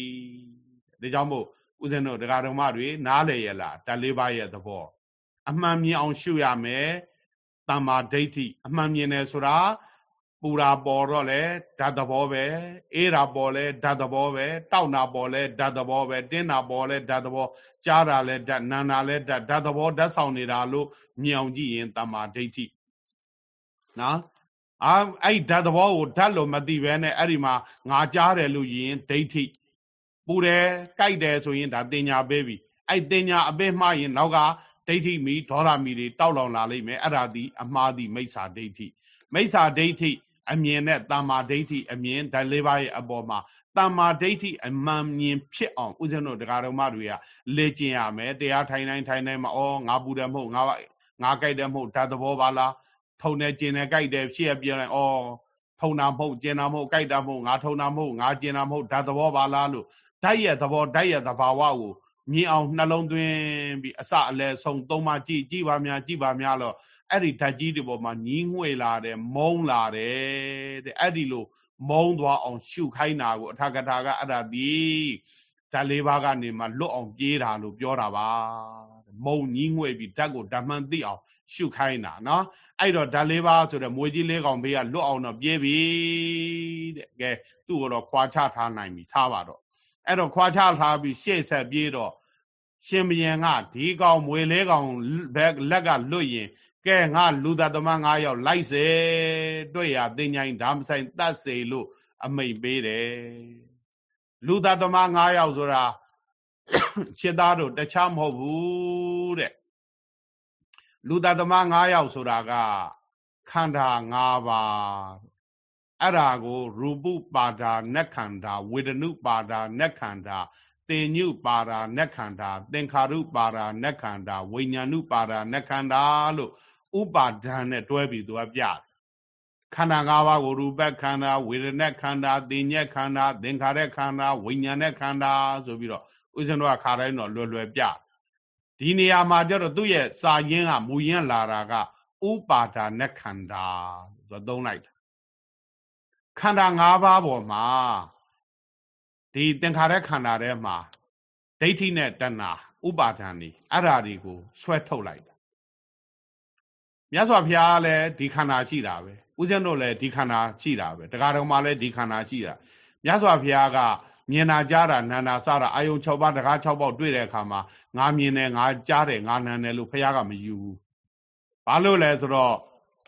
ဒါကြောင့်မို့ဦးဇင်းတို့ဒကာတော်မတွေနားလေရလားတလေးပါးရဲ့သဘောအမှန်မြင်အောင်ရှုရမယ်တမ္မာဒိဋ္ဌိအမှန်မြင်တယ်ဆိုတာပူရာပေါ်တော့လေဓာတ်သဘောပဲအေးရာပေါ်လဲဓာတ်သဘောပဲတောက်နာပေါ်လဲဓာတ်သဘောပဲတင်းနာပေါ်လဲဓာတ်သဘောကြားတာလဲဓာတ်နာနာလဲဓာတ်ဓာတ်သဘောဓာတ်ဆောင်နေတာလို့မြင်အောင်ကြည့်ရင်တမ္မာဒိဋ္ဌိ နော်အာအဲ့ဓာတ်သဘောကိုဓာတ်လို့မသိဘဲနဲ့အဲ့ဒီမှာငါကြားတယ်လို့ရင်ဒိဋ္ဌိပူတယ်ကြိုက်တယ်ဆိုရင်ဒါတင်ညာပေးပြီအဲ့တင်ညာအပေးမှားရင်နောက်ကဒိဋ္ဌိမီဒေါသမီတွေတောက်လောင်လာလိမ့်မယ်အဲ့ဒါဒီအမှားဒီမိစ္ဆာဒိဋ္ဌိမိစ္ဆာဒိဋ္ဌိအမြင်နဲ့တမ္မာဒိဋ္ဌိအမြင်ဓာတ်လေးပါးရဲ့အပေါ်မှာတမ္မာဒိဋ္ဌိအမှန်မြင်ဖြစ်အောင်ဦးဇင်းတို့တရားတော်မတွေကလေ့ကျင့်ရမယ်တရားထိုင်တိုင်းထိုင်တိုင်းမှာဩငါပူတယ်မဟုတ်ငါငါကြိုက်တယ်မဟုတ်ဓာတ်သဘောပါလား ထုံတယ်ကျင်တယ်ကြိုက်တယ်ရှေ့ရပြန်လိုက်ဩထုံတာမဟုတ်ကျင်တာမဟုတ်ကြိုက်တာမဟုတ်ငါထုံတာမဟုတ်ငါကျင်တာမဟုတ်ဓာတ်သဘောပါလားလို့ဓာတ်ရဲ့သဘောဓာတ်ရဲ့သဘာဝကိုမြင်အောင်နှလုံးသွင်းပြီးအစအလဲဆုံးသုံးပါကြည့်ကြည့်ပါများကြည့်ပါများလို့အဲ့ဒီဓာတ်ကြီးတွေပေါ်မှာညီးငွေလာတယ်မုန်းလာတယ်တဲ့အဲ့ဒီလိုမုန်းသွားအောင်ရှုခိုင်းတာကိုအထာကထာကအဲ့ဒါဒီဓာတ်လေးပါးကနေမှလွတ်အောင်ပြေးတာလို့ပြောတာပါမုံညီးငွေပြီးဓာတ်ကိုဓာတ်မှန်သိအောင် ရှုခိုင်းတာနော်အဲ့တော့ဓာတ်လေးပါဆိုတော့မွေကြီးလေးကောင်ဘေးကလွတ်အောင်တော့ပြေးပြီတဲ့ကဲသူ့ကိုတော့ခွာချထားနိုင်ပြီထားပါတော့အဲ့တော့ခွာချထားပြီးရှေ့ဆက်ပြေးတော့ရှင်ဘရင်ကဒီကောင်မွေလေးကောင်လက်ကလွတ်ရင်ကဲငါလူသားသမား၅ယောက်လိုက်စေတွေ့ရတင်ញိုင်းဓာမဆိုင်တတ်စေလို့အမိတ်ပေးတယ်လူသားသမား၅ယောက်ဆိုတာခြေသားတို့တခြားမဟုတ်ဘူးတဲ့ လူသားသမား9ယောက်ဆိုတာကခန္ဓာ5ပါးအဲ့ဒါကို ရူပုပါဒာနက်ခန္ဓာဝေဒနုပါဒာနက်ခန္ဓာတင်ညုပါဒာနက်ခန္ဓာသင်္ခါရုပါဒာနက်ခန္ဓာဝိညာဏုပါဒာနက်ခန္ဓာလို့ဥပါဒံနဲ့တွဲပြီးသူကပြတယ်ခန္ဓာ၅ပါးကိုရူပခန္ဓာဝေဒနာခန္ဓာသင်ညက်ခန္ဓာသင်္ခါရခန္ဓာဝိညာဉ်နဲ့ခန္ဓာဆိုပြီးတော့ဥစဉ်တော့ခါတိုင်းတော့လွယ်လွယ်ပြ ဒီနေရာမှာကျတော့သူ့ရဲ့စာရင်းကမူရင်းလာတာကဥပါဒာနဲ့ခန္ဓာဆိုသုံးလိုက်တာခန္ဓာ၅ပါးပေါ်မှာဒီသင်္ခါရခန္ဓာထဲမှာဒိဋ္ဌိနဲ့တဏှာဥပါဒံနေအဲ့ဓာတွေကိုဆွဲထုတ်လိုက်တာမြတ်စွာဘုရားလည်းဒီခန္ဓာရှိတာပဲဦးဇင်းတို့လည်းဒီခန္ဓာရှိတာပဲတရားတော်မှာလည်းဒီခန္ဓာရှိတာမြတ်စွာဘုရားက မြင်တာကြားတာနာနာစတာအာယုံ6ပါးတကား6ပေါက်တွေ့တဲ့အခါမှာငါမြင်တယ်ငါကြားတယ်ငါနာတယ်လို့ဘုရားကမယူဘူးဘာလို့လဲဆိုတော့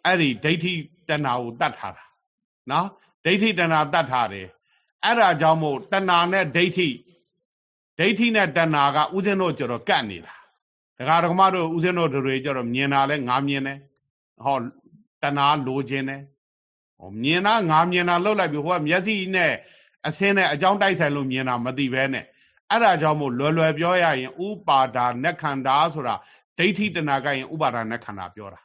အဲ့ဒီဒိဋ္ဌိတဏှာကိုတတ်ထားတာနော်ဒိဋ္ဌိတဏှာတတ်ထားတယ်အဲ့ဒါကြောင့်မို့တဏှာနဲ့ဒိဋ္ဌိဒိဋ္ဌိနဲ့တဏှာကဥစဉ်တို့ကျတော့ကတ်နေတာဒကာဒကမတို့ဥစဉ်တို့တွေကျတော့မြင်တာလဲငါမြင်တယ်ဟောတဏှာလိုခြင်းတယ်ဟောမြင်တာငါမြင်တာလှုပ်လိုက်ပြီဟိုကမျက်စိနဲ့ အစင်းနဲ့အကြောင်းတိုက်ဆိုင်လို့မြင်တာမသိဘဲနဲ့အဲ့ဒါကြောင့်မို့လွယ်လွယ်ပြောရရင်ဥပါဒါနက္ခန္ဓာဆိုတာဒိဋ္ဌိတဏှာကရင်ဥပါဒါနက္ခန္ဓာပြောတာ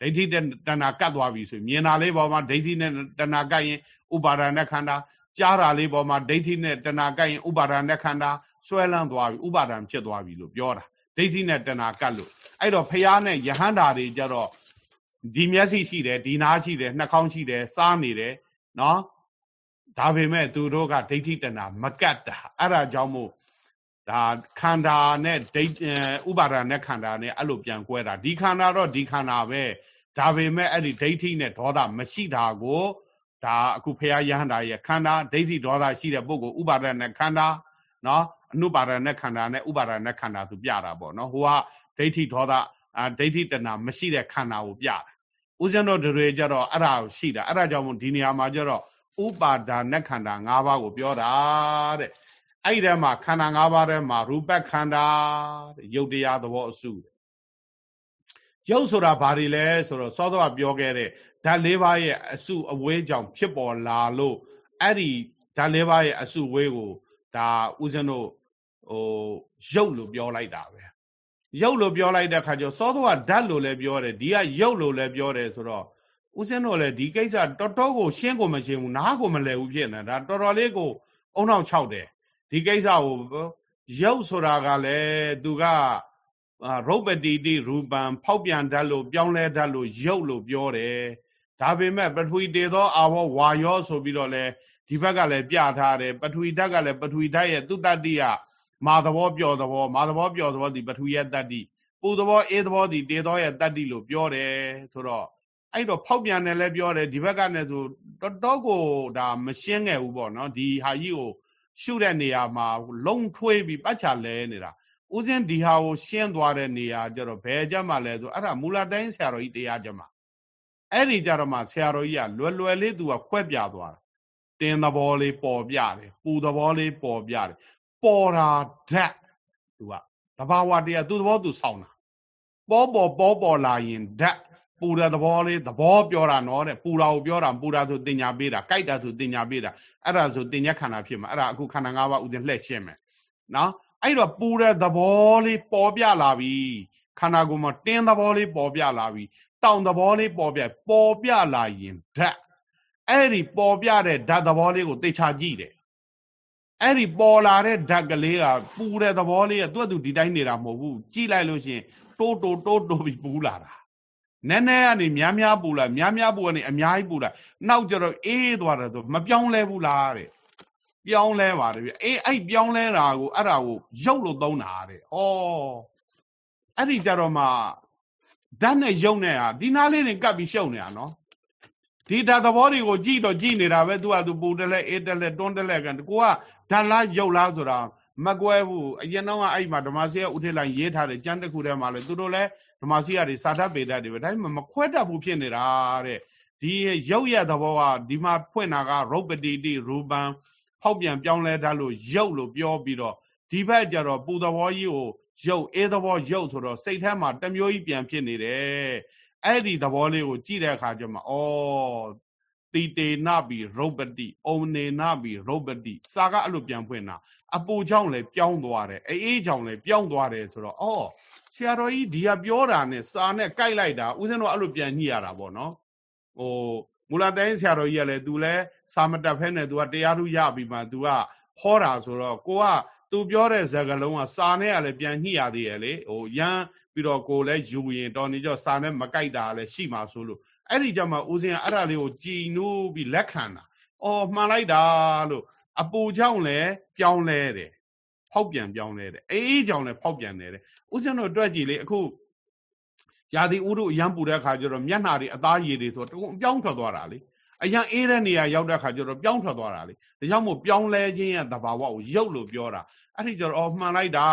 ဒိဋ္ဌိတဏှာကတ်သွားပြီဆိုမြင်တာလေးပေါ်မှာဒိဋ္ဌိနဲ့တဏှာကတ်ရင်ဥပါဒါနက္ခန္ဓာကြားတာလေးပေါ်မှာဒိဋ္ဌိနဲ့တဏှာကတ်ရင်ဥပါဒါနက္ခန္ဓာဆွဲလန်းသွားပြီဥပါဒံဖြစ်သွားပြီလို့ပြောတာဒိဋ္ဌိနဲ့တဏှာကတ်လို့အဲ့တော့ဖះနဲ့ယဟန္တာတွေကြတော့ဒီမျက်စိရှိတယ်ဒီနားရှိတယ်နှာခေါင်းရှိတယ်စားနေတယ်နော် ဒါပေမဲ့သူတို့ကဒိဋ္ဌိတဏမကတ်တာအဲ့ဒါကြောင့်မို့ဒါခန္ဓာနဲ့ဒိဋ္ဌဥပါဒာနဲ့ခန္ဓာနဲ့အဲ့လိုပြန်ကွဲတာဒီခန္ဓာတော့ဒီခန္ဓာပဲဒါပေမဲ့အဲ့ဒီဒိဋ္ဌိနဲ့ဒေါသမရှိတာကိုဒါအခုဖရာယဟန္တာရဲ့ခန္ဓာဒိဋ္ဌိဒေါသရှိတဲ့ပုဂ္ဂိုလ်ဥပါဒနဲ့ခန္ဓာနော်အနုပါဒနဲ့ခန္ဓာနဲ့ဥပါဒနဲ့ခန္ဓာသူပြတာပေါ့နော်ဟိုကဒိဋ္ဌိဒေါသအာဒိဋ္ဌိတဏမရှိတဲ့ခန္ဓာကိုပြတာဦးဇင်းတို့တွေကြတော့အဲ့ဒါရှိတာအဲ့ဒါကြောင့်မို့ဒီနေရာမှာကျတော့ ဥပါဒါနခန္ဓာ၅ပါးကိုပြောတာတဲ့အဲ့ဒီထဲမှာခန္ဓာ၅ပါးထဲမှာရူပခန္ဓာတဲ့ရုပ်တရားသဘောအစုရုပ်ဆိုတာဘာတွေလဲဆိုတော့စောစောကပြောခဲ့တဲ့ဓာတ်၄ပါးရဲ့အစုအဝေးကြောင့်ဖြစ်ပေါ်လာလို့အဲ့ဒီဓာတ်၄ပါးရဲ့အစုဝေးကိုဒါဦးဇင်းတို့ဟိုရုပ်လို့ပြောလိုက်တာပဲရုပ်လို့ပြောလိုက်တဲ့ခါကျစောစောကဓာတ်လို့လည်းပြောတယ်ဒီကရုပ်လို့လည်းပြောတယ်ဆိုတော့ ဦးစင်းတို့လည်းဒီကိစ္စတော်တော်ကိုရှင်းကိုမရှင်းဘူးနားကိုမလဲဘူးဖြစ်နေတာတော်တော်လေးကိုအုံနောက်၆တယ်ဒီကိစ္စကိုရုပ်ဆိုတာကလည်းသူကရုပ်ပတိတိရူပံဖောက်ပြန်တတ်လို့ပြောင်းလဲတတ်လို့ရုပ်လို့ပြောတယ်ဒါပေမဲ့ပထဝီတေသောအာဘောဝါယောဆိုပြီးတော့လဲဒီဘက်ကလည်းပြထားတယ်ပထဝီဓာတ်ကလည်းပထဝီဓာတ်ရဲ့သူတတ္တိယမာသဘောပြောသဘောမာသဘောပြောသဘောဒီပထဝီရဲ့တတ္တိပူသဘောအေးသဘောဒီတေသောရဲ့တတ္တိလို့ပြောတယ်ဆိုတော့ အဲ့တော့ဖောက်ပြန်တယ်လည်းပြောတယ်ဒီဘက်ကနဲ့ဆိုတော်တော်ကိုဒါမရှင်းခဲ့ဘူးပေါ့နော်ဒီဟာကြီးကိုရှုတဲ့နေရာမှာလုံထွေးပြီးပတ်ချလဲနေတာဥစဉ်ဒီဟာကိုရှင်းသွားတဲ့နေရာကျတော့ဘယ်ကြမှာလဲဆိုအဲ့ဒါမူလတိုင်းဆရာတော်ကြီးတရားကြမှာအဲ့ဒီကြတော့မှဆရာတော်ကြီးကလွယ်လွယ်လေးသူကခွဲပြသွားတာတင်းသဘောလေးပေါ်ပြတယ်ပူသဘောလေးပေါ်ပြတယ်ပေါ်တာဓာတ်သူကတဘာဝတရားသူ့သဘောသူဆောင်းတာပေါ်ပေါ်ပေါ်ပေါ်လာရင်ဓာတ် ပူတဲ့သဘောလေးသဘောပြောတာနော်တဲ့ပူတာကိုပြောတာပူတာဆိုတင်ညာပေးတာကြိုက်တာဆိုတင်ညာပေးတာအဲ့ဒါဆိုတင်ညာခန္ဓာဖြစ်မှာအဲ့ဒါအခုခန္ဓာ၅ပါးဥစဉ်လှည့်ရှင်းမယ်နော်အဲ့တော့ပူတဲ့သဘောလေးပေါ်ပြလာပြီခန္ဓာကိုယ်မှာတင်းသဘောလေးပေါ်ပြလာပြီတောင်သဘောလေးပေါ်ပြပေါ်ပြလာရင်ဓာတ်အဲ့ဒီပေါ်ပြတဲ့ဓာတ်သဘောလေးကိုသိချာကြည့်တယ်အဲ့ဒီပေါ်လာတဲ့ဓာတ်ကလေးကပူတဲ့သဘောလေးကသူ့အတူဒီတိုင်းနေတာမဟုတ်ဘူးကြည့်လိုက်လို့ရှိရင်တိုးတိုးတိုးတိုးပြီးပူလာတာ နည်းနည်းကနေများများပူလာများများပူကနေအများကြီးပူလာနောက်ကျတော့အေးသွားတယ်ဆိုမပြောင်းလဲဘူးလားတဲ့ပြောင်းလဲပါတယ်ဗျအေးအဲ့ပြောင်းလဲတာကိုအဲ့ဒါကိုရုပ်လို့သုံးတာတဲ့ဩအဲ့ဒီကြတော့မှဓာတ်နဲ့ရုပ်နဲ့ဟာဒီနားလေးတွေကပ်ပြီးရှုပ်နေတာနော်ဒီဓာတ်သဘောတွေကိုကြည့်တော့ကြည့်နေတာပဲသူကသူပူတယ်လဲအေးတယ်လဲတွန်းတယ်လဲကန်ကိုကဓာတ်လားရုပ်လားဆိုတာ မကွဲဘူးအရင်တော့ကအဲ့မှာဓမ္မစီကဥထေလိုင်းရေးထားတယ်ကျမ်းတစ်ခုထဲမှာလဲသူတို့လဲဓမ္မစီကတွေစာတတ်ပေတတ်တွေပဲဒါပေမဲ့မခွဲတတ်ဘူးဖြစ်နေတာတဲ့ဒီရုပ်ရသဘောကဒီမှာဖွင့်တာကရုပ်ပတိတိရူပံဖောက်ပြန်ပြောင်းလဲတတ်လို့ရုပ်လို့ပြောပြီးတော့ဒီဘက်ကျတော့ပူသဘောကြီးကိုရုပ်အေးသဘောရုပ်ဆိုတော့စိတ်ထဲမှာတမျိုးကြီးပြန်ဖြစ်နေတယ်အဲ့ဒီသဘောလေးကိုကြည့်တဲ့အခါကျမှဩ တိတေနပိရုပ်ပတိဩနေနပိရုပ်ပတိစာကအဲ့လိုပြန်ဖွင့်တာအပူကြောင့်လည်းပြောင်းသွားတယ်အေးအေးကြောင့်လည်းပြောင်းသွားတယ်ဆိုတော့ဩ ဆရာတော်ကြီးဒီကပြောတာနဲ့စာနဲ့ကြိုက်လိုက်တာဦးဇင်းတို့အဲ့လိုပြန်ညှိရတာပေါ့နော်ဟိုမူလာတိုင်းဆရာတော်ကြီးကလည်း तू လဲစာမတက်ဖဲနဲ့ तू ကတရားထုရပြီးမှ तू ကဟောတာဆိုတော့ကိုက तू ပြောတဲ့ဇာကလုံးကစာနဲ့ကလည်းပြန်ညှိရသေးရဲ့လေဟိုရမ်းပြီးတော့ကိုလည်းယူရင်တော်နေကြစာနဲ့မကြိုက်တာလည်းရှိမှာဆိုလို့ အဲ့ဒီကြမှာဦးဇင်းကအဲ့ဒါလေးကိုကြည်နူးပြီးလက်ခံတာအော်မှန်လိုက်တာလို့အပူကြောင့်လည်းပြောင်းလဲတယ်ဖောက်ပြန်ပြောင်းလဲတယ်အေးကြောင့်လည်းဖောက်ပြန်တယ်ဦးဇင်းတို့တွေ့ကြည့်လေအခုရာသီဥတုအရန်ပူတဲ့အခါကျတော့မျက်နှာတွေအသားရည်တွေဆိုတော့ပြောင်းထွက်သွားတာလေအရန်အေးတဲ့နေရာရောက်တဲ့အခါကျတော့ပြောင်းထွက်သွားတာလေဒါကြောင့်မို့ပြောင်းလဲခြင်းရဲ့သဘာဝကိုရုပ်လို့ပြောတာအဲ့ဒီကျတော့အော်မှန်လိုက်တာ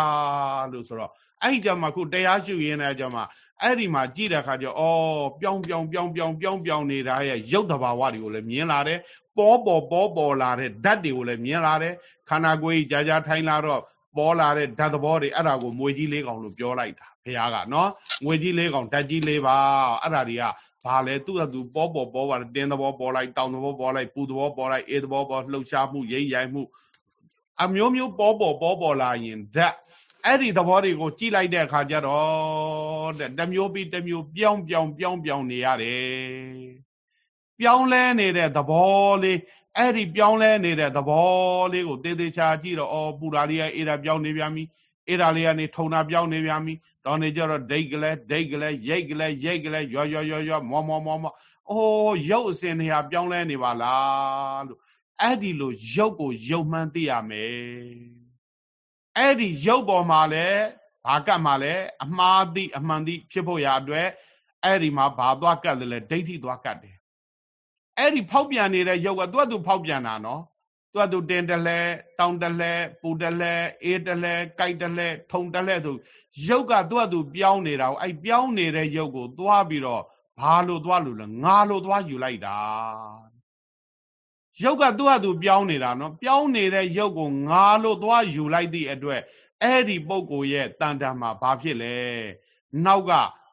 လို့ဆိုတော့ အဲ့ဒီကြမှာခုတရားရှုရင်းတဲ့ကြမှာအဲ့ဒီမှာကြည့်တဲ့အခါကျအော်ပြောင်းပြောင်းပြောင်းပြောင်းပြောင်းပြောင်းနေတာရဲ့ရုပ်သဘာဝတွေကိုလည်းမြင်လာတယ်ပေါ်ပေါ်ပေါ်ပေါ်လာတဲ့ဓာတ်တွေကိုလည်းမြင်လာတယ်ခန္ဓာကိုယ်ကြီးကြာကြာထိုင်လာတော့ပေါ်လာတဲ့ဓာတ်သဘောတွေအဲ့ဒါကိုမွေကြီးလေးကောင်လို့ပြောလိုက်တာဘုရားကနော်ငွေကြီးလေးကောင်ဓာတ်ကြီးလေးပါအဲ့ဒါတွေကဘာလဲသူ့အတူပေါ်ပေါ်ပေါ်ပါတင်းသဘောပေါ်လိုက်တောင်သဘောပေါ်လိုက်ပူသဘောပေါ်လိုက်အေးသဘောပေါ်လှုပ်ရှားမှုရိမ့်ရိုင်မှုအမျိုးမျိုးပေါ်ပေါ်ပေါ်ပေါ်လာရင်ဓာတ် အဲ့ဒီသဘောတွေကိုကြည့်လိုက်တဲ့အခါကျတော့တဲ့တမျိုးပြီးတမျိုးပြောင်းပြောင်းပြောင်းပြောင်းနေရတယ်ပြောင်းလဲနေတဲ့သဘောလေးအဲ့ဒီပြောင်းလဲနေတဲ့သဘောလေးကိုသေသေးချာကြည့်တော့အော်ပူရာလေးကအေးတာပြောင်းနေပြန်ပြီအေးတာလေးကနေထုံတာပြောင်းနေပြန်ပြီတောင်းနေကြတော့ဒိတ်ကလေးဒိတ်ကလေးရိတ်ကလေးရိတ်ကလေးရွရွရွရွမောမောမောမောအိုးရုပ်အစဉ်နေဟာပြောင်းလဲနေပါလားလို့အဲ့ဒီလိုရုပ်ကိုရုပ်မှန်းသိရမယ် အဲ့ဒီရုပ်ပေါ်မှာလဲဘာကတ်မှာလဲအမှားသိအမှန်သိဖြစ်ဖို့ရအတွက်အဲ့ဒီမှာဘာသွားကတ်တယ်လဲဒိဋ္ဌိသွားကတ်တယ်အဲ့ဒီဖောက်ပြန်နေတဲ့ရုပ်ကသူ့အတူဖောက်ပြန်တာနော်သူ့အတူတင်တလဲတောင်တလဲပူတလဲအေးတလဲကြိုက်တလဲထုံတလဲဆိုရုပ်ကသူ့အတူပြောင်းနေတာကိုအဲ့ပြောင်းနေတဲ့ရုပ်ကိုသွားပြီးတော့ဘာလို့သွားလို့လဲငါလို့သွားယူလိုက်တာ ရုပ်ကသူ့အတူပြောင်းနေတာနော်ပြောင်းနေတဲ့ရုပ်ကိုငါလို့သွားယူလိုက်သည့်အတွက်အဲ့ဒီပုံကိုရဲ့တန်တန်မှာဘာဖြစ်လဲနောက်က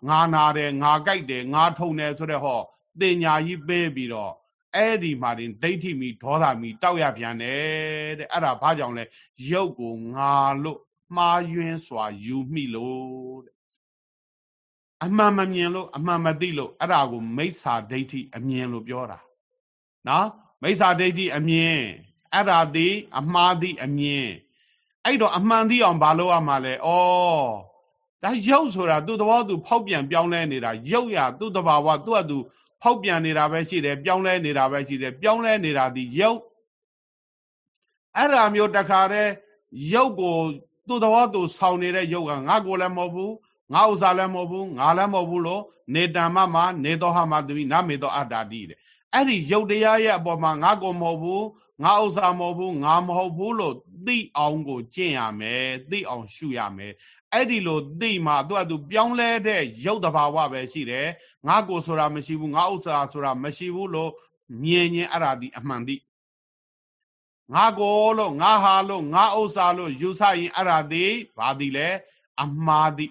ငါနာတယ်ငါကြိုက်တယ်ငါထုံတယ်ဆိုတဲ့ဟောတင်ညာကြီးပေးပြီးတော့အဲ့ဒီမှာတင်ဒိဋ္ဌိမီဒေါသမီတောက်ရပြန်တယ်တဲ့အဲ့ဒါဘာကြောင့်လဲရုပ်ကိုငါလို့မှားယွင်းစွာယူမိလို့တဲ့အမှန်မမြင်လို့အမှန်မသိလို့အဲ့ဒါကိုမိစ္ဆာဒိဋ္ဌိအမြင်လို့ပြောတာနော် မိစ္ဆာဒိဋ္ဌိအမြင်အဲ့ဒါသည်အမှားသည်အမြင်အဲ့တော့အမှန်သိအောင်ဘာလို့ရမှာလဲဩဒါရုပ်ဆိုတာသူ့သဘောသူဖောက်ပြန်ပြောင်းလဲနေတာရုပ်ရသူ့တဘာဝသူ့အတူဖောက်ပြန်နေတာပဲရှိတယ်ပြောင်းလဲနေတာပဲရှိတယ်ပြောင်းလဲနေတာဒီရုပ်အဲ့ဒါမျိုးတခါတည်းရုပ်ကိုသူ့သဘောသူဆောင်းနေတဲ့ရုပ်ကငါကိုလည်းမဟုတ်ဘူးငါဥစ္စာလည်းမဟုတ်ဘူးငါလည်းမဟုတ်ဘူးလို့နေတံမမနေတော်ဟာမသူနမေတော်အတ္တာတိတဲ့ အဲ့ဒီရုပ်တရားရဲ့အပေါ်မှာငါကိုမဟုတ်ဘူးငါဥစ္စာမဟုတ်ဘူးငါမဟုတ်ဘူးလို့သိအောင်ကိုကျင့်ရမယ်သိအောင်ရှုရမယ်အဲ့ဒီလိုသိမှသူကသူပြောင်းလဲတဲ့ရုပ်တဘာဝပဲရှိတယ်ငါကိုဆိုတာမရှိဘူးငါဥစ္စာဆိုတာမရှိဘူးလို့မြင်ရင်အဲ့ဒါဒီအမှန်သိငါကိုလို့ငါဟာလို့ငါဥစ္စာလို့ယူဆရင်အဲ့ဒါဒီဘာဒီလဲအမှားသိ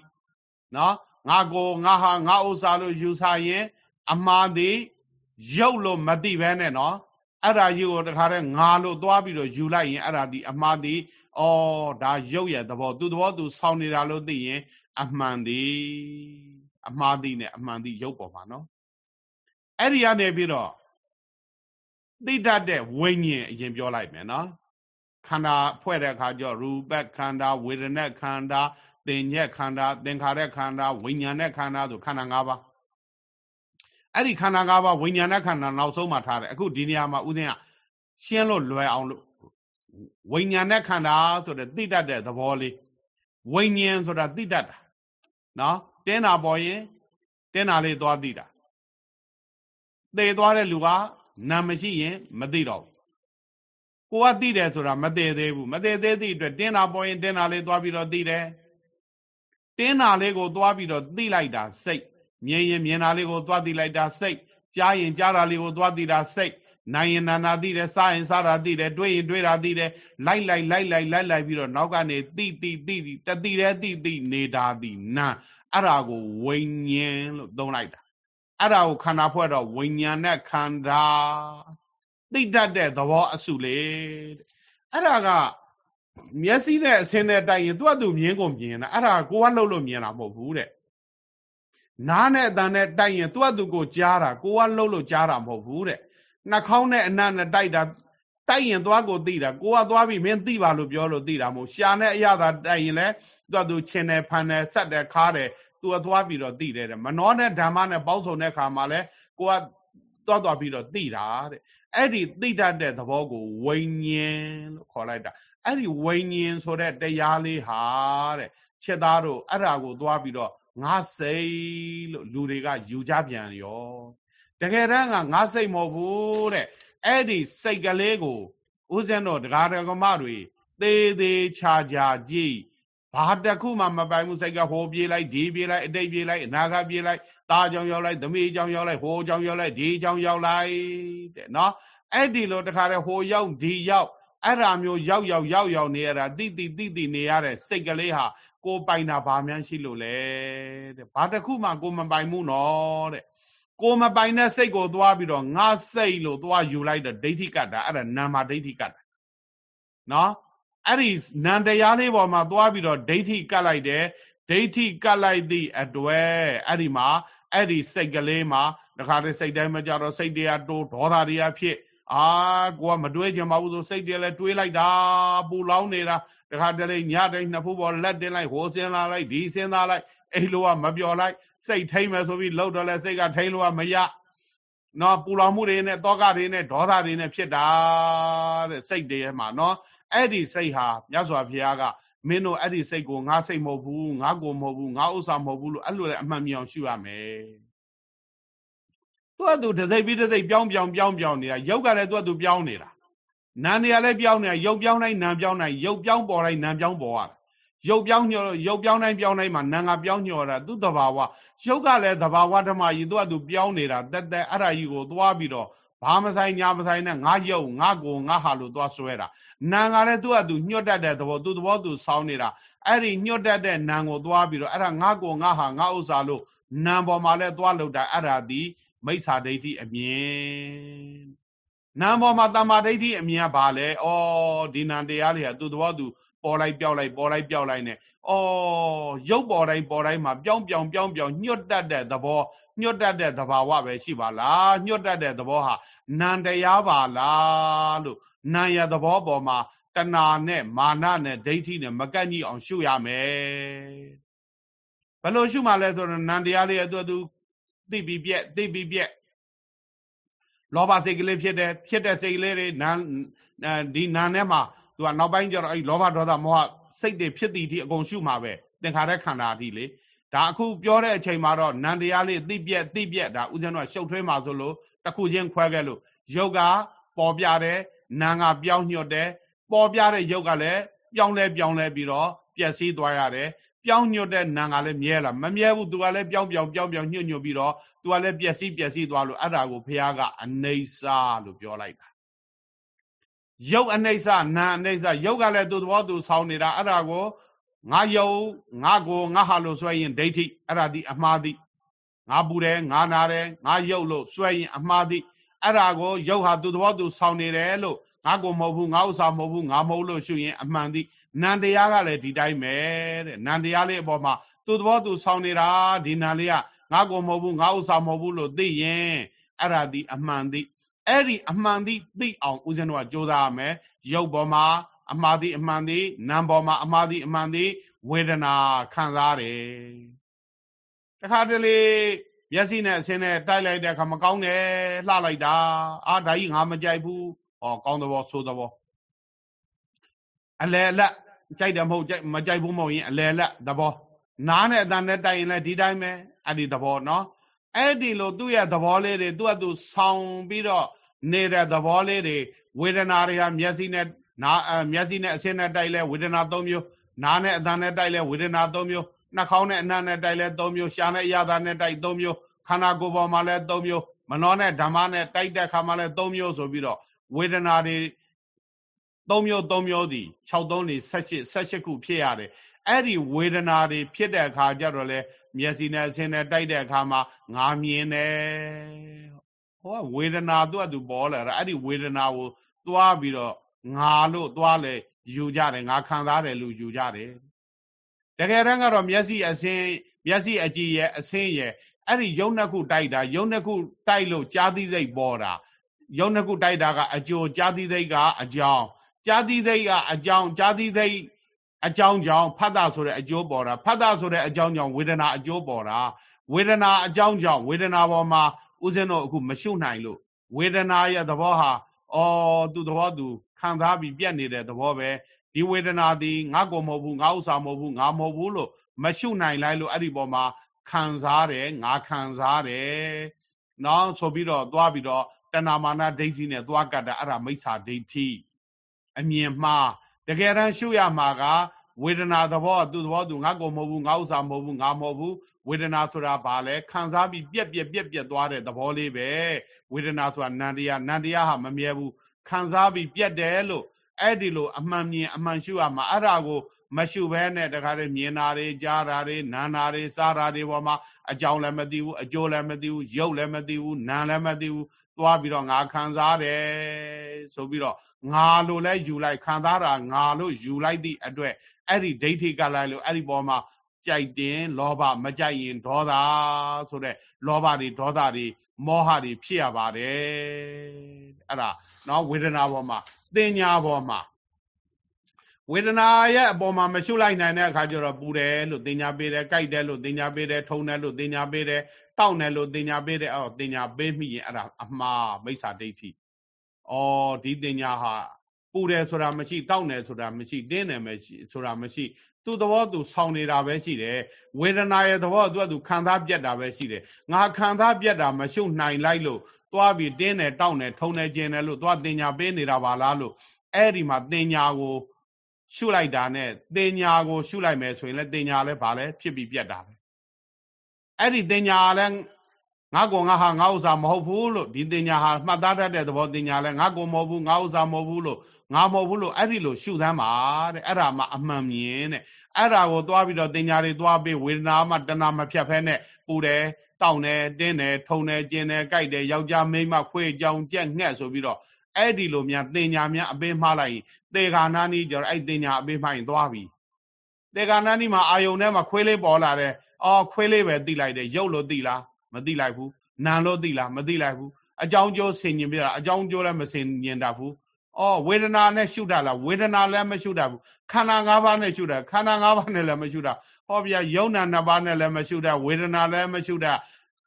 နော်ငါကိုငါဟာငါဥစ္စာလို့ယူဆရင်အမှားသိ ရုပ်လို့မသိဘဲနဲ့နော်အဲ့ဒါကြီးကိုတခါတည်းငါလို့သွားပြီးတော့ယူလိုက်ရင်အဲ့ဒါဒီအမှားဒီဩဒါရုပ်ရဲ့သဘောသူသဘောသူဆောင်းနေတာလို့သိရင်အမှန်ဒီအမှားဒီနဲ့အမှန်ဒီရုပ်ပေါ်မှာနော်အဲ့ဒီကနေပြီးတော့သိတတ်တဲ့ဝိညာဉ်အရင်ပြောလိုက်မယ်နော်ခန္ဓာဖွဲ့တဲ့အခါကျရူပခန္ဓာဝေဒနာခန္ဓာသင်ညက်ခန္ဓာသင်္ခါရခန္ဓာဝိညာဉ်နဲ့ခန္ဓာဆိုခန္ဓာ၅ပါး အဲ့ဒီခန္ဓာ၅ပါးဝိညာဉ်နဲ့ခန္ဓာနောက်ဆုံးမှထားတယ်အခုဒီနေရာမှာဥစဉ်ကရှင်းလို့လွယ်အောင်လို့ဝိညာဉ်နဲ့ခန္ဓာဆိုတဲ့သိတတ်တဲ့သဘောလေးဝိညာဉ်ဆိုတာသိတတ်တာနော်တင်းတာပေါ်ရင်တင်းတာလေးသွားသိတာသေသွားတဲ့လူကနာမရှိရင်မသိတော့ဘူးကိုကသိတယ်ဆိုတာမသိသေးဘူးမသိသေးသည့်အတွက်တင်းတာပေါ်ရင်တင်းတာလေးသွားပြီးတော့သိတယ်တင်းတာလေးကိုသွားပြီးတော့သိလိုက်တာစိတ် မြင်ရင်မြင်တာလေးကိုသွားသိလိုက်တာစိတ်ကြားရင်ကြားတာလေးကိုသွားသိတာစိတ်နိုင်ရင်နာနာသိတယ်စားရင်စားတာသိတယ်တွေးရင်တွေးတာသိတယ်လိုက်လိုက်လိုက်လိုက်လိုက်လိုက်ပြီးတော့နောက်ကနေသိသိသိသိတတိတဲ့သိသိနေတာသိနာအဲ့ဒါကိုဝိညာဉ်လို့သုံးလိုက်တာအဲ့ဒါကိုခန္ဓာဖွဲ့တော့ဝိညာဉ်နဲ့ခန္ဓာသိတတ်တဲ့သဘောအစုလေအဲ့ဒါကမျက်စိနဲ့အစင်းနဲ့တိုက်ရင်သူ့အတူမြင်ကုန်မြင်တာအဲ့ဒါကိုကလှုပ်လို့မြင်တာမဟုတ်ဘူးတဲ့ နားနဲ့အတန်နဲ့တိုက်ရင်သူ့အတူကိုကြားတာကိုကလှုပ်လို့ကြားတာမဟုတ်ဘူးတဲ့နှာခေါင်းနဲ့အနံ့နဲ့တိုက်တာတိုက်ရင်သွားကိုသိတာကိုကသွားပြီးမင်းသိပါလို့ပြောလို့သိတာမဟုတ်ရှာနဲ့အရသာတိုက်ရင်လည်းသူ့အတူချင်တယ်ဖန်တယ်ဆက်တယ်ခါတယ်သူကသွားပြီးတော့သိတယ်တဲ့မနှောနဲ့ဓမ္မနဲ့ပေါင်းစုံတဲ့ခါမှာလဲကိုကသွားသွားပြီးတော့သိတာတဲ့အဲ့ဒီသိတတ်တဲ့သဘောကိုဝိညာဉ်လို့ခေါ်လိုက်တာအဲ့ဒီဝိညာဉ်ဆိုတဲ့တရားလေးဟာတဲ့ချက်သားတို့အဲ့ဒါကိုသွားပြီးတော့ ငါစိတ်လို့လူတွေကယူကြပြန်ရောတကယ်တမ်းကငါစိတ်မဟုတ်ဘူးတဲ့အဲ့ဒီစိတ်ကလေးကိုဦးဇင်းတို့တရားဓမ္မတွေသေးသေးချာချာကြည့်ဘာတခုမှမပိုင်ဘူးစိတ်ကဟိုပြေးလိုက်ဒီပြေးလိုက်အတိတ်ပြေးလိုက်အနာဂတ်ပြေးလိုက်ตาကြောင်ရောက်လိုက်သမီးကြောင်ရောက်လိုက်ဟိုကြောင်ရောက်လိုက်ဒီကြောင်ရောက်လိုက်တဲ့နော်အဲ့ဒီလိုတခါတည်းဟိုရောက်ဒီရောက်အဲ့ဒါမျိုးရောက်ရောက်ရောက်ရောက်နေရတာတိတိတိတိနေရတဲ့စိတ်ကလေးဟာ ကိုပိုင်တာဘာမှန်းရှိလို့လဲတဲ့ဘာတခုမှကိုမပိုင်ဘူးနော်တဲ့ကိုမပိုင်တဲ့စိတ်ကိုသွားပြီးတော့ငါစိတ်လို့သွားယူလိုက်တဲ့ဒိဋ္ဌိကတ္တာအဲ့ဒါနာမဒိဋ္ဌိကတ္တာနော်အဲ့ဒီနံတရားလေးပေါ်မှာသွားပြီးတော့ဒိဋ္ဌိကတ်လိုက်တယ်ဒိဋ္ဌိကတ်လိုက်သည့်အတွက်အဲ့ဒီမှာအဲ့ဒီစိတ်ကလေးမှာတခါတည်းစိတ်တိုင်းမကြတော့စိတ်တရားတိုးဒေါသတရားဖြစ်အာကိုကမတွေးကြပါဘူးဆိုစိတ်တွေလည်းတွေးလိုက်တာပူလောင်းနေတာ တခါတလေညတိုင်းနှစ်ဖူးပေါ်လက်တင်လိုက်ဟိုစင်းလာလိုက်ဒီစင်းလာလိုက်အဲ့လိုကမပြောလိုက်စိတ်ထိမ့်မယ်ဆိုပြီးလှုပ်တော့လဲစိတ်ကထိမ့်လို့ကမရနော်ပူလောင်မှုတွေနဲ့တောကတွေနဲ့ဒေါသတွေနဲ့ဖြစ်တာတဲ့စိတ်တွေမှာနော်အဲ့ဒီစိတ်ဟာမြတ်စွာဘုရားကမင်းတို့အဲ့ဒီစိတ်ကိုငါစိတ်မဟုတ်ဘူးငါကိုမဟုတ်ဘူးငါဥစ္စာမဟုတ်ဘူးလို့အဲ့လိုလည်းအမှန်မြောင်ရှုရမယ်သူကသူတစ်စိတ်ပြီးတစ်စိတ်ပြောင်းပြောင်းပြောင်းပြောင်းနေတာရုပ်ကလည်းသူကသူပြောင်းနေတာ နာနေရလည်းပြောင်းနေတာရုပ်ပြောင်းတိုင်းနာပြောင်းတိုင်းရုပ်ပြောင်းပေါ်တိုင်းနာပြောင်းပေါ်ရတာရုပ်ပြောင်းညောရုပ်ပြောင်းတိုင်းပြောင်းတိုင်းမှာနာငါပြောင်းညောတာသူတဘာဝရုပ်ကလည်းတဘာဝဓမ္မကြီးသူကသူပြောင်းနေတာတက်တက်အဲ့ဒါကြီးကိုသွားပြီးတော့ဘာမဆိုင်ညာမဆိုင်နဲ့ငါယုတ်ငါကိုငါဟာလို့သွားဆွဲတာနာငါလည်းသူ့အတူညှွတ်တတ်တဲ့သဘောသူ့သဘောသူစောင်းနေတာအဲ့ဒီညှွတ်တတ်တဲ့နာကိုသွားပြီးတော့အဲ့ဒါငါကိုငါဟာငါဥစ္စာလို့နာပေါ်မှာလည်းသွားလို့တာအဲ့ဒါဒီမိစ္ဆာဒိဋ္ဌိအမြင် နာပေါ်မှာတမ္မာဒိဋ္ဌိအမြင်ကဘာလဲဩဒီနံတရားတွေကသူ့သဘောသူပေါ်လိုက်ပြောက်လိုက်ပေါ်လိုက်ပြောက်လိုက်နဲ့ဩရုပ်ပေါ်တိုင်းပေါ်တိုင်းမှာပြောင်းပြောင်းပြောင်းပြောင်းညှွတ်တတ်တဲ့သဘောညှွတ်တတ်တဲ့သဘာဝပဲရှိပါလားညှွတ်တတ်တဲ့သဘောဟာနံတရားပါလားလို့နာရသဘောပေါ်မှာတဏှာနဲ့မာနနဲ့ဒိဋ္ဌိနဲ့မကန့်ကြီးအောင်ရှုရမယ်ဘယ်လိုရှုမှလဲဆိုတော့နံတရားလေးအတူတူသိပြီးပြက်သိပြီးပြက် လောဘစိတ်ကလေးဖြစ်တယ်ဖြစ်တဲ့စိတ်ကလေးတွေနံဒီနံထဲမှာသူကနောက်ပိုင်းကျတော့အဲ့လောဘဒေါသမောဟစိတ်တွေဖြစ်သည်ဒီအကုန်ရှုမှာပဲသင်္ခါရခန္ဓာအထိလေဒါအခုပြောတဲ့အချိန်မှာတော့နန္တရားလေးသိပြက်သိပြက်ဒါဥစဉ်တော့ရှုပ်ထွေးမှာဆိုလို့တခုချင်းခွဲခဲ့လို့ယုတ်ကပေါ်ပြတယ်နာငါပြောင်းညွတ်တယ်ပေါ်ပြတဲ့ယုတ်ကလည်းပြောင်းလဲပြောင်းလဲပြီးတော့ပျ က်စီးသွားရတယ်ပြောင်းညွတ်တဲ့နာငါလည်းမြဲလာမမြဲဘူးသူကလည်းပြောင်းပြောင်းပြောင်းပြောင်းညွတ်ညွတ်ပြီးတော့သူကလည်းပျက်စီးပျက်စီးသွားလို့အဲ့ဒါကိုဘုရားကအနိစ္စလို့ပြောလိုက်တာယုတ်အနိစ္စနာအနိစ္စယုတ်ကလည်းသူ့သဘောသူဆောင်းနေတာအဲ့ဒါကိုငါယုတ်ငါကိုငါဟာလို့ဆွဲရင်ဒိဋ္ဌိအဲ့ဒါဒီအမှားသည်ငါပူတယ်ငါနာတယ်ငါယုတ်လို့ဆွဲရင်အမှားသည်အဲ့ဒါကိုယုတ်ဟာသူ့သဘောသူဆောင်းနေတယ်လို့ ငါကိုမဟုတ်ဘူးငါဥစ္စာမဟုတ်ဘူးငါမဟုတ်လို့ရှုရင်အမှန်သည်နန္တရားကလည်းဒီတိုင်းပဲတဲ့နန္တရားလေးအပေါ်မှာသူ့သဘောသူဆောင်းနေတာဒီနန္လေးကငါကိုမဟုတ်ဘူးငါဥစ္စာမဟုတ်ဘူးလို့သိရင်အဲ့ဒါဒီအမှန်သည်အဲ့ဒီအမှန်သည်သိအောင်ဦးဇင်းတို့ကကြိုးစားရမယ်ရုပ်ပေါ်မှာအမှားသည်အမှန်သည်နာမ်ပေါ်မှာအမှားသည်အမှန်သည်ဝေဒနာခံစားတယ်တခါတလေမျက်စိနဲ့အစင်းနဲ့တိုက်လိုက်တဲ့အခါမကောင်းတယ်လှလိုက်တာအာဒါကြီးငါမကြိုက်ဘူး ဟောကောင်းသဘောဆိုးသဘောအလဲအလက်ကြိုက်တယ်မဟုတ်ကြိုက်မကြိုက်ဘူးမဟုတ်ရင်အလဲအလက်သဘောနားနဲ့အတန်နဲ့တိုက်ရင်လည်းဒီတိုင်းပဲအဲ့ဒီသဘောနော်အဲ့ဒီလိုသူ့ရဲ့သဘောလေးတွေသူ့အတူဆောင်းပြီးတော့နေတဲ့သဘောလေးတွေဝေဒနာတွေဟာမျက်စိနဲ့နာမျက်စိနဲ့အဆင်းနဲ့တိုက်လဲဝေဒနာ၃မျိုးနားနဲ့အသံနဲ့တိုက်လဲဝေဒနာ၃မျိုးနှာခေါင်းနဲ့အနံ့နဲ့တိုက်လဲ၃မျိုးရှားနဲ့အရသာနဲ့တိုက်၃မျိုးခန္ဓာကိုယ်ပေါ်မှာလဲ၃မျိုးမနောနဲ့ဓမ္မနဲ့တိုက်တဲ့ခါမှာလဲ၃မျိုးဆိုပြီးတော့ ဝေဒနာတွေ၃မျိုး၃မျိုးဒီ6 3နေ78 78ခုဖြစ်ရတယ်အဲ့ဒီဝေဒနာတွေဖြစ်တဲ့အခါကျတော့လေမျက်စိနဲ့အဆင်းနဲ့တိုက်တဲ့အခါမှာငါမြင်တယ်ဟောဝေဒနာသူ့အတူပေါ်လာတာအဲ့ဒီဝေဒနာကိုသွားပြီးတော့ငါလို့သွားလေယူကြတယ်ငါခံစားတယ်လို့ယူကြတယ်တကယ်တမ်းကတော့မျက်စိအစင်းမျက်စိအကြည့်ရဲ့အစင်းရဲ့အဲ့ဒီယုံနှစ်ခုတိုက်တာယုံနှစ်ခုတိုက်လို့ကြားသိစိတ်ပေါ်တာ ယုံနှစ်ခုတိုက်တာကအကျိုးကြားသိစိတ်ကအကြောင်းကြားသိစိတ်ကအကြောင်းကြားသိစိတ်အကြောင်းကြောင့်ဖတ်တာဆိုတဲ့အကျိုးပေါ်တာဖတ်တာဆိုတဲ့အကြောင်းကြောင့်ဝေဒနာအကျိုးပေါ်တာဝေဒနာအကြောင်းကြောင့်ဝေဒနာပေါ်မှာဥစဉ်တော့အခုမရှုနိုင်လို့ဝေဒနာရဲ့သဘောဟာအော်သူသဘောသူခံစားပြီးပြက်နေတဲ့သဘောပဲဒီဝေဒနာသည်ငါကိုမဟုတ်ဘူးငါဥစ္စာမဟုတ်ဘူးငါမဟုတ်ဘူးလို့မရှုနိုင်လိုက်လို့အဲ့ဒီပေါ်မှာခံစားတယ်ငါခံစားတယ်နော်ဆိုပြီးတော့သွားပြီးတော့ တဏမာနဒိဋ္ဌိနဲ့သွားကတ်တာအဲ့ဒါမိစ္ဆာဒိဋ္ဌိအမြင်မှားတကယ်တမ်းရှုရမှာကဝေဒနာသဘောသူ့သဘောသူငါကိုမဟုတ်ဘူးငါဥစ္စာမဟုတ်ဘူးငါမဟုတ်ဘူးဝေဒနာဆိုတာဘာလဲခံစားပြီးပြက်ပြက်ပြက်ပြက်သွားတဲ့သဘောလေးပဲဝေဒနာဆိုတာနန္တရားနန္တရားဟာမမြဲဘူးခံစားပြီးပြက်တယ်လို့အဲ့ဒီလိုအမှန်မြင်အမှန်ရှုရမှာအဲ့ဒါကိုမရှုဘဲနဲ့တခါတည်းမြင်တာတွေကြားတာတွေနားတာတွေစားတာတွေပေါ်မှာအကြောင်းလည်းမသိဘူးအကျိုးလည်းမသိဘူးရုပ်လည်းမသိဘူးနာမ်လည်းမသိဘူး သွားပြီးတော့ငါခံစားတယ်ဆိုပြီးတော့ငါလို့လဲယူလိုက်ခံစားတာငါလို့ယူလိုက်သည့်အတွက်အဲ့ဒီဒိဋ္ဌိကလိုက်လို့အဲ့ဒီပေါ်မှာကြိုက်တင်လောဘမကြိုက်ရင်ဒေါသဆိုတဲ့လောဘတွေဒေါသတွေမောဟတွေဖြစ်ရပါတယ်အဲ့ဒါနော်ဝေဒနာပေါ်မှာတင်ညာပေါ်မှာဝေဒနာရဲ့အပေါ်မှာမရှုလိုက်နိုင်တဲ့အခါကျတော့ပူတယ်လို့တင်ညာပေးတယ်၊ကြိုက်တယ်လို့တင်ညာပေးတယ်၊ထုံတယ်လို့တင်ညာပေးတယ်၊ တောက်တယ်လို့တင်ညာပေးတယ်အော်တင်ညာပေးမိရင်အဲ့ဒါအမှားမိစ္ဆာဒိဋ္ဌိ။အော်ဒီတင်ညာဟာပူတယ်ဆိုတာမရှိတောက်တယ်ဆိုတာမရှိတင်းတယ်မရှိဆိုတာမရှိသူ့သဘောသူဆောင်နေတာပဲရှိတယ်ဝေဒနာရဲ့သဘောသူကသူခံစားပြတ်တာပဲရှိတယ်ငါခံစားပြတ်တာမရှုနိုင်လိုက်လို့သွားပြီးတင်းတယ်တောက်တယ်ထုံတယ်ကျင်တယ်လို့သွားတင်ညာပေးနေတာပါလားလို့အဲ့ဒီမှာတင်ညာကိုရှုလိုက်တာနဲ့တင်ညာကိုရှုလိုက်မယ်ဆိုရင်လည်းတင်ညာလည်းဗာလဲဖြစ်ပြီးပြတ်တာပဲ အဲ့ဒီတင်ညာလည်းငါကောငါဟာငါဥစ္စာမဟုတ်ဘူးလို့ဒီတင်ညာဟာမှတ်သားတတ်တဲ့သဘောတင်ညာလည်းငါကောမဟုတ်ဘူးငါဥစ္စာမဟုတ်ဘူးလို့ငါမဟုတ်ဘူးလို့အဲ့ဒီလိုရှုသမ်းပါတဲ့အဲ့ဒါမှအမှန်မြင်တဲ့အဲ့ဒါကိုသွားပြီးတော့တင်ညာတွေသွားပြီးဝေဒနာမှတဏမဖြတ်ဖဲနဲ့ပူတယ်တောင်းတယ်တင်းတယ်ထုံတယ်ကျင်တယ်ကြိုက်တယ်ယောက်ျားမိန်းမခွေးကြောင်ကြက်ငှက်ဆိုပြီးတော့အဲ့ဒီလိုများတင်ညာများအပေးမှားလိုက်ရင်တေဂာနာနီးကျတော့အဲ့တင်ညာအပေးမှားရင်သွားပြီတေဂာနာနီးမှာအာယုံထဲမှာခွေးလေးပေါ်လာတယ် အော်ခွေးလေးပဲတိလိုက်တယ်ရုပ်လို့တိလားမတိလိုက်ဘူးနာလို့တိလားမတိလိုက်ဘူးအကြောင်းကျိုးဆင်ញင်ပြတာအကြောင်းကျိုးလည်းမဆင်ញင်တတ်ဘူးအော်ဝေဒနာနဲ့ရှုတာလားဝေဒနာလည်းမရှုတာဘူးခန္ဓာ၅ပါးနဲ့ရှုတာခန္ဓာ၅ပါးနဲ့လည်းမရှုတာဟောဗျာယုံနာနှစ်ပါးနဲ့လည်းမရှုတာဝေဒနာလည်းမရှုတာ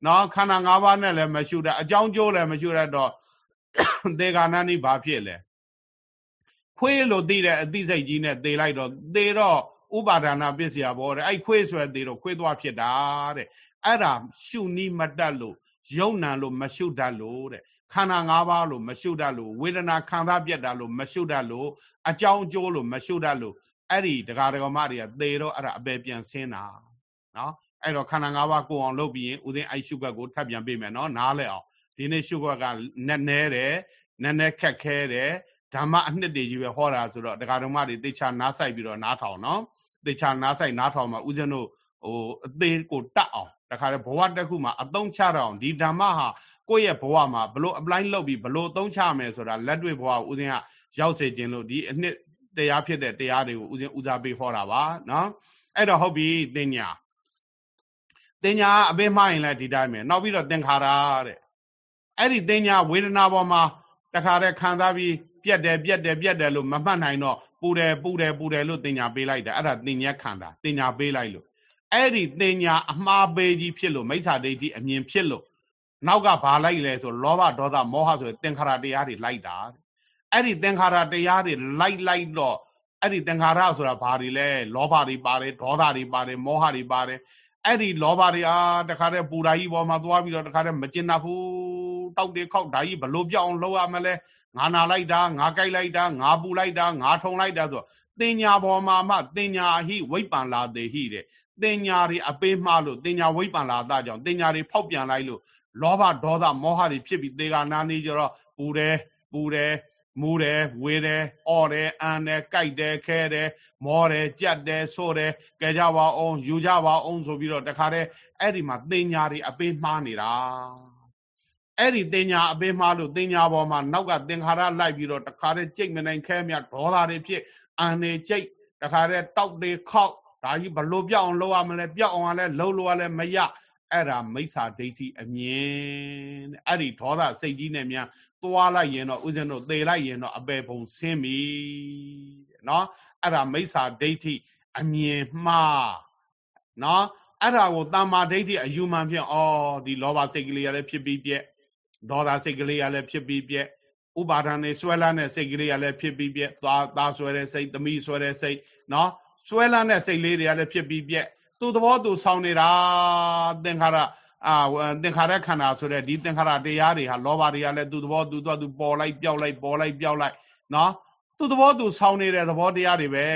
နော်ခန္ဓာ၅ပါးနဲ့လည်းမရှုတာအကြောင်းကျိုးလည်းမရှုတတ်တော့သေကာနနိဘာဖြစ်လဲခွေးလို့သိတဲ့အသိစိတ်ကြီးနဲ့သေလိုက်တော့သေတော့ ဥပါဒနာပစ္စယဘောတဲ့အဲ့ခွေးဆွဲသေတော့ခွေးသွားဖြစ်တာတဲ့အဲ့ဒါရှုနီးမတတ်လို့ယုံနံလို့မရှုတတ်လို့တဲ့ခန္ဓာ၅ပါးလို့မရှုတတ်လို့ဝေဒနာခံစားပြတ်တာလို့မရှုတတ်လို့အကြောင်းကျိုးလို့မရှုတတ်လို့အဲ့ဒီဒကာဒကမတွေကသေတော့အဲ့ဒါအပယ်ပြန်ဆင်းတာနော်အဲ့တော့ခန္ဓာ၅ပါးကိုအောင်လုပ်ပြီးရင်ဥစဉ်အဲ့ရှုခွက်ကိုထပ်ပြန်ပေးမယ်နော်နားလဲအောင်ဒီနေ့ရှုခွက်ကနက်နဲတယ်နက်နဲခက်ခဲတယ်ဓမ္မအနှစ်တွေကြီးပဲဟောတာဆိုတော့ဒကာဒကမတွေသေချာနားဆိုင်ပြီးတော့နားထောင်နော် သေချာနားဆိုင်နားထောင်မှာဥစဉ်တို့ဟိုအသေးကိုတတ်အောင်တခါလေဘဝတစ်ခုမှာအသုံးချတော့ဒီဓမ္မဟာကိုယ့်ရဲ့ဘဝမှာဘလို့ apply လုပ်ပြီးဘလို့သုံးချမယ်ဆိုတာလက်တွေ့ဘဝကိုဦးဇင်းကရောက်စေခြင်းလို့ဒီအနှစ်တရားဖြစ်တဲ့တရားတွေကိုဦးဇင်းဦးစားပေးဟောတာပါနော်အဲ့တော့ဟုတ်ပြီတင်ညာတင်ညာအပေးမှားရင်လည်းဒီတိုင်းပဲနောက်ပြီးတော့သင်္ခါရတဲ့အဲ့ဒီတင်ညာဝေဒနာပေါ်မှာတခါတည်းခံစားပြီးပြက်တယ်ပြက်တယ်ပြက်တယ်လို့မမှတ်နိုင်တော့ ပူတယ်ပူတယ်ပူတယ်လို့တင်ညာပေးလိုက်တယ်အဲ့ဒါတင်ညာခန္ဓာတင်ညာပေးလိုက်လို့အဲ့ဒီတင်ညာအမှားပေးကြီးဖြစ်လို့မိစ္ဆာဒိဋ္ဌိအမြင်ဖြစ်လို့နောက်ကဘာလိုက်လဲဆိုလောဘဒေါသမောဟဆိုသင်္ခါရတရားတွေလိုက်တာအဲ့ဒီသင်္ခါရတရားတွေလိုက်လိုက်တော့အဲ့ဒီသင်္ခါရဆိုတာဘာတွေလဲလောဘတွေပါတယ်ဒေါသတွေပါတယ်မောဟတွေပါတယ်အဲ့ဒီလောဘတွေအားတခါတည်းပူဓာကြီးပေါ်မှာသွားပြီးတော့တခါတည်းမကျင်တတ်ဘူးတောက်တေခောက်ဓာကြီးဘလို့ပြောင်းလုပ်ရမလဲ ငါနာလိုက်တာငါကြိုက်လိုက်တာငါပူလိုက်တာငါထုံလိုက်တာဆိုတင်ညာပေါ်မှာမှတင်ညာဟိဝိပ္ပံလာတေဟိတဲ့တင်ညာတွေအပေးမှားလို့တင်ညာဝိပ္ပံလာတာကြောင့်တင်ညာတွေဖောက်ပြန်လိုက်လို့လောဘဒေါသမောဟတွေဖြစ်ပြီးသေကနာနေကြတော့ပူတယ်ပူတယ်မူတယ်ဝေတယ်အော်တယ်အန်တယ်ကြိုက်တယ်ခဲတယ်မောတယ်ကြက်တယ်ဆိုတယ်ကဲကြပါအောင်ယူကြပါအောင်ဆိုပြီးတော့တခါတည်းအဲ့ဒီမှာတင်ညာတွေအပေးမှားနေတာ အဲ့ဒီတင်ညာအပင်မှားလို့တင်ညာပေါ်မှာနောက်ကသင်္ခါရလိုက်ပြီးတော့တခါတည်းကြိတ်မနိုင်ခဲမြဒေါသတွေဖြစ်အန်နေကြိတ်တခါတည်းတောက်တွေခောက်ဒါကြီးဘလို့ပြောက်အောင်လုပ်ရမလဲပြောက်အောင်လည်းလုပ်လို့လည်းမရအဲ့ဒါမိစ္ဆာဒိဋ္ဌိအမြင်တဲ့အဲ့ဒီဒေါသစိတ်ကြီးနဲ့များသွားလိုက်ရင်တော့ဥစဉ်တို့သေလိုက်ရင်တော့အပေပုံဆင်းပြီတဲ့နော်အဲ့ဒါမိစ္ဆာဒိဋ္ဌိအမြင်မှားနော်အဲ့ဒါကိုတမ္မာဒိဋ္ဌိအယူမှန်ဖြင့်အော်ဒီလောဘစိတ်ကလေးရလည်းဖြစ်ပြီးပြက် ဒေါသစိတ်ကလေးကလည်းဖြစ်ပြီးပြက်ဥပါဒဏ်နဲ့ဆွဲလန်းတဲ့စိတ်ကလေးကလည်းဖြစ်ပြီးပြက်သားသားဆွဲတဲ့စိတ်သမီးဆွဲတဲ့စိတ်နော်ဆွဲလန်းတဲ့စိတ်လေးတွေကလည်းဖြစ်ပြီးပြက်သူ့သဘောသူဆောင်နေတာသင်္ခါရအာသင်္ခါရခန္ဓာဆိုတဲ့ဒီသင်္ခါရတရားတွေဟာလောဘတွေကလည်းသူ့သဘောသူသွားသူပေါ်လိုက်ပြောက်လိုက်ပေါ်လိုက်ပြောက်လိုက်နော်သူ့သဘောသူဆောင်နေတဲ့သဘောတရားတွေပဲ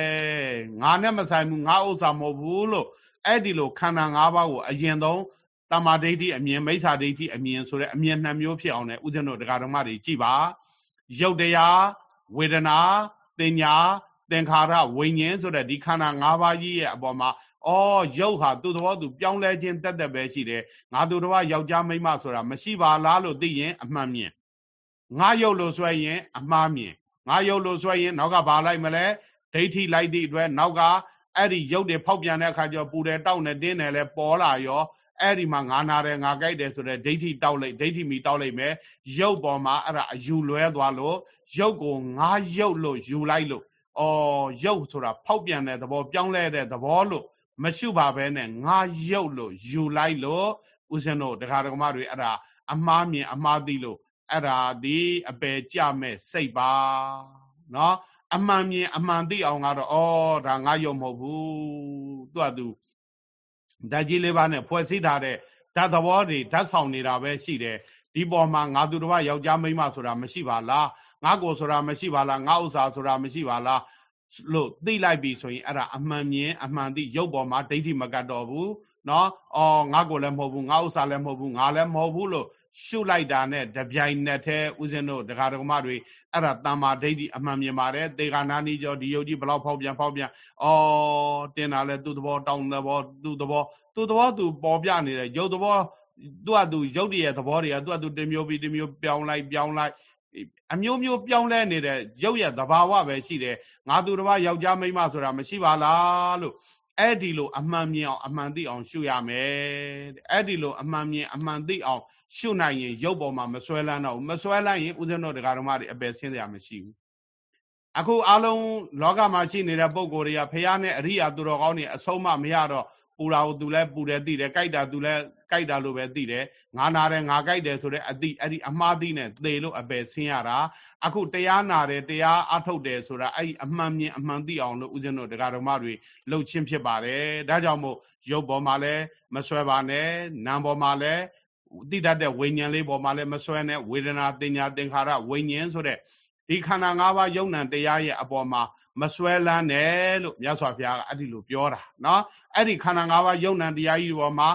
ငါနဲ့မဆိုင်ဘူးငါဥစ္စာမဟုတ်ဘူးလို့အဲ့ဒီလိုခန္ဓာ၅ပါးကိုအရင်ဆုံး တမာဒိဋ္ဌိအမြင်မိစ္ဆာဒိဋ္ဌိအမြင်ဆိုတဲ့အမြင်နှစ်မျိုးဖြစ်အောင်လည်းဥဒ္ဒနောတရားဓမ္မတွေကြည်ပါရုပ်တရားဝေဒနာတင်ညာသင်္ခါရဝိညာဉ်ဆိုတဲ့ဒီခန္ဓာ၅ပါးကြီးရဲ့အပေါ်မှာအော်ရုပ်ဟာသူ့သဘောသူပြောင်းလဲခြင်းတက်တက်ပဲရှိတယ်ငါသူတော်ကယောက်ျားမိန်းမဆိုတာမရှိပါလားလို့သိရင်အမှန်မြင်ငါရုပ်လို့ဆွဲရင်အမှားမြင်ငါရုပ်လို့ဆွဲရင်နောက်ကဘာလိုက်မလဲဒိဋ္ဌိလိုက်သည့်အတွက်နောက်ကအဲ့ဒီရုပ်တွေဖောက်ပြန်တဲ့အခါကျတော့ပူတယ်တောက်နေတင်းတယ်လဲပေါ်လာရော အဲ့ဒီမှာငါနာတယ်ငါကြိုက်တယ်ဆိုတဲ့ဒိဋ္ဌိတောက်လိုက်ဒိဋ္ဌိမီတောက်လိုက်မယ်ရုပ်ပေါ်မှာအဲ့ဒါအယူလွဲသွားလို့ရုပ်ကိုငါရုပ်လို့ယူလိုက်လို့အော်ရုပ်ဆိုတာဖောက်ပြန်တဲ့သဘောပြောင်းလဲတဲ့သဘောလို့မရှုပါဘဲနဲ့ငါရုပ်လို့ယူလိုက်လို့ဦးဇင်းတို့တရားဓမ္မတွေအဲ့ဒါအမှားမြင်အမှားသိလို့အဲ့ဒါဒီအပယ်ကြမဲ့စိတ်ပါနော်အမှန်မြင်အမှန်သိအောင်ကတော့ဩဒါငါယုံမဟုတ်ဘူးသူကသူ ဓာတ်ကြီးလေးပါးနဲ့ဖွဲ့စည်းထားတဲ့ဓာတ်သဘောတွေဓာတ်ဆောင်နေတာပဲရှိတယ်ဒီပေါ်မှာငါသူတော်ယောက်ျားမိန်းမဆိုတာမရှိပါလားငါကိုဆိုတာမရှိပါလားငါဥစ္စာဆိုတာမရှိပါလားလို့သိလိုက်ပြီဆိုရင်အဲ့ဒါအမှန်မြင်အမှန်သိရုပ်ပေါ်မှာဒိဋ္ဌိမကတ်တော့ဘူး နော်အော်ငါကိုလည်းမဟုတ်ဘူးငါဥစ္စာလည်းမဟုတ်ဘူးငါလည်းမဟုတ်ဘူးလို့ရှုလိုက်တာနဲ့တပြိုင်နက်တည်းဥစဉ်တို့ဒကာဒကမတွေအဲ့ဒါတမ္မာဒိဋ္ဌိအမှန်မြင်ပါတယ်တေဃာနာနီကျော်ဒီယုတ်ကြီးဘလောက်ဖောက်ပြန်ဖောက်ပြန်အော်တင်တာလဲသူ့သဘောတောင်းသဘောသူ့သဘောသူ့သဘောသူပေါ်ပြနေတယ်ယုတ်သဘောသူ့အသူယုတ်တည်းရဲ့သဘောတွေကသူ့အသူတမျိုးပြီးတမျိုးပြောင်းလိုက်ပြောင်းလိုက်အမျိုးမျိုးပြောင်းလဲနေတဲ့ရုပ်ရဲ့သဘာဝပဲရှိတယ်ငါသူတစ်ပါးယောက်ျားမိန်းမဆိုတာမရှိပါလားလို့ အဲ့ဒီလိုအမှန်မြင်အောင်အမှန်သိအောင်ရှုရမယ်အဲ့ဒီလိုအမှန်မြင်အမှန်သိအောင်ရှုနိုင်ရင်ရုပ်ပေါ်မှာမဆွဲလန်းတော့ဘူးမဆွဲလန်းရင်ဥဒ္ဒနောတရားဓမ္မတွေအပယ်ဆင်းစရာမရှိဘူးအခုအလုံးလောကမှာရှိနေတဲ့ပုံကိုယ်တွေကဖះနဲ့အရိယာသူတော်ကောင်းတွေအဆုံးမမရတော့ ပူတာကိုသူလည်းပူတယ်သိတယ်ကြိုက်တာသူလည်းကြိုက်တာလို့ပဲသိတယ်ငါနာတယ်ငါကြိုက်တယ်ဆိုတဲ့အတိအဲ့ဒီအမှားသိနဲ့သေလို့အပယ်ဆင်းရတာအခုတရားနာတယ်တရားအထုတ်တယ်ဆိုတာအဲ့ဒီအမှန်မြင်အမှန်သိအောင်လို့ဦးဇင်းတို့တရားဓမ္မတွေလှုပ်ချင်းဖြစ်ပါတယ်ဒါကြောင့်မို့ရုပ်ပေါ်မှာလည်းမဆွဲပါနဲ့နာမ်ပေါ်မှာလည်းသိတတ်တဲ့ဝိညာဉ်လေးပေါ်မှာလည်းမဆွဲနဲ့ဝေဒနာတင်ညာသင်္ခါရဝိညာဉ်ဆိုတဲ့ ဒီခန္ဓာ၅ပါးယုံ nant တရားရဲ့အပေါ်မှာမဆွဲလန်းနဲ့လို့မြတ်စွာဘုရားကအဲ့ဒီလိုပြောတာနော်အဲ့ဒီခန္ဓာ၅ပါးယုံ nant တရားကြီးပေါ်မှာ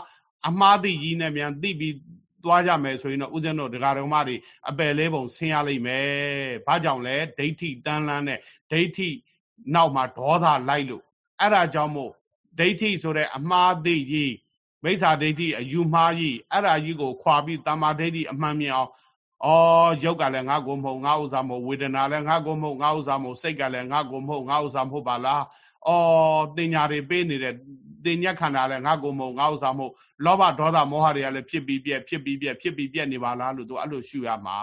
အမှားသိကြီးနဲ့မြန်သိပြီးသွားကြမယ်ဆိုရင်တော့ဥစဉ်တို့ဒကာတော်မတွေအပယ်လေးပုံဆင်းရလိမ့်မယ်။ဘာကြောင့်လဲဒိဋ္ဌိတန်းလန်းနဲ့ဒိဋ္ဌိနောက်မှာဒေါသလိုက်လို့အဲ့ဒါကြောင့်မို့ဒိဋ္ဌိဆိုတဲ့အမှားသိကြီးမိစ္ဆာဒိဋ္ဌိအယူမှားကြီးအဲ့ဒါကြီးကိုခွာပြီးတမာဒိဋ္ဌိအမှန်မြင်အောင် အော်ရုပ်ကလည်းငါကိုမဟုတ်ငါဥစ္စာမဟုတ်ဝေဒနာလည်းငါကိုမဟုတ်ငါဥစ္စာမဟုတ်စိတ်ကလည်းငါကိုမဟုတ်ငါဥစ္စာမဟုတ်ပါလားအော်တင်ညာတွေပေးနေတဲ့တင်ညက်ခန္ဓာလည်းငါကိုမဟုတ်ငါဥစ္စာမဟုတ်လောဘဒေါသမောဟတွေကလည်းဖြစ်ပြီးပြက်ဖြစ်ပြီးပြက်ဖြစ်ပြီးပြက်နေပါလားလို့သူအဲ့လိုရှုရမှာ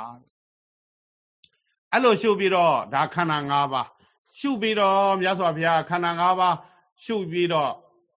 အဲ့လိုရှုပြီးတော့ဒါခန္ဓာ၅ပါးရှုပြီးတော့မြတ်စွာဘုရားခန္ဓာ၅ပါးရှုပြီးတော့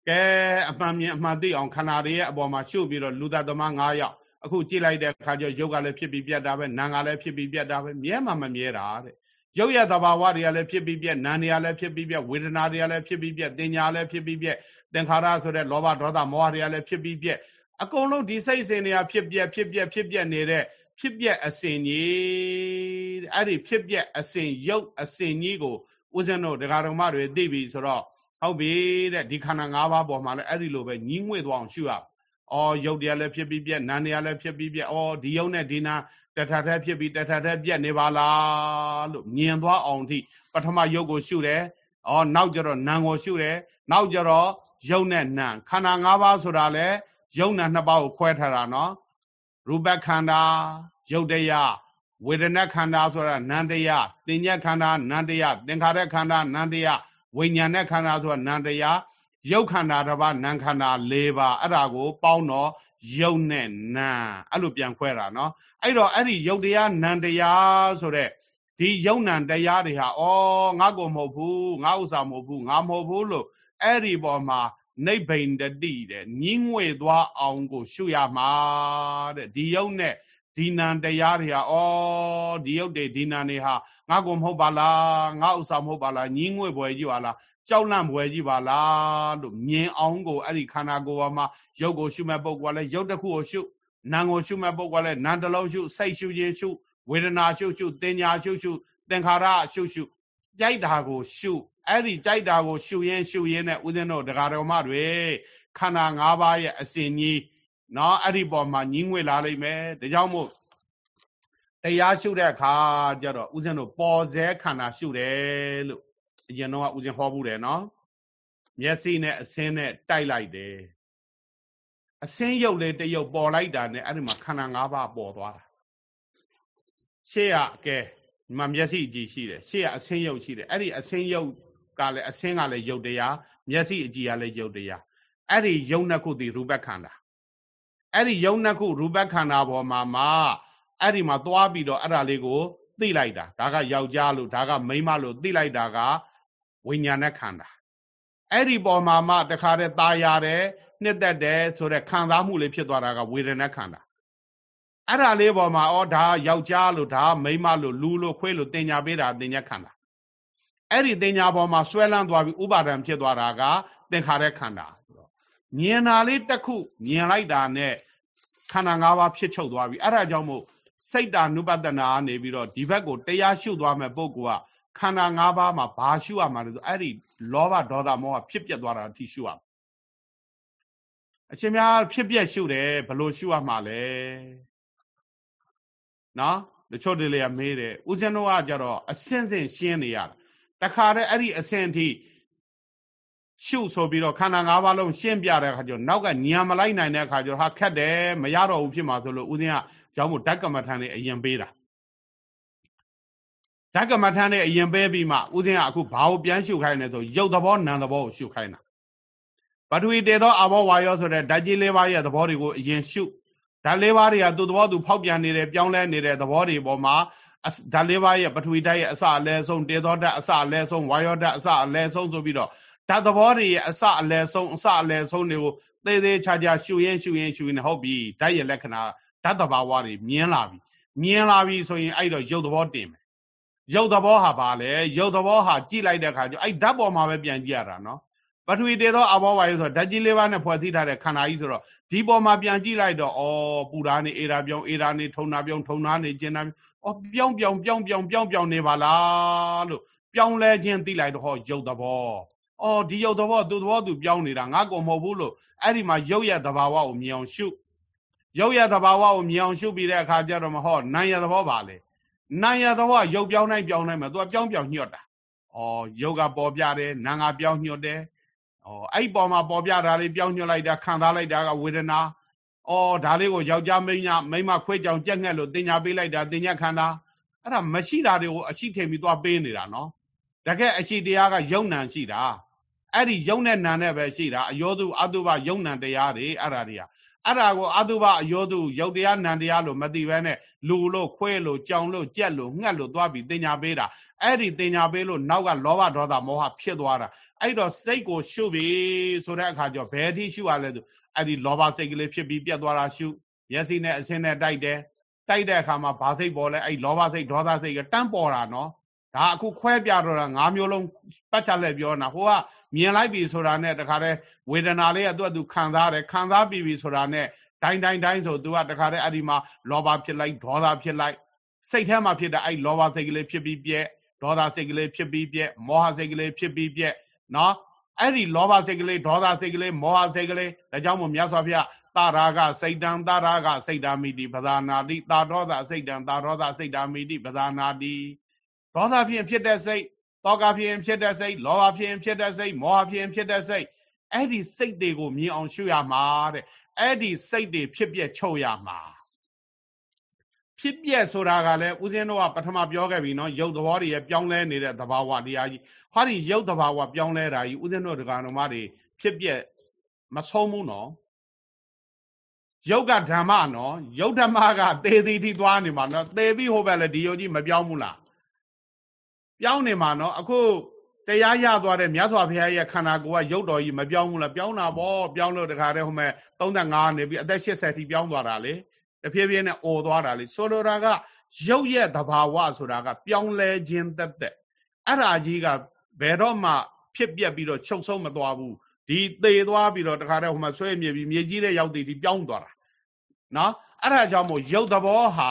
ကဲအမှန်မြင်အမှန်သိအောင်ခန္ဓာတွေရဲ့အပေါ်မှာရှုပြီးတော့လူသားသမား၅ယောက် အခုကြည့်လိုက်တဲ့အခါကျရုပ်ကလည်းဖြစ်ပြီးပြတ်တာပဲနာမ်ကလည်းဖြစ်ပြီးပြတ်တာပဲမြဲမှမမြဲတာတဲ့ရုပ်ရသဘာဝတွေကလည်းဖြစ်ပြီးပြက်နာမ်တွေကလည်းဖြစ်ပြီးပြက်ဝေဒနာတွေကလည်းဖြစ်ပြီးပြက်တင်ညာလည်းဖြစ်ပြီးပြက်သင်္ခါရဆိုတဲ့လောဘဒေါသမောဟတွေကလည်းဖြစ်ပြီးပြက်အကုန်လုံးဒီစိတ်စဉ်တွေကဖြစ်ပြက်ဖြစ်ပြက်ဖြစ်ပြက်နေတဲ့ဖြစ်ပြက်အစဉ်ကြီးအဲ့ဒီဖြစ်ပြက်အစဉ်ရုပ်အစဉ်ကြီးကိုဦးဇင်းတို့ဒကာတော်မတွေသိပြီဆိုတော့ဟုတ်ပြီတဲ့ဒီခန္ဓာ၅ပါးပေါ်မှာလည်းအဲ့ဒီလိုပဲညီးငွေ့သွားအောင်ရှုရအော် ရုပ်တရားလည်းဖြစ်ပြီးပြက်နာမ်တရားလည်းဖြစ်ပြီးပြက်အော်ဒီရုပ်နဲ့ဒီနာတထထဖြစ်ပြီးတထထပြက်နေပါလားလို့မြင်သွားအောင်ထိပထမရုပ်ကိုရှုတယ်အော်နောက်ကျတော့နာမ်ကိုရှုတယ်နောက်ကျတော့ရုပ်နဲ့နာမ်ခန္ဓာ၅ပါးဆိုတာလေရုပ်နာနှစ်ပါးကိုခွဲထားတာနော်ရူပခန္ဓာရုပ်တရားဝေဒနာခန္ဓာဆိုတာနန္တရားသင်ညက်ခန္ဓာနန္တရားသင်္ခါရခန္ဓာနန္တရားဝိညာဉ်နဲ့ခန္ဓာဆိုတာနန္တရား ရုပ်ခန္ဓာတစ်ပါးနာမ်ခန္ဓာ၄ပါးအဲ့ဒါကို ပေါင်းတော့ရုပ်နဲ့နာအဲ့လိုပြန်ခွဲတာနော်အဲ့တော့အဲ့ဒီရုပ်တရားနာမ်တရားဆိုတဲ့ဒီယုံနံတရားတွေဟာဩငါကိုမဟုတ်ဘူးငါဥစ္စာမဟုတ်ဘူးငါမဟုတ်ဘူးလို့အဲ့ဒီပေါ်မှာနိဗ္ဗိန်တတိတဲ့ညင်းငွေသွားအောင်ကို ရှုရမှာတဲ့ဒီယုံနဲ့ဒီနံတရားတွေဟာဩဒီယုတ်တွေဒီနံတွေဟာငါကိုမဟုတ်ပါလားငါဥစ္စာမဟုတ်ပါလားညင်းငွေပွဲကြီးပါလား ကြောက်လန့်ပွဲကြီးပါလားလို့မြင်အောင်ကိုအဲ့ဒီခန္ဓာကိုယ်ပေါ်မှာယုတ်ကိုရှုမဲ့ပုဂ္ဂိုလ်ကလည်းယုတ်တစ်ခုကိုရှုနာမ်ကိုရှုမဲ့ပုဂ္ဂိုလ်ကလည်းနာမ်တစ်လုံးရှုစိတ်ရှုခြင်းရှုဝေဒနာရှုရှုတင်ညာရှုရှုသင်္ခါရရှုရှုကြိုက်တာကိုရှုအဲ့ဒီကြိုက်တာကိုရှုရင်းရှုရင်းနဲ့ဦးဇင်းတို့တရားတော်မတွေခန္ဓာ၅ပါးရဲ့အစဉ်ကြီးနော်အဲ့ဒီပေါ်မှာညင်းငွေလာလိမ့်မယ်ဒါကြောင့်မို့တရားရှုတဲ့အခါကျတော့ဦးဇင်းတို့ပေါ်စဲခန္ဓာရှုတယ်လို့ အရင်တော့ဦးဇင်းဟောဘူးတယ်နော်မျက်စိနဲ့အစင်းနဲ့တိုက်လိုက်တယ်အစင်းရုပ်လေးတရုပ်ပေါ်လိုက်တာနဲ့အဲ့ဒီမှာခန္ဓာ၅ပါးပေါ်သွားတာရှေ့ကကဲဒီမှာမျက်စိအကြည့်ရှိတယ်ရှေ့ကအစင်းရုပ်ရှိတယ်အဲ့ဒီအစင်းရုပ်ကလည်းအစင်းကလည်းရုပ်တရားမျက်စိအကြည့်ကလည်းရုပ်တရားအဲ့ဒီယုံနှစ်ခုတည်ရူပခန္ဓာအဲ့ဒီယုံနှစ်ခုရူပခန္ဓာပေါ်မှာမှာအဲ့ဒီမှာသွားပြီးတော့အဲ့ဒါလေးကိုသိလိုက်တာဒါကယောက်ျားလို့ဒါကမိန်းမလို့သိလိုက်တာက ဝိညာဏခန္ဓာအဲ့ဒီပေါ်မှာမှတခါတည်းตายရတယ်နှစ်သက်တယ်ဆိုတဲ့ခံစားမှုလေးဖြစ်သွားတာကဝေဒနာခန္ဓာအဲ့ဒါလေးပေါ်မှာဩဒါယောက်ျားလို့ဒါမိန်းမလို့လူလို့ခွေးလို့တင်ညာပေးတာတင်ညာခန္ဓာအဲ့ဒီတင်ညာပေါ်မှာဆွဲလန်းသွားပြီးဥပါဒံဖြစ်သွားတာကသင်္ခါရခန္ဓာမြင်တာလေးတစ်ခုမြင်လိုက်တာနဲ့ခန္ဓာ၅ပါးဖြစ်ချုပ်သွားပြီအဲ့ဒါကြောင့်မို့စိတ်တာနုပတနာနေပြီးတော့ဒီဘက်ကိုတရားရှုသွားမဲ့ပုဂ္ဂိုလ်က ခန္ဓာ၅ပါးမှာဘာရှုရမှာလဲဆိုအဲ့ဒီလောဘဒေါသမောဟဖြစ်ပြက်သွားတာအထိရှုရမှာအရှင်များဖြစ်ပြက်ရှုတယ်ဘယ်လိုရှုရမှာလဲနော်တချို့တွေလည်းမေးတယ်ဦးဇင်းတို့ကကြတော့အစင်းစင်းရှင်းနေရတာတခါတည်းအဲ့ဒီအစင်းအထိရှုဆိုပြီးတော့ခန္ဓာ၅ပါးလုံးရှင်းပြတဲ့အခါကျတော့နောက်ကညံမလိုက်နိုင်တဲ့အခါကျတော့ဟာခက်တယ်မရတော့ဘူးဖြစ်မှာဆိုလို့ဦးဇင်းကကြောင့်မို့ဓကမထန်လေးအရင်ပေးတာ ဓကမထန်လေးအရင်ပေးပြီးမှဦးဇင်းကအခုဘာကိုပြန်ရှုခိုင်းလဲဆိုရုပ်သဘောနာမ်သဘောကိုရှုခိုင်းတာပထဝီတေသောအဘောဝါယောဆိုတဲ့ဓာတ်ကြီးလေးပါးရဲ့သဘောတွေကိုအရင်ရှုဓာတ်လေးပါးတွေကသူ့သဘောသူဖောက်ပြန်နေတယ်ပြောင်းလဲနေတဲ့သဘောတွေပေါ်မှာဓာတ်လေးပါးရဲ့ပထဝီဓာတ်ရဲ့အစအလဲဆုံးတေသောဓာတ်အစအလဲဆုံးဝါယောဓာတ်အစအလဲဆုံးဆိုပြီးတော့ဓာတ်သဘောတွေရဲ့အစအလဲဆုံးအစအလဲဆုံးတွေကိုသေးသေးချာချာရှုရင်းရှုရင်းရှုရင်းဟုတ်ပြီဓာတ်ရဲ့လက္ခဏာဓာတ်တဘာဝတွေမြင်လာပြီမြင်လာပြီဆိုရင်အဲ့တော့ရုပ်သဘောတင်မယ် ရုပ်သဘောဟာဘာလဲရုပ်သဘောဟာကြည့်လိုက်တဲ့အခါကျအဲ့ဓာတ်ပေါ်မှာပဲပြန်ကြည့်ရတာနော်ပထဝီတေသောအဘောဝါယုဆိုဓာတ်ကြီးလေးပါးနဲ့ဖွဲ့စည်းထားတဲ့ခန္ဓာကြီးဆိုတော့ဒီပေါ်မှာပြန်ကြည့်လိုက်တော့ဩပူဓာနေအေရာပြောင်းအေရာနေထုံနာပြောင်းထုံနာနေကျင်နာဩပြောင်းပြောင်းပြောင်းပြောင်းပြောင်းပြောင်းနေပါလားလို့ပြောင်းလဲခြင်းသိလိုက်တော့ဟောရုပ်သဘောဩဒီရုပ်သဘောသူသဘောသူပြောင်းနေတာငါကောမဟုတ်ဘူးလို့အဲ့ဒီမှာရုပ်ရဲ့သဘာဝကိုမြင်အောင်ရှုရုပ်ရသဘာဝကိုမြင်အောင်ရှုပြီးတဲ့အခါကျတော့မဟောနာယသဘောပါလေ နာယသဘောကရုပ်ပြောင်းနိုင်ပြောင်းနိုင်မှာသူကပြောင်းပြောင်းညွတ်တာဩရုပ်ကပေါ်ပြတယ်နာငါပြောင်းညွတ်တယ်ဩအဲ့ပေါ်မှာပေါ်ပြတာလေးပြောင်းညွတ်လိုက်တာခံစားလိုက်တာကဝေဒနာဩဒါလေးကိုယောက်ျားမိန်းမမိန်းမခွေးကြောင်ကြက်ငှက်လို့တင်ညာပေးလိုက်တာတင်ညာခန္ဓာအဲ့ဒါမရှိတာတွေကိုအရှိထင်ပြီးသွားပေးနေတာနော်တကယ်အရှိတရားကယုံနံရှိတာအဲ့ဒီယုံနဲ့နံနဲ့ပဲရှိတာအယောသူအတုပယုံနံတရားတွေအဲ့ဒါတွေက အဲ့ဒါကိုအတုပအယောတုယုတ်တရားနံတရားလို့မသိဘဲနဲ့လူလို့ခွဲလို့ကြောင်လို့ကြက်လို့ငှက်လို့သွားပြီးတင်ညာပေးတာအဲ့ဒီတင်ညာပေးလို့နောက်ကလောဘဒေါသမောဟဖြစ်သွားတာအဲ့တော့စိတ်ကိုရှုပြီဆိုတဲ့အခါကျတော့ဘယ်အထိရှုရလဲဆိုအဲ့ဒီလောဘစိတ်ကလေးဖြစ်ပြီးပြတ်သွားတာရှုမျက်စိနဲ့အစင်းနဲ့တိုက်တယ်တိုက်တဲ့အခါမှာဘာစိတ်ပေါ်လဲအဲ့လောဘစိတ်ဒေါသစိတ်ကတန်းပေါ်တာနော် ဒါအခုခွဲပြတော့တာ၅မျိုးလုံးပတ်ချလက်ပြောတာဟိုကမြင်လိုက်ပြီဆိုတာနဲ့တခါတည်းဝေဒနာလေးကသူ့အတူခံစားတယ်ခံစားပြီးပြီဆိုတာနဲ့ဒိုင်းဒိုင်းဒိုင်းဆိုသူကတခါတည်းအဲ့ဒီမှာလောဘဖြစ်လိုက်ဒေါသဖြစ်လိုက်စိတ်ထဲမှာဖြစ်တဲ့အဲ့လောဘစိတ်ကလေးဖြစ်ပြီးပြက်ဒေါသစိတ်ကလေးဖြစ်ပြီးပြက်မောဟစိတ်ကလေးဖြစ်ပြီးပြက်နော်အဲ့ဒီလောဘစိတ်ကလေးဒေါသစိတ်ကလေးမောဟစိတ်ကလေးဒါကြောင့်မို့မြတ်စွာဘုရားတာရာဂစိတ်တံတာရာဂစိတ်တာမိတိပဇာနာတိတာဒေါသစိတ်တံတာဒေါသစိတ်တာမိတိပဇာနာတိ ဒေါသဖြင့်ဖြစ်တဲ့စိတ်တောကဖြင့်ဖြစ်တဲ့စိတ်လောဘဖြင့်ဖြစ်တဲ့စိတ်မောဟဖြင့်ဖြစ်တဲ့စိတ်အဲ့ဒီစိတ်တွေကိုမြင်အောင်ရှုရမှာတဲ့အဲ့ဒီစိတ်တွေဖြစ်ပြချုပ်ရမှာဖြစ်ပြက်ဆိုတာကလည်းဦးဇင်းတို့ကပထမပြောခဲ့ပြီနော်ရုပ်သဘောတွေရဲ့ပြောင်းလဲနေတဲ့သဘာဝတရားကြီးဟောဒီရုပ်သဘာဝပြောင်းလဲတာကြီးဦးဇင်းတို့ဒကာတော်မတွေဖြစ်ပြက်မဆုံးဘူးနော်ယုတ်ကဓမ္မနော်ယုတ်ဓမ္မကသေသည်ထိသွားနေမှာနော်သေပြီးဟိုဘက်လည်းဒီယုတ်ကြီးမပြောင်းဘူးလား ပြောင်းနေမှာနော်အခုတရားရသွားတဲ့မြတ်စွာဘုရားရဲ့ခန္ဓာကိုယ်ကရုပ်တော်ကြီးမပြောင်းဘူးလားပြောင်းတာပေါ့ပြောင်းလို့တခါတည်းဟိုမဲ့35နေပြီးအသက်80ထိပြောင်းသွားတာလေတဖြည်းဖြည်းနဲ့អော်သွားတာလေဆိုလိုတာကရုပ်ရဲ့သဘာဝဆိုတာက ပြောင်းလဲခြင်းတက်တက်အဲ့ဒါကြီးကဘယ်တော့မှဖြစ်ပြက်ပြီးတော့ချုပ်ဆုံးမသွားဘူးဒီသေသွားပြီးတော့တခါတည်းဟိုမှာဆွဲမြေပြီးမြေကြီးတဲ့ရောက်တည်ဒီပြောင်းသွားတာနော်အဲ့ဒါကြောင့်မို့ရုပ်သဘောဟာ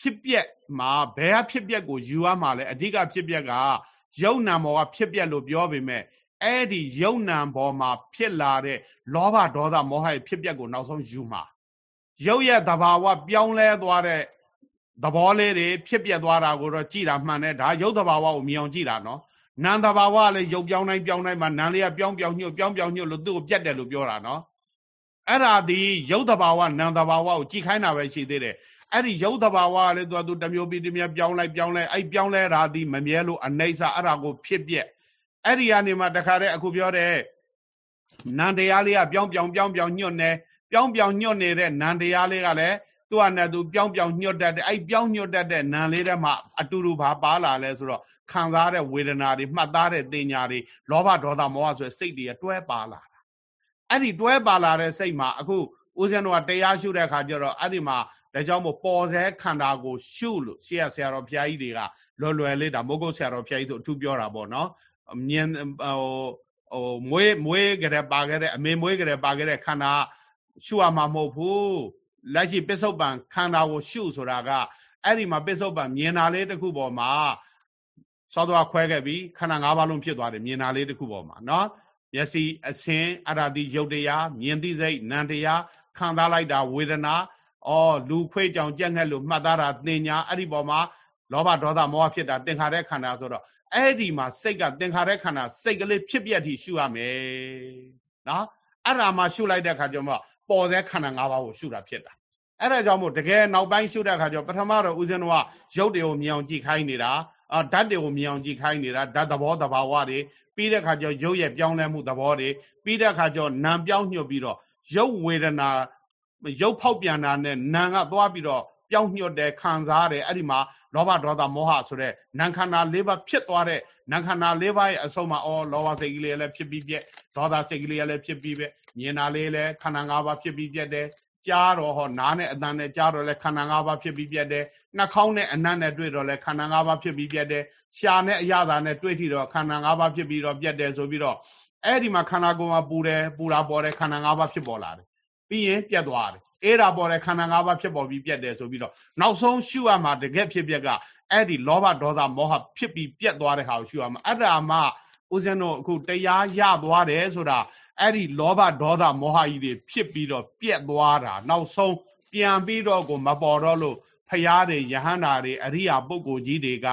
ဖြစ်ပြက် မှာဘယ်ကဖြစ်ပြက်ကိုယူရမှာလဲအဓိကဖြစ်ပြက်ကယုံနံဘောကဖြစ်ပြက်လို့ပြောပေမဲ့အဲ့ဒီယုံနံဘောမှာဖြစ်လာတဲ့လောဘဒေါသမောဟရဲ့ဖြစ်ပြက်ကိုနောက်ဆုံးယူမှာရုပ်ရဲ့သဘာဝပြောင်းလဲသွားတဲ့သဘောလေးတွေဖြစ်ပြက်သွားတာကိုတော့ကြည်တာမှန်တယ်ဒါရုပ်သဘာဝကိုမြင်အောင်ကြည်တာနော်နာမ်သဘာဝလည်းရုပ်ပြောင်းတိုင်းပြောင်းတိုင်းမှာနာမ်လေးကပြောင်းပြောင်းညှို့ပြောင်းပြောင်းညှို့လို့သူ့ကိုပြတ်တယ်လို့ပြောတာနော်အဲ့ဒါဒီရုပ်သဘာဝနာမ်သဘာဝကိုကြည်ခိုင်းတာပဲရှိသေးတယ် အဲ့ဒီရုပ်တဘာဝကလည်းသူကသူတမျိုးပြီးတမျိုးပြောင်းလိုက်ပြောင်းလိုက်အဲ့ပြောင်းလဲတာဒီမမြဲလို့အနိစ္စအဲ့ဒါကိုဖြစ်ပြက်အဲ့ဒီကနေမှတခါတည်းအခုပြောတဲ့နန္တရားလေးကပြောင်းပြောင်းပြောင်းပြောင်းညွတ်နေပြောင်းပြောင်းညွတ်နေတဲ့နန္တရားလေးကလည်းသူ့အနေနဲ့သူပြောင်းပြောင်းညွတ်တတ်တဲ့အဲ့ပြောင်းညွတ်တတ်တဲ့နံလေးထဲမှာအတူတူဘာပါလာလဲဆိုတော့ခံစားတဲ့ဝေဒနာတွေမှတ်သားတဲ့တင်ညာတွေလောဘဒေါသမောဟဆိုတဲ့စိတ်တွေတွဲပါလာတာအဲ့ဒီတွဲပါလာတဲ့စိတ်မှာအခု ဦးဇင်းတို့ကတရားရှုတဲ့အခါကျတော့အဲ့ဒီမှာဒါကြောင့်မို့ပေါ်စဲခန္ဓာကိုရှုလို့ရှေ့ဆရာတော်ဘုရားကြီးတွေကလွယ်လွယ်လေးဒါမိုးကုတ်ဆရာတော်ဘုရားကြီးတို့အထူးပြောတာပေါ့နော်မြင်ဟိုဟိုမွေးမွေးကြတဲ့ပါခဲ့တဲ့အမေမွေးကြတဲ့ပါခဲ့တဲ့ခန္ဓာရှုရမှာမဟုတ်ဘူးလက်ရှိပစ္စုပန်ခန္ဓာကိုရှုဆိုတာကအဲ့ဒီမှာပစ္စုပန်မြင်တာလေးတစ်ခုပေါ်မှာစောတော့ခွဲခဲ့ပြီးခန္ဓာ၅ပါးလုံးဖြစ်သွားတယ်မြင်တာလေးတစ်ခုပေါ်မှာနော်မျက်စိအစင်းအရာတိရုပ်တရားမြင်သိစိတ်နံတရား ခံစားလိုက်တာဝေဒနာအော်လူခွေးကြောင်ကြက်ငှက်လို့မှတ်သားတာသင်ညာအဲ့ဒီပေါ်မှာလောဘဒေါသမောဟဖြစ်တာသင်္ခါရခန္ဓာဆိုတော့အဲ့ဒီမှာစိတ်ကသင်္ခါရခန္ဓာစိတ်ကလေးဖြစ်ပြက်ထိရှုရမယ်နော်အဲ့ဒါမှရှုလိုက်တဲ့ခါကျတော့ပေါ်တဲ့ခန္ဓာ၅ပါးကိုရှုတာဖြစ်တာအဲ့ဒါကြောင့်မို့တကယ်နောက်ပိုင်းရှုတဲ့ခါကျတော့ပထမတော့ဦးဇင်းတော်ကရုပ်တွေကိုမြင်အောင်ကြည့်ခိုင်းနေတာအာဓာတ်တွေကိုမြင်အောင်ကြည့်ခိုင်းနေတာဓာတ်သဘောသဘာဝတွေပြီးတဲ့ခါကျတော့ရုပ်ရဲ့ပြောင်းလဲမှုသဘောတွေပြီးတဲ့ခါကျတော့နာမ်ပြောင်းညွတ်ပြီးတော့ ရုပ်ဝေဒနာရုပ်ဖောက်ပြန်တာနဲ့နာကသွားပြီးတော့ပြောင်းညွတ်တယ်ခံစားတယ်အဲ့ဒီမှာလောဘဒေါသမောဟဆိုတဲ့နာခန္ဓာ၄ပါးဖြစ်သွားတဲ့နာခန္ဓာ၄ပါးရဲ့အဆုံးမှာအော်လောဘစိတ်ကလေးလည်းဖြစ်ပြီးပြက်ဒေါသစိတ်ကလေးလည်းဖြစ်ပြီးပဲမြင်တာလေးလည်းခန္ဓာ၅ပါးဖြစ်ပြီးပြက်တယ်ကြားတော့ဟောနားနဲ့အတန်နဲ့ကြားတော့လဲခန္ဓာ၅ပါးဖြစ်ပြီးပြက်တယ်နှာခေါင်းနဲ့အနံ့နဲ့တွေ့တော့လဲခန္ဓာ၅ပါးဖြစ်ပြီးပြက်တယ်ရှာနဲ့အရသာနဲ့တွေ့ထီတော့ခန္ဓာ၅ပါးဖြစ်ပြီးတော့ပြက်တယ်ဆိုပြီးတော့ အဲ့ဒီမှာခန္ဓာကိုယ်မှာပူတယ်ပူတာပေါ်တယ်ခန္ဓာ၅ပါးဖြစ်ပေါ်လာတယ်ပြီးရင်ပြတ်သွားတယ်အဲ့ဒါပေါ်တဲ့ခန္ဓာ၅ပါးဖြစ်ပေါ်ပြီးပြတ်တယ်ဆိုပြီးတော့နောက်ဆုံးရှုရမှာတကယ်ဖြစ်ပြက်ကအဲ့ဒီလောဘဒေါသမောဟဖြစ်ပြီးပြတ်သွားတဲ့ဟာကိုရှုရမှာအဲ့ဒါမှဦးဇင်းတို့အခုတရားရသွားတယ်ဆိုတာအဲ့ဒီလောဘဒေါသမောဟကြီးတွေဖြစ်ပြီးတော့ပြက်သွားတာနောက်ဆုံးပြန်ပြီးတော့ကိုမပေါ်တော့လို့ဖရာတွေယဟန္တာတွေအရိယာပုဂ္ဂိုလ်ကြီးတွေက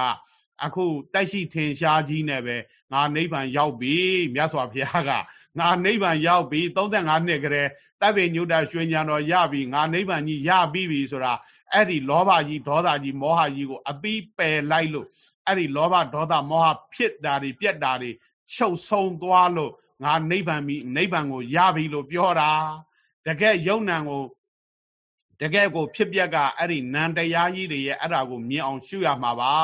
အခုတက်ရှိထင်ရှားကြီးနဲ့ပဲ ငါနိဗ္ဗာန်ရောက်ပြီမြတ်စွာဘုရားကငါနိဗ္ဗာန်ရောက်ပြီ35နှစ်ကလေးတပ်ပေညုတရွှေညာတော်ရပြီငါနိဗ္ဗာန်ကြီးရပြီပြီဆိုတာအဲ့ဒီလောဘကြီးဒေါသကြီးမောဟကြီးကိုအပီးပယ်လိုက်လို့အဲ့ဒီလောဘဒေါသမောဟဖြစ်တာတွေပြက်တာတွေချုပ်ဆုံးသွားလို့ငါနိဗ္ဗာန်ပြီနိဗ္ဗာန်ကိုရပြီလို့ပြောတာတကယ်ယုံ nant ကို တကယ်ကိုဖြစ်ပျက်ကအဲ့ဒီနံတရားကြီးတွေရဲ့အဲ့ဒါကိုမြင်အောင်ရှုရမှာပါ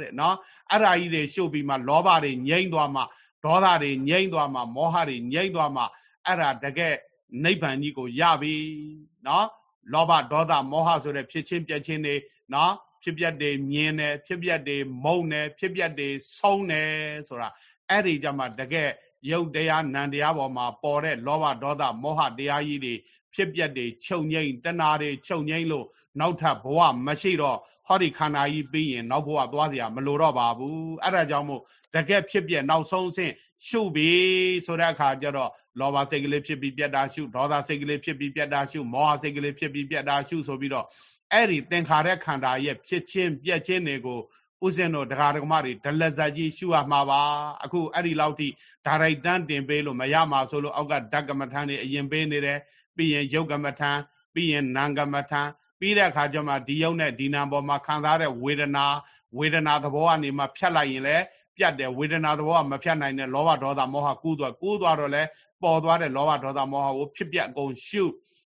တဲ့နော်အဲ့ဒါကြီးတွေရှုပြီးမှလောဘတွေငြိမ့်သွားမှဒေါသတွေငြိမ့်သွားမှမောဟတွေငြိမ့်သွားမှအဲ့ဒါတကယ်နိဗ္ဗာန်ကြီးကိုရပြီနော်လောဘဒေါသမောဟဆိုတဲ့ဖြစ်ချင်းပြက်ချင်းတွေနော်ဖြစ်ပြက်တွေမြင်တယ်ဖြစ်ပြက်တွေမုံတယ်ဖြစ်ပြက်တွေဆုံးတယ်ဆိုတာအဲ့ဒီကြမှာတကယ်ရုပ်တရားနံတရားပေါ်မှာပေါ်တဲ့လောဘဒေါသမောဟတရားကြီးတွေ ဖြစ်ပျက်တွေချုပ်ငိမ့်တဏှာတွေချုပ်ငိမ့်လို့နောက်ထပ်ဘဝမရှိတော့ဟောဒီခန္ဓာကြီးပြီးရင်နောက်ဘဝသွားစရာမလိုတော့ပါဘူးအဲ့ဒါကြောင့်မို့တကက်ဖြစ်ပျက်နောက်ဆုံးအဆင့်ရှုပြီဆိုတဲ့အခါကျတော့လောဘစိတ်ကလေးဖြစ်ပြီးပြတ်တာရှုဒေါသစိတ်ကလေးဖြစ်ပြီးပြတ်တာရှုမောဟစိတ်ကလေးဖြစ်ပြီးပြတ်တာရှုဆိုပြီးတော့အဲ့ဒီသင်္ခါရခန္ဓာရဲ့ဖြစ်ချင်းပြတ်ချင်းတွေကိုဥစဉ်တို့ဒကာဒကမတွေဒလဇကြီးရှုရမှာပါအခုအဲ့ဒီလောက်ထိဒါရိုက်တန်းတင်ပေးလို့မရမှာဆိုလို့အောက်ကဓကမထန်းတွေအရင်ပေးနေတယ် ပြီးရင်ယုတ်ကမထန်ပြီးရင်နာမ်ကမထန်ပြီးတဲ့အခါကျမှဒီယုံနဲ့ဒီနာပေါ်မှာခံစားတဲ့ဝေဒနာဝေဒနာသဘောကနေမှဖြတ်လိုက်ရင်လည်းပြတ်တယ်ဝေဒနာသဘောကမဖြတ်နိုင်တဲ့လောဘဒေါသမောဟကူးသွားကူးသွားတော့လဲပေါ်သွားတဲ့လောဘဒေါသမောဟကိုဖြစ်ပြအကုန်ရှု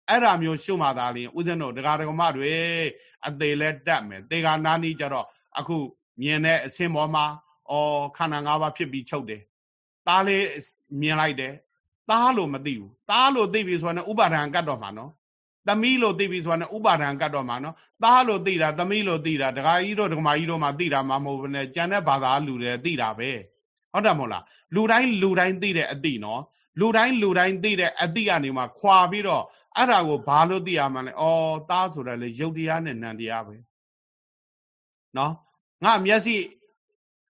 အဲ့ဒါမျိုးရှုမှသာလျှင်ဥစဉ်တို့ဒကာဒကမတွေအသေးလဲတက်မယ်သေကနာနီကြတော့အခုမြင်တဲ့အစင်းပေါ်မှာအော်ခန္ဓာ၅ပါးဖြစ်ပြီးချုပ်တယ်သားလေးမြင်လိုက်တယ် သားလို့မသိဘူးသားလို့သိပြီဆိုရင်ဥပါဒံကတ်တော့မှာနော်သမီးလို့သိပြီဆိုရင်ဥပါဒံကတ်တော့မှာနော်သားလို့သိတာသမီးလို့သိတာဒကာကြီးတို့ဒကမာကြီးတို့မှသိတာမှမဟုတ်ဘူးနဲ့ကြံတဲ့ဘာသာလူတွေသိတာပဲဟုတ်တယ်မဟုတ်လားလူတိုင်းလူတိုင်းသိတဲ့အသိနော်လူတိုင်းလူတိုင်းသိတဲ့အသိကနေမှခွာပြီးတော့အဲ့ဒါကိုဘာလို့သိရမှလဲဩသားဆိုတာလေယုတ်တရားနဲ့နံတရားပဲနော်ငါမျက်စိ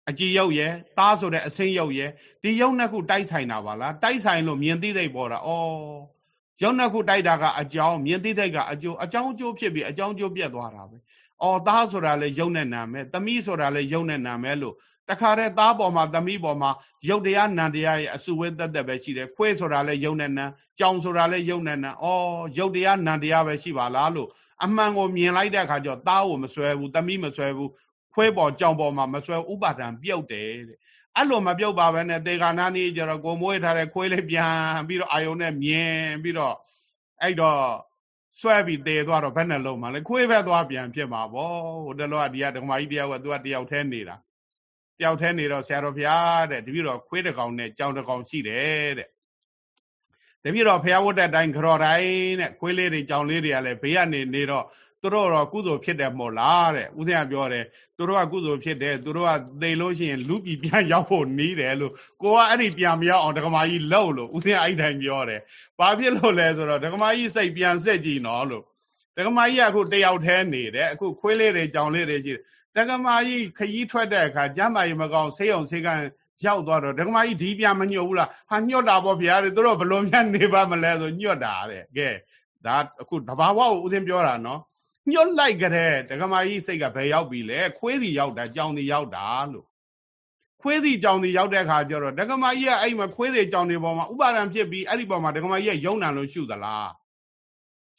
အကြည်ရုပ်ရယ်သားဆိုတဲ့အစင်းရုပ်ရယ်ဒီရုပ်နှစ်ခုတိုက်ဆိုင်တာပါလားတိုက်ဆိုင်လို့မြင်သိသိပေါ်တာဩရုပ်နှစ်ခုတိုက်တာကအကြောင်းမြင်သိသိကအကျိုးအကြောင်းအကျိုးဖြစ်ပြီးအကြောင်းအကျိုးပြတ်သွားတာပဲဩသားဆိုတာလေရုပ်နဲ့နာမယ်သမီးဆိုတာလေရုပ်နဲ့နာမယ်လို့တခါတည်းသားပေါ်မှာသမီးပေါ်မှာရုပ်တရားနံတရားရဲ့အစုဝဲသက်သက်ပဲရှိတယ်ခွေးဆိုတာလည်းရုပ်နဲ့နံကြောင်ဆိုတာလည်းရုပ်နဲ့နံဩရုပ်တရားနံတရားပဲရှိပါလားလို့အမှန်ကိုမြင်လိုက်တဲ့အခါကျတော့သားကိုမဆွဲဘူးသမီးမဆွဲဘူး ခွေးပေါ်ကြောင်ပေါ်မှာမဆွဲဥပါဒံပြုတ်တယ်တဲ့အဲ့လိုမပြုတ်ပါဘဲနဲ့တေဂာနာနီးကျတော့ကိုမွေးထားတဲ့ခွေးလေးပြန်ပြီးတော့အာယုံနဲ့မြင်ပြီးတော့အဲ့တော့ဆွဲပြီးတေသွားတော့ဘယ်နဲ့လုံးမှာလဲခွေးပဲသွားပြန်ဖြစ်မှာဗောဟိုတလောကဒီကဒကမာကြီးတယောက်ကသူကတယောက်ထဲနေတာတယောက်ထဲနေတော့ဆရာတော်ဘုရားတဲ့တပည့်တော်ခွေးတကောင်နဲ့ကြောင်တကောင်ရှိတယ်တဲ့တပည့်တော်ဘုရားဝတ်တဲ့အတိုင်းကြော်တိုင်းတဲ့ခွေးလေးတွေကြောင်လေးတွေကလည်းဘေးကနေနေတော့ သူတို့တော့ကုသိုလ်ဖြစ်တယ်မို့လားတဲ့ဦးဇင်းကပြောတယ်သူတို့ကကုသိုလ်ဖြစ်တယ်သူတို့ကသိလို့ရှိရင်လူပြည်ပြန်ရောက်ဖို့နီးတယ်လို့ကိုကအဲ့ဒီပြန်မရောက်အောင်ဒကမာကြီးလှုပ်လို့ဦးဇင်းအဲ့တိုင်းပြောတယ်ဘာဖြစ်လို့လဲဆိုတော့ဒကမာကြီးစိတ်ပြန်ဆက်ကြည့်နော်လို့ဒကမာကြီးကအခုတယောက်တည်းနေတယ်အခုခွေးလေးတွေကြောင်လေးတွေရှိတယ်ဒကမာကြီးခရီးထွက်တဲ့အခါကျမ်းမာရေးမကောင်းဆေးအောင်ဆေးကန်ရောက်သွားတော့ဒကမာကြီးဒီပြန်မညှို့ဘူးလားဟာညှော့တာပေါ့ဗျာတဲ့သူတို့ဘလို့များနေပါမလဲဆိုညှော့တာတဲ့ကဲဒါအခုတဘာဝကိုဦးဇင်းပြောတာနော် ညှော့လိုက်ကြတဲ့ဒကမာကြီးစိတ်ကဘယ်ရောက်ပြီလဲခွေးစီရောက်တာကြောင်စီရောက်တာလို့ခွေးစီကြောင်စီရောက်တဲ့အခါကျတော့ဒကမာကြီးကအဲ့မှာခွေးတွေကြောင်တွေပေါ်မှာဥပါဒံဖြစ်ပြီးအဲ့ဒီပေါ်မှာဒကမာကြီးကယုံနံလို့ရှုသလား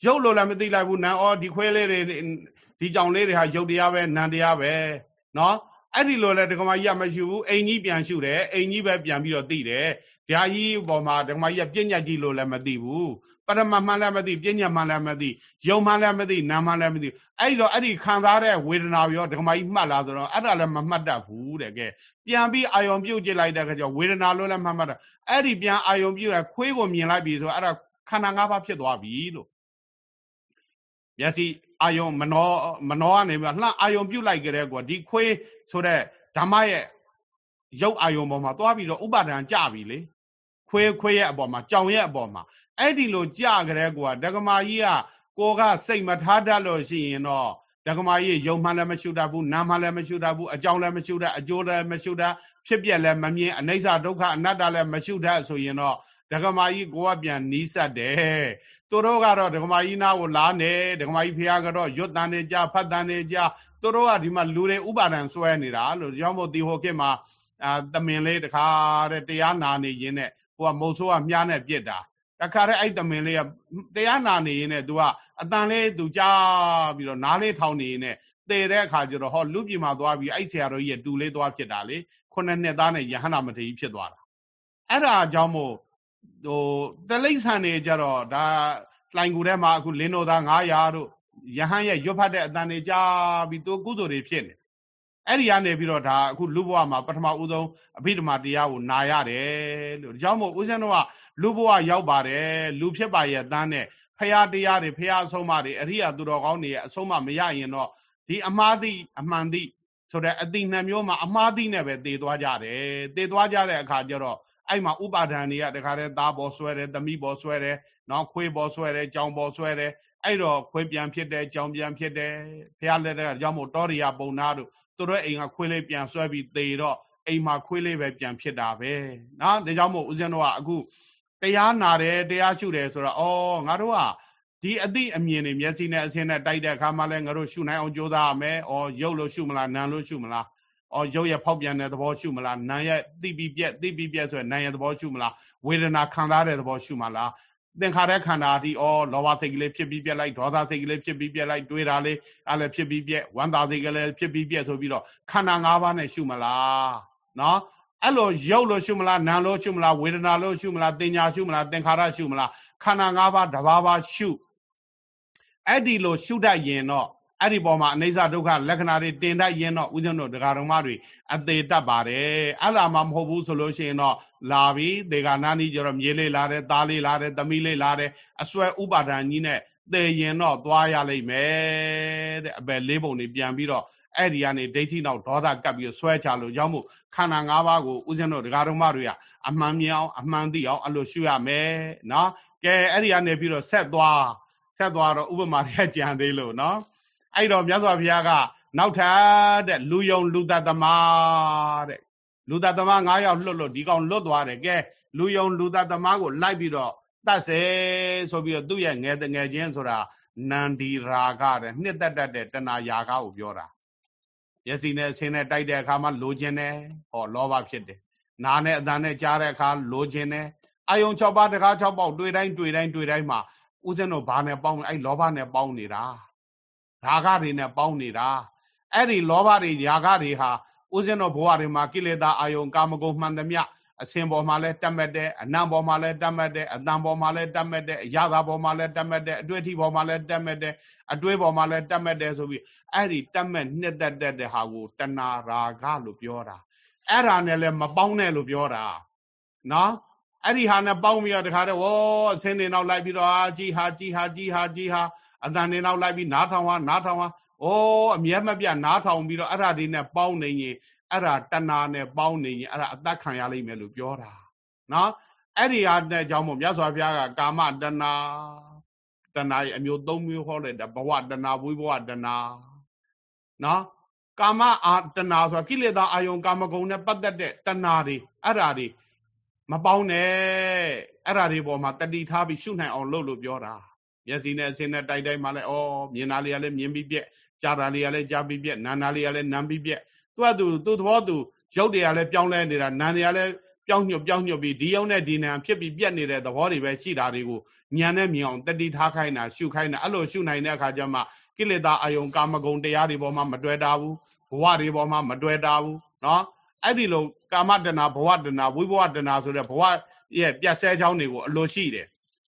ရုပ်လို့လည်းမသိလိုက်ဘူးနံဩဒီခွေးလေးတွေဒီကြောင်လေးတွေဟာယုတ်တရားပဲနံတရားပဲနော်အဲ့ဒီလိုလဲဒကမာကြီးကမရှိဘူးအိမ်ကြီးပြန်ရှုတယ်အိမ်ကြီးပဲပြန်ပြီးတော့သိတယ်ဓာကြီးပေါ်မှာဒကမာကြီးကပြဉ္ညာကြီးလို့လည်းမသိဘူး ပရမမှန်လည်းမသိပြဉ္ညာမှန်လည်းမသိယုံမှန်လည်းမသိနာမှန်လည်းမသိအဲ့တော့အဲ့ဒီခံစားတဲ့ဝေဒနာရောဒကမာကြီးမှတ်လာဆိုတော့အဲ့ဒါလည်းမမှတ်တတ်ဘူးတဲ့ကဲပြန်ပြီးအာယုံပြုတ်ကြည့်လိုက်တဲ့အခါကျဝေဒနာလို့လည်းမမှတ်တတ်အဲ့ဒီပြန်အာယုံပြုတ်ရခွေးကိုမြင်လိုက်ပြီဆိုတော့အဲ့ဒါခန္ဓာ၅ပါးဖြစ်သွားပြီလို့မျက်စိအာယုံမနောမနောကနေပြီးလှအာယုံပြုတ်လိုက်ကြတဲ့ကွာဒီခွေးဆိုတဲ့ဓမ္မရဲ့ရုပ်အာယုံပေါ်မှာသွားပြီးတော့ဥပါဒံကြပြီလေ ခွေးခွေးရဲ့အပေါ်မှာကြောင်ရဲ့အပေါ်မှာအဲ့ဒီလိုကြကြတဲ့ကွာဒကမာကြီးကကိုကစိတ်မထားတတ်လို့ရှိရင်တော့ဒကမာကြီးယုံမှလည်းမရှုတတ်ဘူးနာမှလည်းမရှုတတ်ဘူးအကြောင်းလည်းမရှုတတ်အကျိုးလည်းမရှုတတ်ဖြစ်ပြက်လည်းမမြင်အနိစ္စဒုက္ခအနတ္တလည်းမရှုတတ်ဆိုရင်တော့ဒကမာကြီးကိုကပြန်နီးစပ်တယ်သူတို့ကတော့ဒကမာကြီးနာကိုလားနေဒကမာကြီးဖះကတော့ရွတ်တန်နေကြဖတ်တန်နေကြသူတို့ကဒီမှာလူတွေဥပါဒံဆွဲနေတာလို့ကြောင့်မို့ဒီဟိုခေတ်မှာအာတမင်လေးတခါတဲ့တရားနာနေရင်းနဲ့ ဟိုကမုတ်ဆိုးကမြားနဲ့ပြစ်တာတခါတည်းအဲ့တမင်လေးကတရားနာနေရင်နဲ့ तू ကအတန်လေး तू ကြားပြီးတော့နားလေးထောင်နေရင်နဲ့တည်တဲ့အခါကျတော့ဟောလူပြည်မှာသွားပြီးအဲ့ဆရာတော်ကြီးရဲ့တူလေးသွားဖြစ်တာလေခုနှစ်နှစ်သားနဲ့ယဟန္တာမထေရဖြစ်သွားတာအဲ့ဒါအကြောင်းမို့ဟိုတလိษံနေကြတော့ဒါလှိုင်ကူထဲမှာအခုလင်းတော်သား900တို့ယဟန်ရဲ့ရွတ်ဖတ်တဲ့အတန်တွေကြားပြီးသူကုသိုလ်တွေဖြစ်နေ အဲ့ဒီကနေပြီးတော့ဒါအခုလူဘဝမှာပထမဦးဆုံးအဘိဓမ္မာတရားကိုနာရတယ်လို့ဒါကြောင့်မို့ဦးဇင်းတို့ကလူဘဝရောက်ပါတယ်လူဖြစ်ပါရဲ့အတန်းနဲ့ဖရာတရားတွေဖရာအဆုံးအမတွေအရိယာသူတော်ကောင်းတွေရဲ့အဆုံးအမမရရင်တော့ဒီအမှားသိအမှန်သိဆိုတဲ့အတိနှမျိုးမှာအမှားသိနဲ့ပဲတည်သွားကြတယ်တည်သွားကြတဲ့အခါကျတော့အဲ့မှာဥပါဒဏ်တွေကတခါတည်းသားပေါ်ဆွဲတယ်သမီးပေါ်ဆွဲတယ်နော်ခွေးပေါ်ဆွဲတယ်ကြောင်ပေါ်ဆွဲတယ်အဲ့တော့ခွေးပြန်ဖြစ်တယ်ကြောင်ပြန်ဖြစ်တယ်ဖះလက်တဲ့ကြောင့်မို့တောရိယာပုံနာတို့ သူတို့အိမ်ကခွေးလေးပြန်ဆွဲပြီးသေတော့အိမ်မှာခွေးလေးပဲပြန်ဖြစ်တာပဲနော်ဒါကြောင့်မို့ဦးဇင်းတို့ကအခုတရားနာတယ်တရားရှုတယ်ဆိုတော့ဩငါတို့ကဒီအတိအမြင်တွေမျက်စိနဲ့အစင်းနဲ့တိုက်တဲ့အခါမှလည်းငါတို့ရှုနိုင်အောင်ကြိုးစားရမယ်။ဩရုပ်လို့ရှုမလားနာမ်လို့ရှုမလား။ဩရုပ်ရဲ့ဖောက်ပြန်တဲ့သဘောရှုမလားနာမ်ရဲ့သိပြီးပြက်သိပြီးပြက်ဆိုရင်နာမ်ရဲ့သဘောရှုမလားဝေဒနာခံစားတဲ့သဘောရှုမလား သင်္ခါရခန္ဓာဒီဩလောဘစိတ်ကလေးဖြစ်ပြီးပြက်လိုက်ဒေါသစိတ်ကလေးဖြစ်ပြီးပြက်လိုက်တွေးတာလေးအဲ့လည်းဖြစ်ပြီးပြက်ဝမ်းသာစိတ်ကလေးဖြစ်ပြီးပြက်ဆိုပြီးတော့ခန္ဓာ၅ပါးနဲ့ရှုမလားနော်အဲ့လိုရုပ်လို့ရှုမလားနာမ်လို့ရှုမလားဝေဒနာလို့ရှုမလားတင်ညာရှုမလားသင်္ခါရရှုမလားခန္ဓာ၅ပါးတဘာဘာရှုအဲ့ဒီလိုရှုတတ်ရင်တော့ အဲ့ဒီပေါ်မှာအနိစ္စဒုက္ခလက္ခဏာတွေတင်တတ်ရင်တော့ဦးဇင်းတို့ဒကာတော်မတွေအသေးတတ်ပါတယ်အဲ့လာမှမဟုတ်ဘူးဆိုလို့ရှိရင်တော့လာပြီဒေဂာနာနီကျတော့မြေလေးလာတယ်သားလေးလာတယ်သမီးလေးလာတယ်အစွဲဥပါဒဏ်ကြီးနဲ့သေရင်တော့သွားရလိမ့်မယ်တဲ့အပယ်လေးပုံတွေပြန်ပြီးတော့အဲ့ဒီကနေဒိဋ္ဌိနောက်ဒေါသကပ်ပြီးဆွဲချလို့ကြောင့်မို့ခန္ဓာ၅ပါးကိုဦးဇင်းတို့ဒကာတော်မတွေကအမှန်မြင်အောင်အမှန်သိအောင်အဲ့လိုရှုရမယ်နော်ကဲအဲ့ဒီကနေပြီးတော့ဆက်သွားဆက်သွားတော့ဥပမာတွေကကြံသေးလို့နော် အဲ့တော့မြတ်စွာဘုရားကနောက်ထပ်တဲ့လူယုံလူတသမားတဲ့လူတသမား9ယောက်လွတ်လို့ဒီကောင်လွတ်သွားတယ်ကဲလူယုံလူတသမားကိုလိုက်ပြီးတော့တတ်စေဆိုပြီးတော့သူ့ရဲ့ငယ်တငယ်ချင်းဆိုတာနန္ဒီရာဂတဲ့နှစ်သက်တတ်တဲ့တဏှာယာဂကိုပြောတာမျက်စိနဲ့အဆင်းနဲ့တိုက်တဲ့အခါမှာလိုချင်တယ်ဟောလောဘဖြစ်တယ်နားနဲ့အသံနဲ့ကြားတဲ့အခါလိုချင်တယ်အယုံ6ပါးတကား6ပေါက်တွေ့တိုင်းတွေ့တိုင်းတွေ့တိုင်းမှာဦးဇင်းတို့ဘာနဲ့ပေါင်းအဲ့လောဘနဲ့ပေါင်းနေတာ ရာဂတွေနဲ့ပေါင်းနေတာအဲ့ဒီလောဘတွေရာဂတွေဟာဦးဇင်းတော်ဘဝတွေမှာကိလေသာအာယုံကာမဂုဏ်မှန်သမျှအစင်ပေါ်မှာလည်းတတ်မှတ်တယ်အနံပေါ်မှာလည်းတတ်မှတ်တယ်အတန်ပေါ်မှာလည်းတတ်မှတ်တယ်အရာသာပေါ်မှာလည်းတတ်မှတ်တယ်အတွေ့အထိပေါ်မှာလည်းတတ်မှတ်တယ်အတွေးပေါ်မှာလည်းတတ်မှတ်တယ်ဆိုပြီးအဲ့ဒီတတ်မှတ်နှစ်သက်တဲ့ဟာကိုတဏရာဂလို့ပြောတာအဲ့ဒါနဲ့လည်းမပေါင်းနဲ့လို့ပြောတာနော်အဲ့ဒီဟာနဲ့ပေါင်းပြီးတော့တခါတည်းဝေါ်အစင်းနေနောက်လိုက်ပြီးတော့အာကြီးဟာကြီးဟာကြီးဟာကြီးဟာ အတန်နေနောက်လိုက်ပြီးနားထောင်ဟာနားထောင်ဟာဩအမျက်မပြတ်နားထောင်ပြီးတော့အဲ့ဒါဒီနဲ့ပေါင်းနေရင်အဲ့ဒါတဏနဲ့ပေါင်းနေရင်အဲ့ဒါအသက်ခံရလိမ့်မယ်လို့ပြောတာနော်အဲ့ဒီဟာနဲ့ကြောင့်မို့မြတ်စွာဘုရားကကာမတဏတဏရဲ့အမျိုး၃မျိုးဟောလိုက်တာဘဝတဏဝိဘဝတဏနော်ကာမအာတဏဆိုတာကိလေသာအာယုံကာမဂုဏ်နဲ့ပတ်သက်တဲ့တဏတွေအဲ့ဓာတွေမပေါင်းနဲ့အဲ့ဓာတွေပေါ်မှာတတိထားပြီးရှုနိုင်အောင်လုပ်လို့ပြောတာ မျက်စိနဲ့အစင်းနဲ့တိုက်တိုက်မှလည်းဩမြင်တာလေးကလည်းမြင်ပြီးပြက်ကြားတာလေးကလည်းကြားပြီးပြက်နားတာလေးကလည်းနားပြီးပြက်သူကသူသူသဘောသူရုပ်တွေကလည်းပြောင်းလဲနေတာနာမ်တွေကလည်းပြောင်းညွတ်ပြောင်းညွတ်ပြီးဒီရုံနဲ့ဒီနာဖြစ်ပြီးပြက်နေတဲ့သဘောတွေပဲရှိတာတွေကိုညံနဲ့မြင်အောင်တတိထားခိုင်းတာရှုခိုင်းတာအဲ့လိုရှုနိုင်တဲ့အခါကျမှကိလေသာအယုံကာမဂုဏ်တရားတွေပေါ်မှာမတွေ့တာဘူးဘဝတွေပေါ်မှာမတွေ့တာဘူးเนาะအဲ့ဒီလိုကာမတဏဘဝတဏဝိဘဝတဏဆိုတဲ့ဘဝရဲ့ပြတ်ဆဲချောင်းတွေကိုအလိုရှိတယ်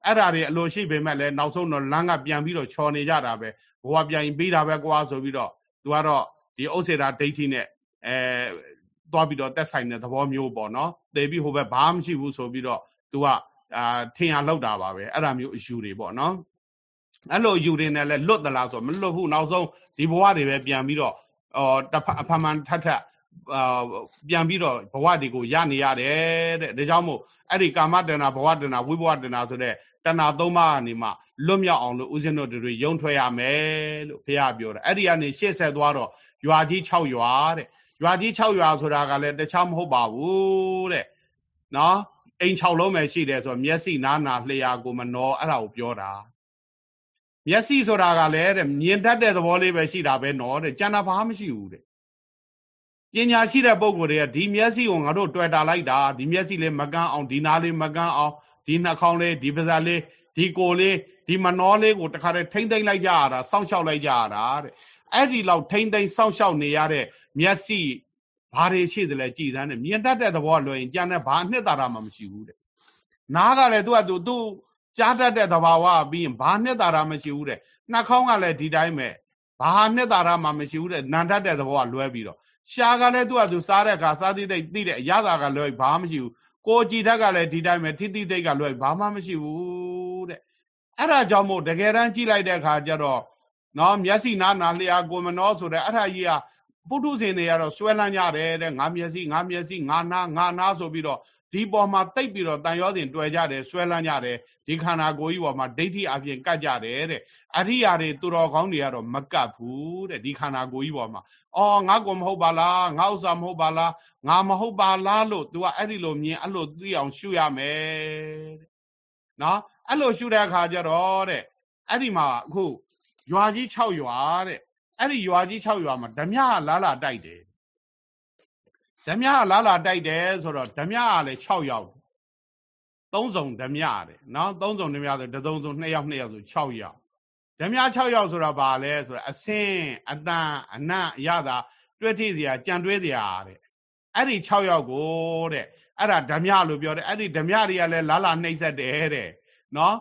အဲ့ဒါတွေအလိုရှိပေမဲ့လည်းနောက်ဆုံးတော့လမ်းကပြန်ပြီးတော့ချော်နေကြတာပဲဘဝပြန်ပြီးတာပဲကွာဆိုပြီးတော့သူကတော့ဒီဥစ္စေတာဒိဋ္ဌိနဲ့အဲသွားပြီးတော့တက်ဆိုင်တဲ့သဘောမျိုးပေါ့နော်သေပြီးဟိုဘက်ဘာမှမရှိဘူးဆိုပြီးတော့သူကအာထင်ရလောက်တာပါပဲအဲ့ဒါမျိုးအယူတွေပေါ့နော်အဲ့လိုယူတွေနဲ့လည်းလွတ်သလားဆိုမလွတ်ဘူးနောက်ဆုံးဒီဘဝတွေပဲပြန်ပြီးတော့အော်တဖအဖမှန်ထထအာ ပြန်ပြီးတော့ဘဝတွေကိုရနေရတယ်တဲ့ဒါကြောင့်မို့အဲ့ဒီကာမတဏဘဝတဏဝိဘဝတဏဆိုတဲ့တဏသုံးပါးကနေမှလွတ်မြောက်အောင်လို့ဦးဇင်းတို့တွေယုံထွက်ရမယ်လို့ဘုရားပြောတယ်အဲ့ဒီကနေရှေ့ဆက်သွားတော့ရွာကြီး6ရွာတဲ့ရွာကြီး6ရွာဆိုတာကလည်းတခြားမဟုတ်ပါဘူးတဲ့နော်အိမ်6လုံးပဲရှိတယ်ဆိုတော့မျက်စိနားနာလျှာကိုမနှောအဲ့ဒါကိုပြောတာမျက်စိဆိုတာကလည်းတဲ့မြင်တတ်တဲ့သဘောလေးပဲရှိတာပဲနော်တဲ့ကျန်တာဘာမှမရှိဘူးတဲ့ ပညာရှိတဲ့ပုံကိုယ်တွေကဒီမျက်စိကိုငါတို့တွေ့တာလိုက်တာဒီမျက်စိလေးမကန်းအောင်ဒီနားလေးမကန်းအောင်ဒီနှာခေါင်းလေးဒီပါးစပ်လေးဒီကိုယ်လေးဒီမနှောလေးကိုတခါတည်းထိမ့်သိမ့်လိုက်ကြရတာစောင့်ရှောက်လိုက်ကြရတာတဲ့အဲ့ဒီလောက်ထိမ့်သိမ့်စောင့်ရှောက်နေရတဲ့မျက်စိဘာတွေရှိသလဲကြည်သန်းနဲ့မြင်တတ်တဲ့သဘောလွယ်ရင်ကြံတဲ့ဘာနှစ်သာရမှမရှိဘူးတဲ့နားကလည်းသူကသူသူကြားတတ်တဲ့သဘာဝပြီးရင်ဘာနှစ်သာရမရှိဘူးတဲ့နှာခေါင်းကလည်းဒီတိုင်းပဲဘာနှစ်သာရမှမရှိဘူးတဲ့နန်တတ်တဲ့သဘောကလွဲပြီးတော့ ရှားကလည်းသူကသူစားတဲ့အခါစားသည့်သိသိတဲ့အရသာကလွဲဘာမှမရှိဘူးကိုကြည်ထက်ကလည်းဒီတိုင်းပဲထိတိသိကလွဲဘာမှမရှိဘူးတဲ့အဲ့ဒါကြောင့်မို့တကယ်တမ်းကြည့်လိုက်တဲ့အခါကျတော့နော်မျက်စိနားနာလျာကိုမနှောဆိုတဲ့အဲ့ဒါကြီးကပုထုဇဉ်တွေကတော့ဆွဲလန်းကြတယ်တဲ့ငါမျက်စိငါမျက်စိငါနာငါနာဆိုပြီးတော့ ဒီပေါ်မှာတိတ်ပြီးတော့တန်ရောစဉ်တွေ့ကြတယ်ဆွဲလန်းကြတယ်ဒီခန္ဓာကိုယ်ကြီးပေါ်မှာဒိဋ္ဌိအပြင်ကတ်ကြတယ်တဲ့အရိယာတွေသူတော်ကောင်းတွေကတော့မကတ်ဘူးတဲ့ဒီခန္ဓာကိုယ်ကြီးပေါ်မှာအော်ငါကောမဟုတ်ပါလားငါဥစ္စာမဟုတ်ပါလားငါမဟုတ်ပါလားလို့ तू ကအဲ့ဒီလိုမြင်အဲ့လိုသိအောင်ရှုရမယ်တဲ့နော်အဲ့လိုရှုတဲ့အခါကျတော့တဲ့အဲ့ဒီမှာအခုရွာကြီး6ရွာတဲ့အဲ့ဒီရွာကြီး6ရွာမှာဓမြလာလာတိုက်တယ် ဓမြလာလာတိုက်တယ်ဆိုတော့ဓမြကလည်း6ယောက်သုံးစုံဓမြတဲ့နော်သုံးစုံဓမြဆိုတသုံးစုံ2ယောက်2ယောက်ဆို6ယောက်ဓမြ6ယောက်ဆိုတာဘာလဲဆိုတာအစင်းအတန်အနတ်ရတာတွဲထိစရာကြံတွဲစရာတဲ့အဲ့ဒီ6ယောက်ကိုတဲ့အဲ့ဒါဓမြလို့ပြောတယ်အဲ့ဒီဓမြတွေကလည်းလာလာနှိမ့်ဆက်တယ်တဲ့နော်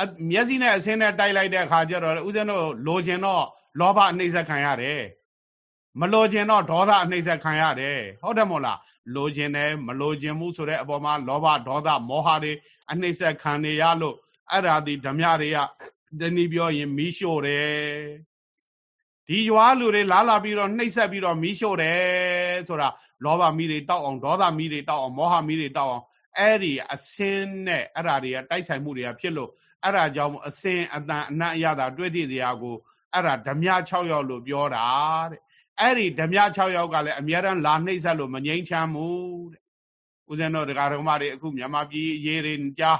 အမျက်စိနဲ့အစင်းနဲ့တိုက်လိုက်တဲ့အခါကျတော့ဦးဇင်းတို့လိုချင်တော့လောဘအနှိမ့်ဆက်ခံရတယ် မလိုချင်တော့ဒေါသအနှိမ့်ဆက်ခံရတယ်ဟုတ်တယ်မို့လားလိုချင်တယ်မလိုချင်မှုဆိုတဲ့အပေါ်မှာလောဘဒေါသမောဟတွေအနှိမ့်ဆက်ခံနေရလို့အဲ့ဒါဒီဓမြတွေကတနည်းပြောရင်မီးရှို့တယ်ဒီရွာလူတွေလာလာပြီးတော့နှိမ့်ဆက်ပြီးတော့မီးရှို့တယ်ဆိုတာလောဘမီးတွေတောက်အောင်ဒေါသမီးတွေတောက်အောင်မောဟမီးတွေတောက်အောင်အဲ့ဒီအစင်းနဲ့အဲ့ဒါတွေကတိုက်ဆိုင်မှုတွေကဖြစ်လို့အဲ့ဒါကြောင့်အစင်းအတန်အနတ်အရသာတွေ့တည်တရားကိုအဲ့ဒါဓမြ6ယောက်လို့ပြောတာတဲ့ အဲ့ဒီဓမြ6ယောက်ကလည်းအများရန်လာနှိမ့်ဆက်လို့မငြိမ်းချမ်းဘူးတဲ့ဦးဇင်းတို့တရားတော်မတွေအခုမြန်မာပြည်ရေးတွေကြား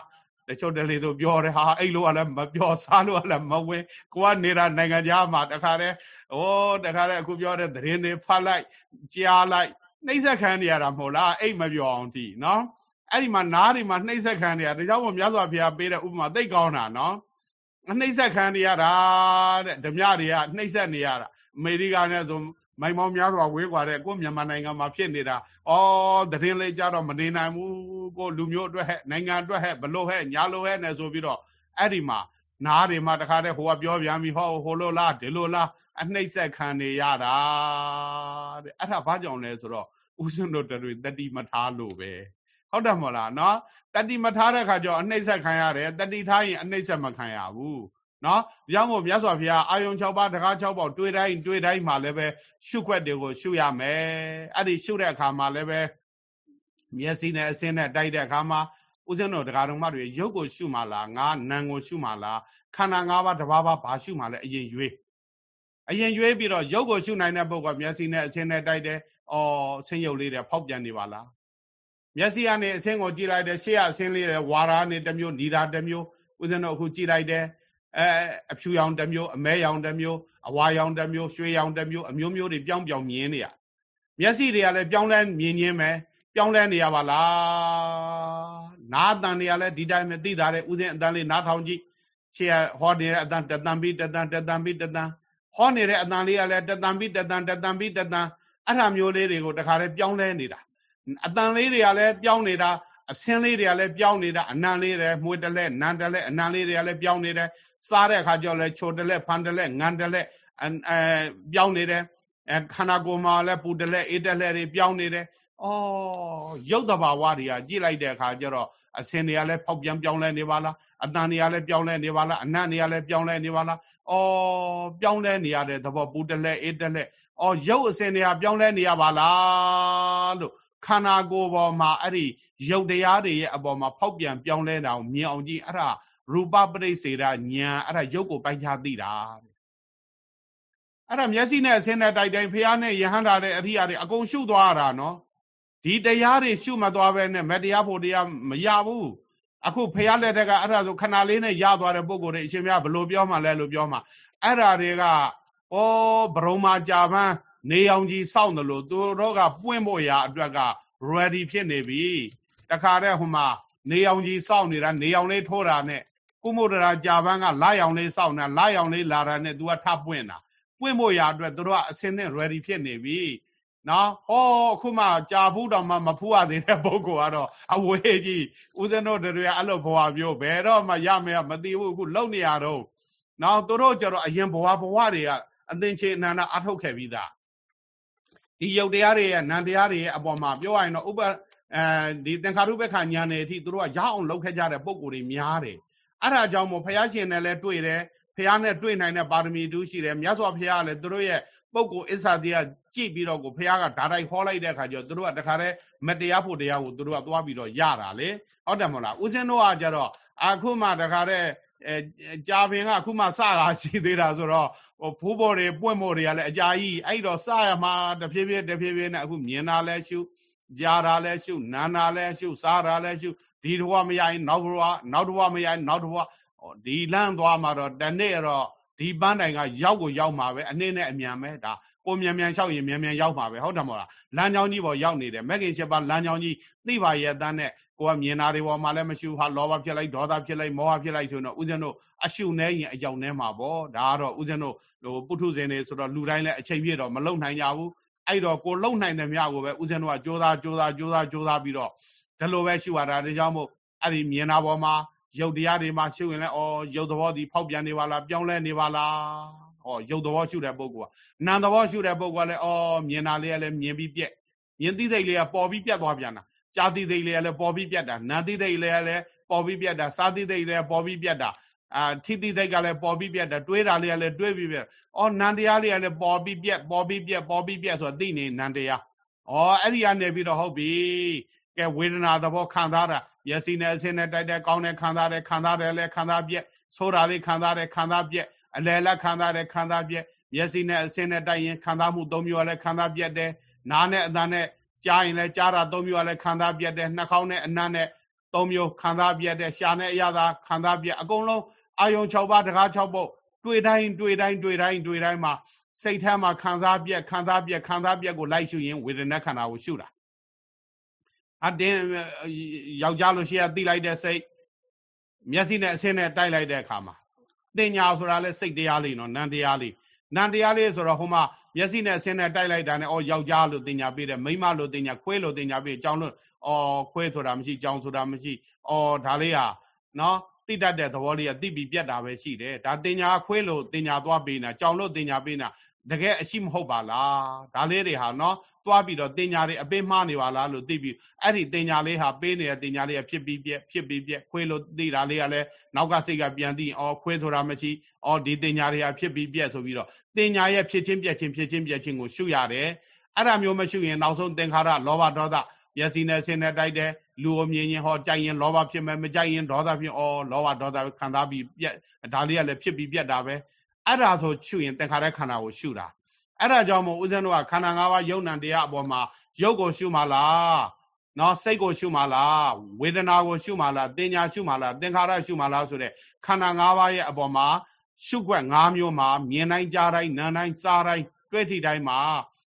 တချို့တလေတို့ပြောတယ်ဟာအဲ့လိုကလည်းမပြောစားလို့ကလည်းမဝင်ကိုကနေတာနိုင်ငံခြားမှာတခါတည်းဟိုတခါတည်းအခုပြောတဲ့သတင်းတွေဖတ်လိုက်ကြားလိုက်နှိမ့်ဆက်ခံနေရတာမဟုတ်လားအိတ်မပြောအောင်တီနော်အဲ့ဒီမှာနားတွေမှာနှိမ့်ဆက်ခံနေရဒါကြောင့်မို့မြတ်စွာဘုရားပေးတဲ့ဥပမာသိကောင်းတာနော်နှိမ့်ဆက်ခံနေရတာတဲ့ဓမြတွေကနှိမ့်ဆက်နေရတာအမေရိကန်နဲ့ဆို မိုင်မောင်များစွာဝေးကွာတဲ့ကိုမြန်မာနိုင်ငံမှာဖြစ်နေတာဩသတင်းလေးကြတော့မနေနိုင်ဘူးကိုလူမျိုးအတွက်ဟဲ့နိုင်ငံအတွက်ဟဲ့ဘလို့ဟဲ့ညာလို့ဟဲ့နဲ့ဆိုပြီးတော့အဲ့ဒီမှာနားတွေမှာတခါတည်းဟိုကပြောပြန်ပြီဟောဟိုလိုလားဒီလိုလားအနှိမ့်ဆက်ခံနေရတာတဲ့အဲ့ဒါဘာကြောင့်လဲဆိုတော့ဦးဇင်းတို့တွေတတိမထားလို့ပဲဟုတ်တယ်မဟုတ်လားနော်တတိမထားတဲ့ခါကျတော့အနှိမ့်ဆက်ခံရတယ်တတိထားရင်အနှိမ့်ဆက်မခံရဘူး နော်။ကြောင့်မို့မြတ်စွာဘုရားအာယုံ6ပါးတကား6ပေါက်တွေးတိုင်းတွေးတိုင်းမှာလည်းပဲရှုခွက်တွေကိုရှုရမယ်။အဲ့ဒီရှုတဲ့အခါမှာလည်းပဲမျက်စိနဲ့အစင်းနဲ့တိုက်တဲ့အခါမှာဦးဇင်းတို့တရားတော်မတွေရုပ်ကိုရှုမှလားငါနာမ်ကိုရှုမှလားခန္ဓာ၅ပါးတစ်ပါးပါဘာရှုမှလဲအရင်ရွေးအရင်ရွေးပြီးတော့ရုပ်ကိုရှုနိုင်တဲ့ပုဂ္ဂိုလ်မျက်စိနဲ့အစင်းနဲ့တိုက်တယ်။အော်ဆင်းရုပ်လေးတွေဖောက်ပြန်နေပါလား။မျက်စိကနေအစင်းကိုကြည့်လိုက်တယ်ရှေ့ကအစင်းလေးတွေဝါရာနေတစ်မျိုးညီတာတစ်မျိုးဦးဇင်းတို့အခုကြည့်လိုက်တယ် အဲအဖြူရောင်တစ်မျိုးအမဲရောင်တစ်မျိုးအဝါရောင်တစ်မျိုးရွှေရောင်တစ်မျိုးအမျိုးမျိုးတွေပြောင်းပြောင်းမြင်နေရမျက်စိတွေကလည်းပြောင်းလဲမြင်ချင်းပဲပြောင်းလဲနေရပါလားနားအတန်တွေကလည်းဒီတိုင်းပဲသိတာတဲ့ဥစဉ်အတန်လေးနားထောင်ကြည့်ခြေဟောနေတဲ့အတန်တတန်ပြီးတတန်တတန်ပြီးတတန်ဟောနေတဲ့အတန်လေးကလည်းတတန်ပြီးတတန်တတန်ပြီးတတန်အဲ့ဒါမျိုးလေးတွေကိုတခါလေးပြောင်းလဲနေတာအတန်လေးတွေကလည်းပြောင်းနေတာ အဆင်းလေးတွေကလည်းပြောင်းနေတာအနံလေးတွေမွေတလဲနန်တလဲအနံလေးတွေကလည်းပြောင်းနေတယ်စားတဲ့အခါကျတော့လဲချိုတလဲဖန်တလဲငံတလဲအဲပြောင်းနေတယ်အဲခန္ဓာကိုယ်မှာလည်းပူတလဲအေးတလဲတွေပြောင်းနေတယ်ဩရုပ်တဘာဝတွေကကြည့်လိုက်တဲ့အခါကျတော့အစင်တွေကလည်းဖောက်ပြန်ပြောင်းလဲနေပါလားအတန်တွေကလည်းပြောင်းလဲနေပါလားအနံ့တွေကလည်းပြောင်းလဲနေပါလားဩပြောင်းလဲနေရတဲ့သဘောပူတလဲအေးတလဲဩရုပ်အစင်တွေကပြောင်းလဲနေရပါလားလို့ ခန္ဓာကိုယ်ပေါ်မှာအဲ့ဒီရုပ်တရားတွေရဲ့အပေါ်မှာဖောက်ပြန်ပြောင်းလဲတာကိုမြင်အောင်ကြည့်အဲ့ဒါရူပပရိစေဒညာအဲ့ဒါရုပ်ကိုပိုက်ခြားသိတာအဲ့ဒါမျက်စိနဲ့အစင်းနဲ့တိုက်တိုင်းဖះနဲ့ယဟန္တာတဲ့အရိယာတွေအကုန်ရှုသွားရတာနော်ဒီတရားတွေရှုမသွားပဲနဲ့မတရားဖို့တရားမရဘူးအခုဖះလက်ထက်ကအဲ့ဒါဆိုခဏလေးနဲ့ရသွားတဲ့ပုံကိုယ်တွေအရှင်မြတ်ဘလို့ပြောမှလဲလို့ပြောမှအဲ့ဒါတွေကဩဘရုံမာကြာပန်း နေအောင်ကြီးစောင့်တယ်လို့သူတို့ကပွင့်ဖို့ရာအတွက်က ready ဖြစ်နေပြီတခါတည်းဟိုမှာနေအောင်ကြီးစောင့်နေတာနေအောင်လေးထိုးတာနဲ့ကုမုဒ္ဒရာကြာပန်းကလာရောင်လေးစောင့်နေတာလာရောင်လေးလာတာနဲ့ तू ကထပွင့်တာပွင့်ဖို့ရာအတွက်သူတို့ကအစင်းသင့် ready ဖြစ်နေပြီနော်ဟောအခုမှကြာဘူးတော့မှမဖူးရသေးတဲ့ပုဂ္ဂိုလ်ကတော့အဝေးကြီးဦးဇင်းတို့တွေကအဲ့လိုဘဝမျိုးဘယ်တော့မှရမယ်မသိဘူးအခုလုံနေရတော့နော်သူတို့ကြတော့အရင်ဘဝဘဝတွေကအသင်္ချေအနန္တအထုတ်ခဲ့ပြီးသား ဒီယုတ်တရားတွေရဲ့နံတရားတွေရဲ့အပေါ်မှာပြောရရင်တော့ဥပအဲဒီသင်္ခါရုပ္ပခဉာဏ်တွေအထိသူတို့ကရအောင်လုပ်ခဲ့ကြတဲ့ပုံကိုယ်တွေများတယ်အဲ့ဒါကြောင့်မို့ဘုရားရှင်နဲ့လည်းတွေ့တယ်ဘုရားနဲ့တွေ့နိုင်တဲ့ပါရမီတူးရှိတယ်မြတ်စွာဘုရားကလည်းသူတို့ရဲ့ပုံကိုအစ္ဆာတရားကြည့်ပြီးတော့ကိုဘုရားကဓာတိုက်ခေါ်လိုက်တဲ့အခါကျတော့သူတို့ကတခါတည်းမတရားဖို့တရားကိုသူတို့ကသွားပြီးတော့ရတာလေဟုတ်တယ်မဟုတ်လားဦးဇင်းတို့ကကြတော့အခုမှတခါတည်း အဲကြာပင်ကအခုမှစတာရှိသေးတာဆိုတော့ဟိုဖိုးဘော်တွေပွင့်ဘော်တွေကလည်းအကြာကြီးအဲ့တော့စရမှာတဖြည်းဖြည်းတဖြည်းဖြည်းနဲ့အခုမြင်တာလဲရှုကြားတာလဲရှုနားတာလဲရှုစားတာလဲရှုဒီတစ်ဘဝမရရင်နောက်ဘဝနောက်တစ်ဘဝမရရင်နောက်တစ်ဘဝဒီလမ်းသွားမှာတော့တနေ့တော့ဒီပန်းတိုင်ကရောက်ကိုရောက်မှာပဲအနည်းနဲ့အမြန်ပဲဒါကိုမြန်မြန်လျှောက်ရင်မြန်မြန်ရောက်မှာပဲဟုတ်တယ်မဟုတ်လားလမ်းကြောင်းကြီးပေါ်ရောက်နေတယ်မက်ကင်ချက်ပါလမ်းကြောင်းကြီးသိပါရဲ့အတန်းနဲ့ ကိုကမြင်တာတွေပေါ်မှာလည်းမရှုဟာလောဘဖြစ်လိုက်ဒေါသဖြစ်လိုက်မောဟဖြစ်လိုက်ဆိုတော့ဦးဇင်းတို့အရှုနေရင်အယောက်နေမှာပေါ့ဒါကတော့ဦးဇင်းတို့ဟိုပုထုဇဉ်တွေဆိုတော့လူတိုင်းလည်းအချိန်ပြည့်တော့မလုံနိုင်ကြဘူးအဲ့တော့ကိုလုံနိုင်တဲ့မြတ်ကိုပဲဦးဇင်းတို့ကကြိုးစားကြိုးစားကြိုးစားကြိုးစားပြီးတော့ဒီလိုပဲရှုရတာဒါကြောင့်မို့အဲ့ဒီမြင်တာပေါ်မှာရုပ်တရားတွေမှာရှုရင်လည်းဩရုပ်သဘောဒီဖောက်ပြန်နေပါလားပြောင်းလဲနေပါလားဩရုပ်သဘောရှုတဲ့ပုဂ္ဂိုလ်ကနာမ်သဘောရှုတဲ့ပုဂ္ဂိုလ်ကလည်းဩမြင်တာလေးကလည်းမြင်ပြီးပြက်မြင်သိစိတ်လေးကပေါ်ပြီးပြက်သွားပြန်တာ ကြာသိသိလေးကလည်းပေါ်ပြီးပြက်တာနာသိသိလေးကလည်းပေါ်ပြီးပြက်တာစာသိသိလေးကပေါ်ပြီးပြက်တာအာထိတိသိကလည်းပေါ်ပြီးပြက်တာတွေးတာလေးကလည်းတွေးပြီးပြက်အော်နန္တရားလေးကလည်းပေါ်ပြီးပြက်ပေါ်ပြီးပြက်ပေါ်ပြီးပြက်ဆိုတော့သိနေနန္တရားဩအဲ့ဒီကနေပြီးတော့ဟုတ်ပြီကဲဝေဒနာသဘောခံစားတာမျက်စိနဲ့အဆင်းနဲ့တိုက်တဲ့ကောင်းတဲ့ခံစားတဲ့ခံစားတယ်လဲခံစားပြက်ဆိုးတာလေးခံစားတဲ့ခံစားပြက်အလယ်လက်ခံစားတဲ့ခံစားပြက်မျက်စိနဲ့အဆင်းနဲ့တိုက်ရင်ခံစားမှု၃မျိုးလည်းခံစားပြက်တယ်နားနဲ့အသံနဲ့ ကြားရင်လည်းကြားတာ၃မျိုးလည်းခံစားပြက်တယ်နှာခေါင်းနဲ့အနံ့နဲ့၃မျိုးခံစားပြက်တယ်ရှာနဲ့အရသာခံစားပြက်အကုန်လုံးအာယုံ6ပါးတကား6ပုတ်တွေ့တိုင်းတွေ့တိုင်းတွေ့တိုင်းတွေ့တိုင်းမှာစိတ်ထဲမှာခံစားပြက်ခံစားပြက်ခံစားပြက်ကိုလိုက်ရှုရင်ဝေဒနာခန္ဓာကိုရှုတာအတင်းယောက်ျားလို့ရှိရသိလိုက်တဲ့စိတ်မျက်စိနဲ့အဆင်းနဲ့တိုက်လိုက်တဲ့အခါမှာတင်ညာဆိုတာလဲစိတ်တရားလေးနော်နံတရားလေးနံတရားလေးဆိုတော့ဟိုမှာ မျက်စိနဲ့အဆင်းနဲ့တိုက်လိုက်တာနဲ့အော်ယောက်ျားလို့တင်ညာပေးတယ်မိန်းမလို့တင်ညာခွေးလို့တင်ညာပေးကြောင်းလို့အော်ခွေးဆိုတာမရှိကြောင်းဆိုတာမရှိအော်ဒါလေးဟာနော်တိတတ်တဲ့သဘောလေးကတိပြီးပြတ်တာပဲရှိတယ်ဒါတင်ညာခွေးလို့တင်ညာသွားပေးနေတာကြောင်းလို့တင်ညာပေးနေတာတကယ်အရှိမဟုတ်ပါလားဒါလေးတွေဟာနော် သွားပြီးတော့တင်ညာတွေအပေးမှားနေပါလားလို့သိပြီးအဲ့ဒီတင်ညာလေးဟာပေးနေတဲ့တင်ညာလေးကဖြစ်ပြီးပြက်ဖြစ်ပြီးပြက်ခွေးလို့သိတာလေးကလည်းနောက်ကစိတ်ကပြန်သိအော်ခွေးဆိုတာမရှိအော်ဒီတင်ညာတွေကဖြစ်ပြီးပြက်ဆိုပြီးတော့တင်ညာရဲ့ဖြစ်ချင်းပြက်ချင်းဖြစ်ချင်းပြက်ချင်းကိုရှုရတယ်အဲ့ဒါမျိုးမရှုရင်နောက်ဆုံးသင်္ခါရလောဘဒေါသမျက်စိနဲ့ဆင်းနဲ့တိုက်တယ်လူကိုမြင်ရင်ဟောကြိုက်ရင်လောဘဖြစ်မယ်မကြိုက်ရင်ဒေါသဖြစ်အော်လောဘဒေါသခံစားပြီးပြက်ဒါလေးကလည်းဖြစ်ပြီးပြက်တာပဲအဲ့ဒါဆိုရှုရင်သင်္ခါရခန္ဓာကိုရှုတာ အဲ့ဒါကြောင့်မို့ဦးဇင်းတို့ကခန္ဓာ၅ပါးယုံ nant တရားအပေါ်မှာရုပ်ကိုရှုမှလားနော်စိတ်ကိုရှုမှလားဝေဒနာကိုရှုမှလားတင်ညာရှုမှလားသင်္ခါရရှုမှလားဆိုတဲ့ခန္ဓာ၅ပါးရဲ့အပေါ်မှာရှုွက်၅မျိုးမှာမြင်တိုင်းကြားတိုင်းနားတိုင်းစားတိုင်းတွေ့ထိတိုင်းမှာ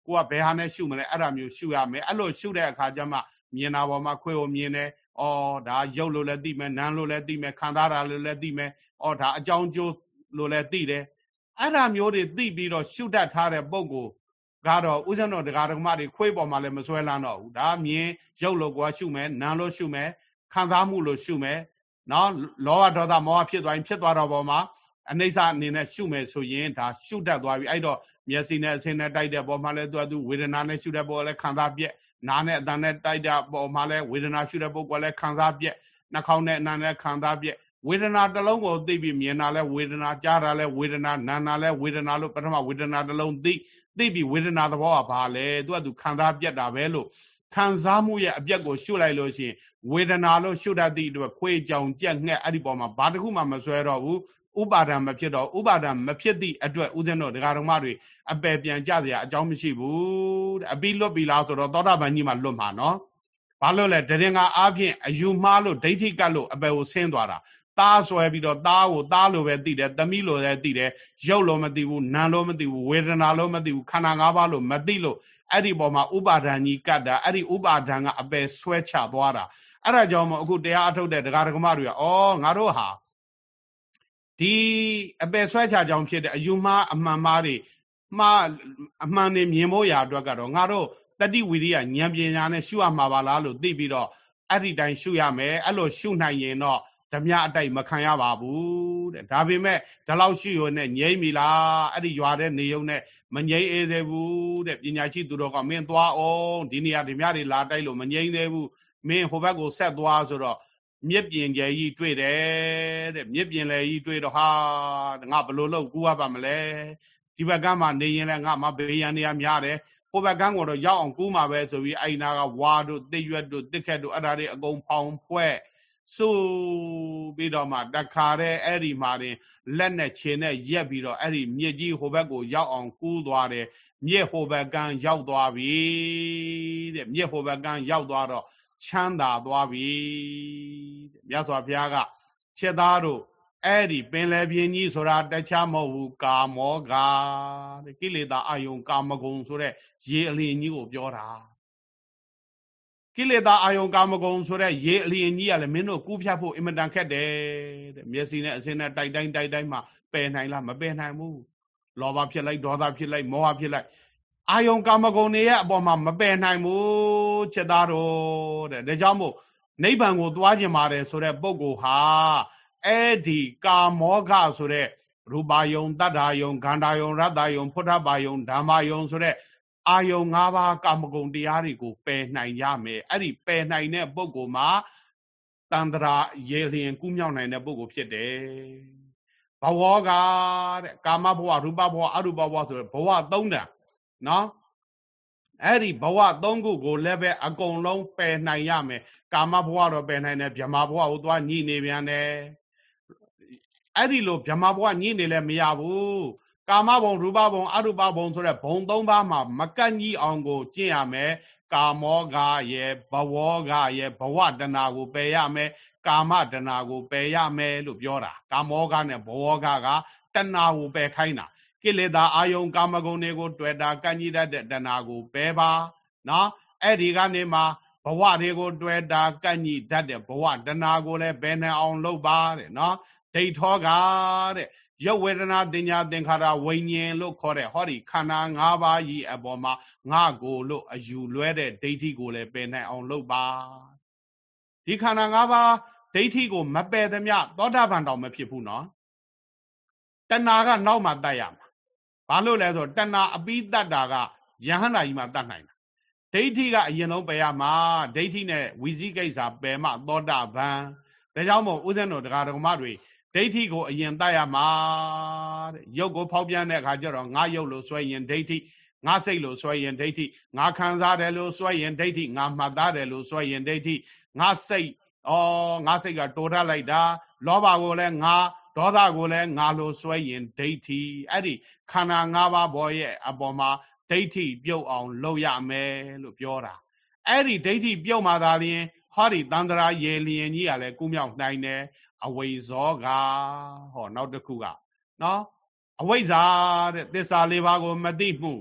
ကိုကဘယ်ဟာနဲ့ရှုမလဲအဲ့ဒါမျိုးရှုရမယ်အဲ့လိုရှုတဲ့အခါကျမှမြင်တာပေါ်မှာခွေကိုမြင်တယ်။အော်ဒါရုပ်လို့လည်းသိမယ်၊နာမ်လို့လည်းသိမယ်၊ခံစားတာလို့လည်းသိမယ်။အော်ဒါအကြောင်းကျိုးလို့လည်းသိတယ် အဲ့ဒါမျိုးတွေသိပြီးတော့ရှုတတ်ထားတဲ့ပုံကိုကတော့ဥစ္စာတော်ဒကာဒကမတွေခွေးပေါ်မှာလည်းမစွဲလန်းတော့ဘူးဒါမြင်ရုပ်လို့ကွာရှုမယ်နာမ်လို့ရှုမယ်ခံစားမှုလို့ရှုမယ်နော်လောဘဒေါသမောဟဖြစ်သွားရင်ဖြစ်သွားတော့ပေါ်မှာအနိစ္စအနေနဲ့ရှုမယ်ဆိုရင်ဒါရှုတတ်သွားပြီအဲ့တော့မျက်စိနဲ့အဆင်းနဲ့တိုက်တဲ့ပေါ်မှာလည်းသူကသူဝေဒနာနဲ့ရှုတဲ့ပေါ်လည်းခံစားပြက်နားနဲ့အတန်နဲ့တိုက်တဲ့ပေါ်မှာလည်းဝေဒနာရှုတဲ့ပုဂ္ဂိုလ်လည်းခံစားပြက်နှာခေါင်းနဲ့အနံနဲ့ခံစားပြက် ဝေဒနာတစ်လုံးကိုသိပြီးမြင်တာလဲဝေဒနာကြားတာလဲဝေဒနာနာနာလဲဝေဒနာလို့ပထမဝေဒနာတစ်လုံးသိသိပြီးဝေဒနာသဘောကဘာလဲသူကသူခံစားပြတ်တာပဲလို့ခံစားမှုရဲ့အပြက်ကိုရှုလိုက်လို့ရှိရင်ဝေဒနာလို့ရှုတတ်သည့်အတွက်ခွေးကြောင်ကြက်ငှက်အဲ့ဒီပေါ်မှာဘာတစ်ခုမှမစွဲတော့ဘူးဥပါဒံမဖြစ်တော့ဥပါဒံမဖြစ်သည့်အတွက်ဥဒ္ဒနောဒကာတော်မတွေအပယ်ပြန်ကြစရာအကြောင်းမရှိဘူးတဲ့အပြီးလွတ်ပြီလားဆိုတော့သောတာပန်ကြီးမှလွတ်မှာနော်ဘာလို့လဲတရင်ကအားဖြင့်အယူမှားလို့ဒိဋ္ဌိကတ်လို့အပယ်ကိုဆင်းသွားတာ သားဆွဲပြီးတော့သားကိုသားလိုပဲသိတယ်သမီးလိုလည်းသိတယ်ရုပ်လို့မသိဘူးနာမ်လို့မသိဘူးဝေဒနာလို့မသိဘူးခန္ဓာ၅ပါးလို့မသိလို့အဲ့ဒီပေါ်မှာဥပါဒဏ်ကြီးကတ်တာအဲ့ဒီဥပါဒဏ်ကအပယ်ဆွဲချသွားတာအဲ့ဒါကြောင့်မို့အခုတရားအထုတ်တဲ့ဒကာဒကမတွေကဩငါတို့ဟာဒီအပယ်ဆွဲချကြောင်းဖြစ်တဲ့အယူမှားအမှန်မှားတွေမှားအမှန်တွေမြင်ဖို့ရာအတွက်ကတော့ငါတို့တတိဝိရိယဉာဏ်ပညာနဲ့ရှုရမှာပါလားလို့သိပြီးတော့အဲ့ဒီတိုင်းရှုရမယ်အဲ့လိုရှုနိုင်ရင်တော့ ဓမြအတိုက်မခံရပါဘူးတဲ့ဒါပေမဲ့ဒီလောက်ရှိရုံနဲ့ငြိမ့်ပြီလားအဲ့ဒီရွာတဲ့နေုံနဲ့မငြိမ့်အေးသေးဘူးတဲ့ပညာရှိသူတော်ကမင်းသွားအောင်ဒီနေရာဓမြတွေလာတိုက်လို့မငြိမ့်သေးဘူးမင်းဟိုဘက်ကိုဆက်သွားဆိုတော့မြစ်ပြင်ကျယ်ကြီးတွေ့တယ်တဲ့မြစ်ပြင်လေကြီးတွေ့တော့ဟာငါဘလို့လို့ကူရပါမလဲဒီဘက်ကမှနေရင်လည်းငါမဘေးရန်နေရများတယ်ဟိုဘက်ကန်းကိုတော့ရောက်အောင်ကူးမှာပဲဆိုပြီးအိုင်နာကဝါတို့တစ်ရွက်တို့တစ်ခက်တို့အဲ့ဒါတွေအကုန်ဖောင်ဖွဲ့ ဆိုပြီးတော့မှတခါတည်းအဲ့ဒီမှာတင်လက်နဲ့ခြေနဲ့ရက်ပြီးတော့အဲ့ဒီမြစ်ကြီးဟိုဘက်ကိုရောက်အောင်ကူးသွားတယ်မြစ်ဟိုဘက်ကန်းရောက်သွားပြီတဲ့မြစ်ဟိုဘက်ကန်းရောက်သွားတော့ချမ်းသာသွားပြီတဲ့မြတ်စွာဘုရားကချက်သားတို့အဲ့ဒီပင်လယ်ပြင်းကြီးဆိုတာတခြားမဟုတ်ဘူးကာမောဂတဲ့ကိလေသာအယုံကာမဂုံဆိုတဲ့ရေအလင်းကြီးကိုပြောတာ ကိလေသာအာယုံကာမဂုဏ်ဆိုတဲ့ရေအလျင်ကြီးကလည်းမင်းတို့ကူးဖြတ်ဖို့အင်မတန်ခက်တယ်တဲ့မျက်စိနဲ့အစင်းနဲ့တိုက်တိုင်းတိုက်တိုင်းမှာပယ်နိုင်လားမပယ်နိုင်ဘူးလောဘဖြစ်လိုက်ဒေါသဖြစ်လိုက်မောဟဖြစ်လိုက်အာယုံကာမဂုဏ်တွေရဲ့အပေါ်မှာမပယ်နိုင်ဘူးချက်သားတော်တဲ့ဒါကြောင့်မို့နိဗ္ဗာန်ကိုသွားကျင်ပါတယ်ဆိုတဲ့ပုဂ္ဂိုလ်ဟာအဲ့ဒီကာမောဃဆိုတဲ့ရူပါယုံတတ္ထာယုံဂန္ဓာယုံရတ္တယုံဖုထပါယုံဓမ္မယုံဆိုတဲ့ အာယုံ၅ပါးကာမဂုဏ်တရားတွေကိုပယ်နိုင်ရမယ်အဲ့ဒီပယ်နိုင်တဲ့ပုဂ္ဂိုလ်မှာတန္တရာရေလျင်ကူးမြောက်နိုင်တဲ့ပုဂ္ဂိုလ်ဖြစ်တယ်ဘဝကတဲ့ကာမဘဝရူပဘဝအရူပဘဝဆိုတဲ့ဘဝ၃တန်နော်အဲ့ဒီဘဝ၃ခုကိုလည်းပဲအကုန်လုံးပယ်နိုင်ရမယ်ကာမဘဝတော့ပယ်နိုင်တယ်ဗြဟ္မာဘဝကိုသွားညှိနေပြန်တယ်အဲ့ဒီလိုဗြဟ္မာဘဝညှိနေလည်းမရဘူး ကာမဘုံရူပဘုံအရူပဘုံဆိုတဲ့ဘုံ၃ပါးမှာမကန့်ကြီးအောင်ကိုကျင့်ရမယ်ကာမောဂရဲ့ဘဝဂရဲ့ဘဝတဏကိုပယ်ရမယ်ကာမတဏကိုပယ်ရမယ်လို့ပြောတာကာမောဂနဲ့ဘဝဂကတဏကိုပယ်ခိုင်းတာကိလေသာအာယုံကာမဂုဏ်တွေကို တွေ့တာကန့်ကြီးတတ်တဲ့တဏကိုပယ်ပါနော်အဲ့ဒီကနေမှဘဝတွေကိုတွေ့တာကန့်ကြီးတတ်တဲ့ဘဝတဏကိုလည်းပယ်နိုင်အောင်လုပ်ပါတဲ့နော်ဒိဋ္ဌောကတဲ့ ရုပ်ဝေဒနာတင်ညာသင်္ခါရဝိညာဉ်လို့ခေါ်တဲ့ဟောဒီခန္ဓာ၅ပါးကြီးအပေါ်မှာငါကိုလို့အယူလွဲတဲ့ဒိဋ္ဌိကိုလည်းပယ်နိုင်အောင်လုပ်ပါဒီခန္ဓာ၅ပါးဒိဋ္ဌိကိုမပယ်သမျှသောတာပန်တော်မဖြစ်ဘူးနော်တဏှာကနောက်မှတတ်ရမှာဘာလို့လဲဆိုတဏှာအပိတတ်တာကယဟန္တာကြီးမှတတ်နိုင်တာဒိဋ္ဌိကအရင်ဆုံးပယ်ရမှာဒိဋ္ဌိနဲ့ဝီဇိကိစ္စပယ်မှသောတာပန်ဒါကြောင့်မို့ဥဒ္ဒနောတရားဓမ္မတွေ ဒိဋ္ဌိကိုအရင်တတ်ရမှာတဲ့ရုပ်ကိုဖောက်ပြန်တဲ့အခါကျတော့ငါရုပ်လို့ဆွဲရင်ဒိဋ္ဌိငါစိတ်လို့ဆွဲရင်ဒိဋ္ဌိငါခံစားတယ်လို့ဆွဲရင်ဒိဋ္ဌိငါမှတ်သားတယ်လို့ဆွဲရင်ဒိဋ္ဌိငါစိတ်ဩငါစိတ်ကတိုးတက်လိုက်တာ လောဘကိုလည်းငါဒေါသကိုလည်းငါလိုဆွဲရင်ဒိဋ္ဌိအဲ့ဒီခန္ဓာ၅ပါးဘောရဲ့အပေါ်မှာဒိဋ္ဌိပြုတ်အောင်လုပ်ရမယ်လို့ပြောတာအဲ့ဒီဒိဋ္ဌိပြုတ်မှသာလျှင်ဟောဒီတန္တရာရေလျင်ကြီးကလည်းကုမြောက်နိုင်တယ် အဝိဇောကဟောနောက်တစ်ခုကနော်အဝိဇ္ဇာတဲ့သစ္စာလေးပါးကို မသိမှု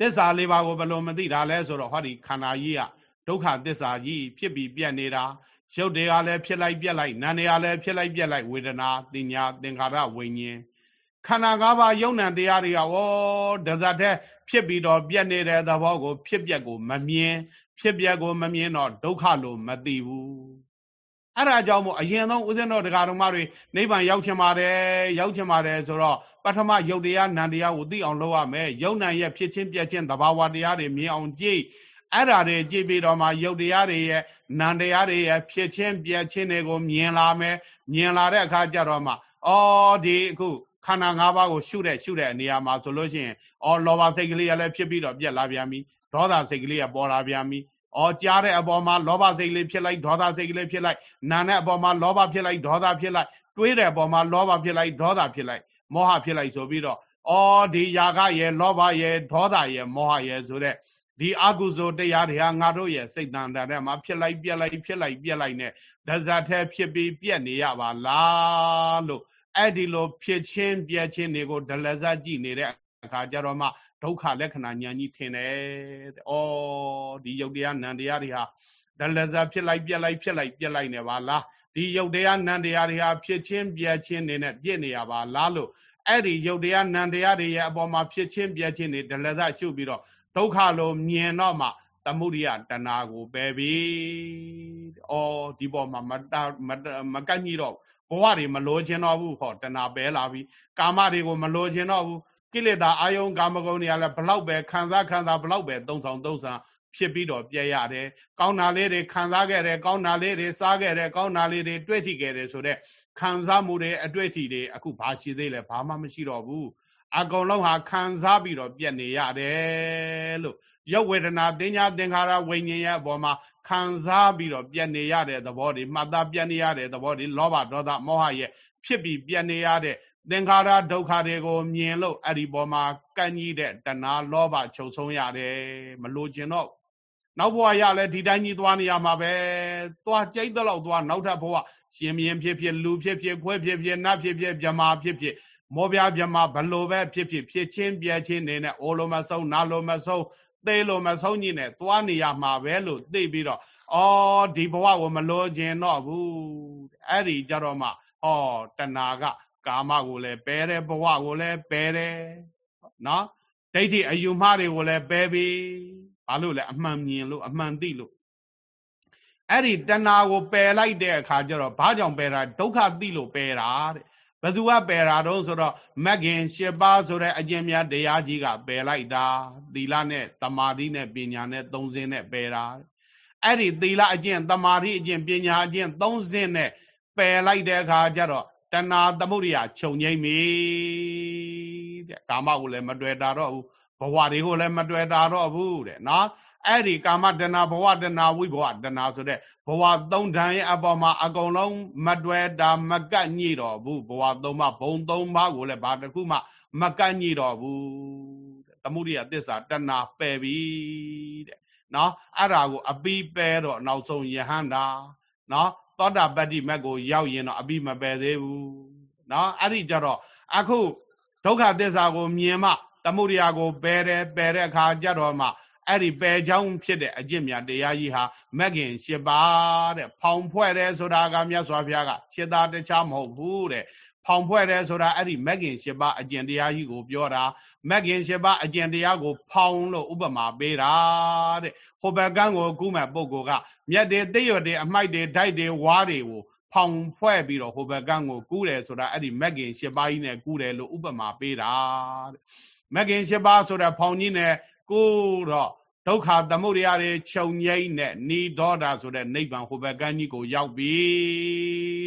သစ္စာလေးပါးကိုဘယ်လိုမသိတာလဲဆိုတော့ဟောဒီခန္ဓာကြီးကဒုက္ခသစ္စာကြီးဖြစ်ပြီးပြတ်နေတာရုပ်တွေကလည်းဖြစ်လိုက်ပြက်လိုက်နာနေရလည်းဖြစ်လိုက်ပြက်လိုက်ဝေဒနာတင်ညာသင်္ခါရဝိညာဉ်ခန္ဓာ၅ပါးယုံ nant တရားတွေကဝေါဒဇတ်တဲ့ဖြစ်ပြီးတော့ပြက်နေတဲ့သဘောကို ဖြစ်ပြက်ကိုမမြင် ဖြစ်ပြက်ကိုမမြင်တော့ဒုက္ခလို့မသိဘူး အဲ့ဒါကြောင့်မို့အရင်ဆုံးဦးဇင်းတော်တရားတော်မတွေနိဗ္ဗာန်ရောက်ချင်ပါတယ်ရောက်ချင်ပါတယ်ဆိုတော့ပထမယုတ်တရားနံတရားကိုသိအောင်လုပ်ရမယ်ယုတ်နံရဲ့ဖြစ်ချင်းပြက်ချင်းသဘာဝတရားတွေမြင်အောင်ကြည့်အဲ့ဓာတွေကြည့်ပြီးတော့မှယုတ်တရားတွေရဲ့နံတရားတွေရဲ့ဖြစ်ချင်းပြက်ချင်းတွေကိုမြင်လာမယ်မြင်လာတဲ့အခါကျတော့မှအော်ဒီအခုခန္ဓာ၅ပါးကိုရှုတဲ့ရှုတဲ့နေရာမှာဆိုလို့ရှိရင်အော်လောဘစိတ်ကလေးကလည်းဖြစ်ပြီးတော့ပြက်လာပြန်ပြီဒေါသစိတ်ကလေးကပေါ်လာပြန်ပြီ အော်ကြားတဲ့အပေါ်မှာလောဘစိတ်လေးဖြစ်လိုက်ဒေါသစိတ်ကလေးဖြစ်လိုက်နာတဲ့အပေါ်မှာလောဘဖြစ်လိုက်ဒေါသဖြစ်လိုက်တွေးတဲ့အပေါ်မှာလောဘဖြစ်လိုက်ဒေါသဖြစ်လိုက်မောဟဖြစ်လိုက်ဆိုပြီးတော့အော်ဒီຢာကရဲ့လောဘရဲ့ဒေါသရဲ့မောဟရဲ့ဆိုတဲ့ဒီအကုသိုလ်တရားတွေဟာငါတို့ရဲ့စိတ်တန်တာထဲမှာဖြစ်လိုက်ပြက်လိုက်ဖြစ်လိုက်ပြက်လိုက်နဲ့ဒဇတ်ထဲဖြစ်ပြီးပြက်နေရပါလားလို့အဲ့ဒီလိုဖြစ်ချင်းပြက်ချင်းတွေကိုဒလဇတ်ကြည့်နေတဲ့ အခါကျတော့မှဒုက္ခလက္ခဏာဉာဏ်ကြီးထင်တယ်တဲ့။အော်ဒီယုတ်တရားနံတရားတွေဟာဒလဇတ်ဖြစ်လိုက်ပြက်လိုက်ဖြစ်လိုက်ပြက်လိုက်နေပါလား။ဒီယုတ်တရားနံတရားတွေဟာဖြစ်ချင်းပြက်ချင်းနေနဲ့ပြည့်နေရပါလားလို့အဲ့ဒီယုတ်တရားနံတရားတွေရဲ့အပေါ်မှာဖြစ်ချင်းပြက်ချင်းနေဒလဇတ်ရှုပြီးတော့ဒုက္ခလို့မြင်တော့မှသမုဒိယတဏှာကိုပယ်ပြီ။အော်ဒီပေါ်မှာမတမကန့်ကြီးတော့ဘဝတွေမလိုချင်တော့ဘူးဟောတဏှာပယ်လာပြီ။ကာမတွေကိုမလိုချင်တော့ဘူး။ ကိလေသာအာယုံကာမဂုဏ်တွေကလည်းဘလောက်ပဲခံစားခံစားဘလောက်ပဲသုံးဆောင်သုံးဆောင်ဖြစ်ပြီးတော့ပြည့်ရတယ်။ကောင်းတာလေးတွေခံစားခဲ့တယ်၊ကောင်းတာလေးတွေစားခဲ့တယ်၊ကောင်းတာလေးတွေတွေ့ထိခဲ့တယ်ဆိုတော့ခံစားမှုတွေအတွေ့အထိတွေအခုဘာရှိသေးလဲဘာမှမရှိတော့ဘူး။အကုန်လုံးဟာခံစားပြီးတော့ပြက်နေရတယ်လို့ရုပ်ဝေဒနာသင်ညာသင်္ခါရဝိညာဉ်ရဲ့အပေါ်မှာခံစားပြီးတော့ပြက်နေရတဲ့သဘောတွေမှတ်သားပြက်နေရတဲ့သဘောတွေလောဘဒေါသမောဟရဲ့ဖြစ်ပြီးပြက်နေရတဲ့ သင်္ခါရဒုက္ခတွေကိုမြင်လို့အဲ့ဒီပေါ်မှာကန့်ကြီးတဲ့တဏှာလောဘချုပ်ဆုံးရတယ်မလိုချင်တော့နောက်ဘဝရလဲဒီတိုင်းကြီးသွားနေရမှာပဲသွားကြိတ်တော့သွားနောက်ထပ်ဘဝရှင်မြင်ဖြစ်ဖြစ်လူဖြစ်ဖြစ်ခွဲဖြစ်ဖြစ်နတ်ဖြစ်ဖြစ်ဗြမာဖြစ်ဖြစ်မောပြားပြမဘလို့ပဲဖြစ်ဖြစ်ဖြစ်ချင်းပြချင်းနေနဲ့အိုလိုမဆုံးနာလိုမဆုံးသေလို့မဆုံးကြီးနဲ့သွားနေရမှာပဲလို့သိပြီးတော့အော်ဒီဘဝကိုမလိုချင်တော့ဘူးအဲ့ဒီကြတော့မှဟောတဏှာက ကာမကိုလည်းပယ်တယ်ဘဝကိုလည်းပယ်တယ်နော်ဒိဋ္ဌိအယူမှားတွေကိုလည်းပယ်ပြီဘာလို့လဲအမှန်မြင်လို့အမှန်သိလို့အဲ့ဒီတဏှာကိုပယ်လိုက်တဲ့အခါကျတော့ဘာကြောင့်ပယ်တာဒုက္ခသိလို့ပယ်တာတဲ့ဘသူကပယ်တာတော့ဆိုတော့မဂ်ခင်၈ပါးဆိုတဲ့အကျင့်များတရားကြီးကပယ်လိုက်တာသီလနဲ့တမာတိနဲ့ပညာနဲ့သုံးစင်းနဲ့ပယ်တာအဲ့ဒီသီလအကျင့်တမာတိအကျင့်ပညာအကျင့်သုံးစင်းနဲ့ပယ်လိုက်တဲ့အခါကျတော့ တဏှာသမုဒိယခြုံငိမ့်ပြီတဲ့ကာမကိုလည်းမတွေ့တာတော့ဘူးဘဝတွေကိုလည်းမတွေ့တာတော့ဘူးတဲ့နော်အဲ့ဒီကာမတဏဘဝတဏဝိဘဝတဏဆိုတဲ့ဘဝသုံးဓာတ်ရဲ့အပေါ်မှာအကုန်လုံးမတွေ့တာမကတ်ညိတော့ဘူးဘဝသုံးပါဘုံသုံးပါကိုလည်းဘာတစ်ခုမှမကတ်ညိတော့ဘူးတဲ့သမုဒိယသစ္စာတဏပယ်ပြီတဲ့နော်အဲ့ဒါကိုအပိပယ်တော့နောက်ဆုံးယဟန္တာနော် သောတာပတ္တိမက်ကိုရောက်ရင်တော့အပိမပယ်သေးဘူးနော်အဲ့ဒီကြတော့အခုဒုက္ခသစ္စာကိုမြင်မှသမုဒိယကိုပယ်တယ်ပယ်တဲ့အခါကြတော့မှအဲ့ဒီပယ်ချောင်းဖြစ်တဲ့အကျင့်မြတ်တရားကြီးဟာမဂ်ခင်၈ပါးတဲ့ဖောင်ဖွဲ့တယ်ဆိုတာကမြတ်စွာဘုရားကခြေသားတခြားမဟုတ်ဘူးတဲ့ ဖောင်ဖွဲ့တယ်ဆိုတာအဲ့ဒီမဂ်ခင်၈ပါးအကျင့်တရားကြီးကိုပြောတာမဂ်ခင်၈ပါးအကျင့်တရားကို ဖောင်လို့ဥပမာပေးတာတဲ့ဟိုဘက်ကန်းကိုကူးမဲ့ပုဂ္ဂိုလ်ကမြက်တွေသိရွတွေအမိုက်တွေဓာတ်တွေဝါးတွေကိုဖောင်ဖွဲ့ပြီးတော့ဟိုဘက်ကန်းကိုကူးတယ်ဆိုတာအဲ့ဒီမဂ်ခင်၈ပါးကြီးနဲ့ကူးတယ်လို့ဥပမာပေးတာတဲ့မဂ်ခင်၈ပါးဆိုတဲ့ဖောင်ကြီးနဲ့ကိုတော့ဒုက္ခသမုဒယတွေခြုံငိမ့်နဲ့ဏီဒေါတာဆိုတဲ့နိဗ္ဗာန်ဟိုဘက်ကန်းကြီးကိုရောက်ပြီ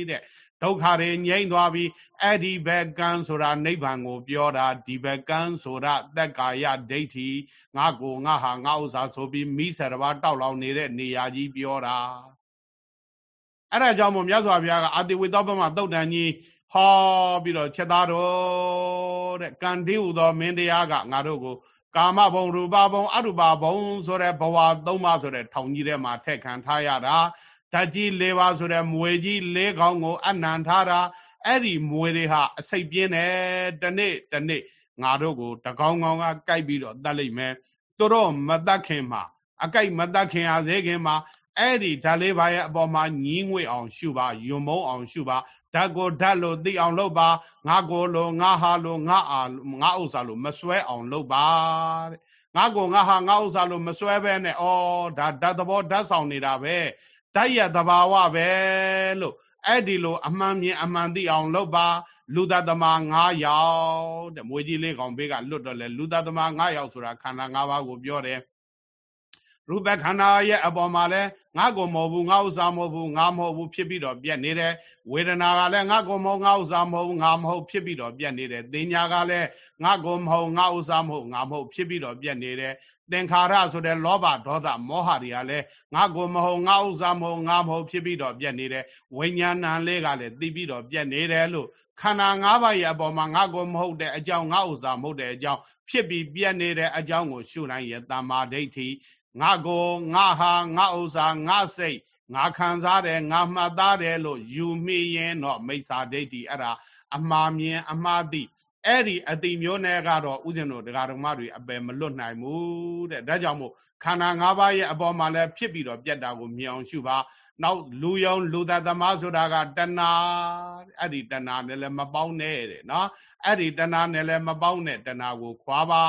တဲ့ ဒုက္ခတွေငြိမ့်သွားပြီအဲ့ဒီဘက်ကန်းဆိုတာနိဗ္ဗာန်ကိုပြောတာဒီဘက်ကန်းဆိုတာသက်ကာယဒိဋ္ဌိငါကိုငါဟာငါဥစ္စာဆိုပြီးမိဆရဘာတောက်လောင်နေတဲ့နေရာကြီးပြောတာအဲ့ဒါကြောင့်မို့မြတ်စွာဘုရားကအာတိဝေသောပမသုတ်တန်ကြီးဟောပြီးတော့ချက်သားတော်တဲ့ကံတိဟုသောမင်းတရားကငါတို့ကိုကာမဘုံရူပဘုံအရူပဘုံဆိုတဲ့ဘဝသုံးပါးဆိုတဲ့ထောင်ကြီးထဲမှာထက်ခံထားရတာ ဓာတ်ကြီး၄ပါးဆိုတဲ့မွေကြီး၄ခေါင်းကိုအနံထားတာအဲ့ဒီမွေတွေဟာအစိတ်ပြင်းတယ်တနေ့တနေ့ငါတို့ကိုတကောင်းကောင်းကကြိုက်ပြီးတော့တတ်လိုက်မယ်သူတို့မတတ်ခင်မှာအကြိုက်မတတ်ခင်အားသေးခင်မှာအဲ့ဒီဓာတ်လေးပါးရဲ့အပေါ်မှာညီးငွေအောင်ရှုပါယွံမုံအောင်ရှုပါဓာတ်ကိုဓာတ်လို့သိအောင်လုပ်ပါငါကိုလို့ငါဟာလို့ငါအာငါဥစ္စာလို့မစွဲအောင်လုပ်ပါတဲ့ငါကိုငါဟာငါဥစ္စာလို့မစွဲဘဲနဲ့ဩဒါဓာတ်သဘောဓာတ်ဆောင်နေတာပဲ ဓာတ်ရသဘာဝပဲလို့အဲ့ဒီလိုအမှန်မြင်အမှန်သိအောင်လုပ်ပါလူသားသမား9ယောက်တဲ့မွေကြီးလေးကောင်ဘေးကလွတ်တော့လဲလူသားသမား9ယောက်ဆိုတာခန္ဓာ9ပါးကိုပြောတယ် ရူပခန္ဓာရဲ့အပေါ်မှာလဲငါကိုမဟုတ်ဘူးငါဥစ္စာမဟုတ်ဘူးငါမဟုတ်ဘူးဖြစ်ပြီးတော့ပြက်နေတယ်ဝေဒနာကလည်းငါကိုမဟုတ်ငါဥစ္စာမဟုတ်ဘူးငါမဟုတ်ဖြစ်ပြီးတော့ပြက်နေတယ်သင်ညာကလည်းငါကိုမဟုတ်ငါဥစ္စာမဟုတ်ငါမဟုတ်ဖြစ်ပြီးတော့ပြက်နေတယ်သင်္ခါရဆိုတဲ့လောဘဒေါသမောဟတွေကလည်းငါကိုမဟုတ်ငါဥစ္စာမဟုတ်ငါမဟုတ်ဖြစ်ပြီးတော့ပြက်နေတယ်ဝိညာဏလေးကလည်းသိပြီးတော့ပြက်နေတယ်လို့ခန္ဓာ၅ပါးရဲ့အပေါ်မှာငါကိုမဟုတ်တဲ့အကြောင်းငါဥစ္စာမဟုတ်တဲ့အကြောင်းဖြစ်ပြီးပြက်နေတဲ့အကြောင်းကိုရှုနိုင်ရဲ့တမ္မာဒိဋ္ဌိ ငါကိုငါဟာငါဥစ္စာငါစိတ်ငါခံစားတယ်ငါမှတ်သားတယ်လို့ယူမိရင်တော့မိစ္ဆာဒိဋ္ဌိအဲ့ဒါအမှားမြင်အမှားသိအဲ့ဒီအတိမျိုးနဲ့ကတော့ဥစဉ်တို့တရားတော်မတွေအပယ်မလွတ်နိုင်ဘူးတဲ့ဒါကြောင့်မို့ခန္ဓာ၅ပါးရဲ့အပေါ်မှာလည်းဖြစ်ပြီးတော့ပြတ်တာကိုမြင်အောင်ရှုပါနောက်လူယုံလူသားသမားဆိုတာကတဏှာအဲ့ဒီတဏှာနဲ့လည်းမပေါင်းနဲ့တဲ့နော်အဲ့ဒီတဏှာနဲ့လည်းမပေါင်းနဲ့တဏှာကိုခွာပါ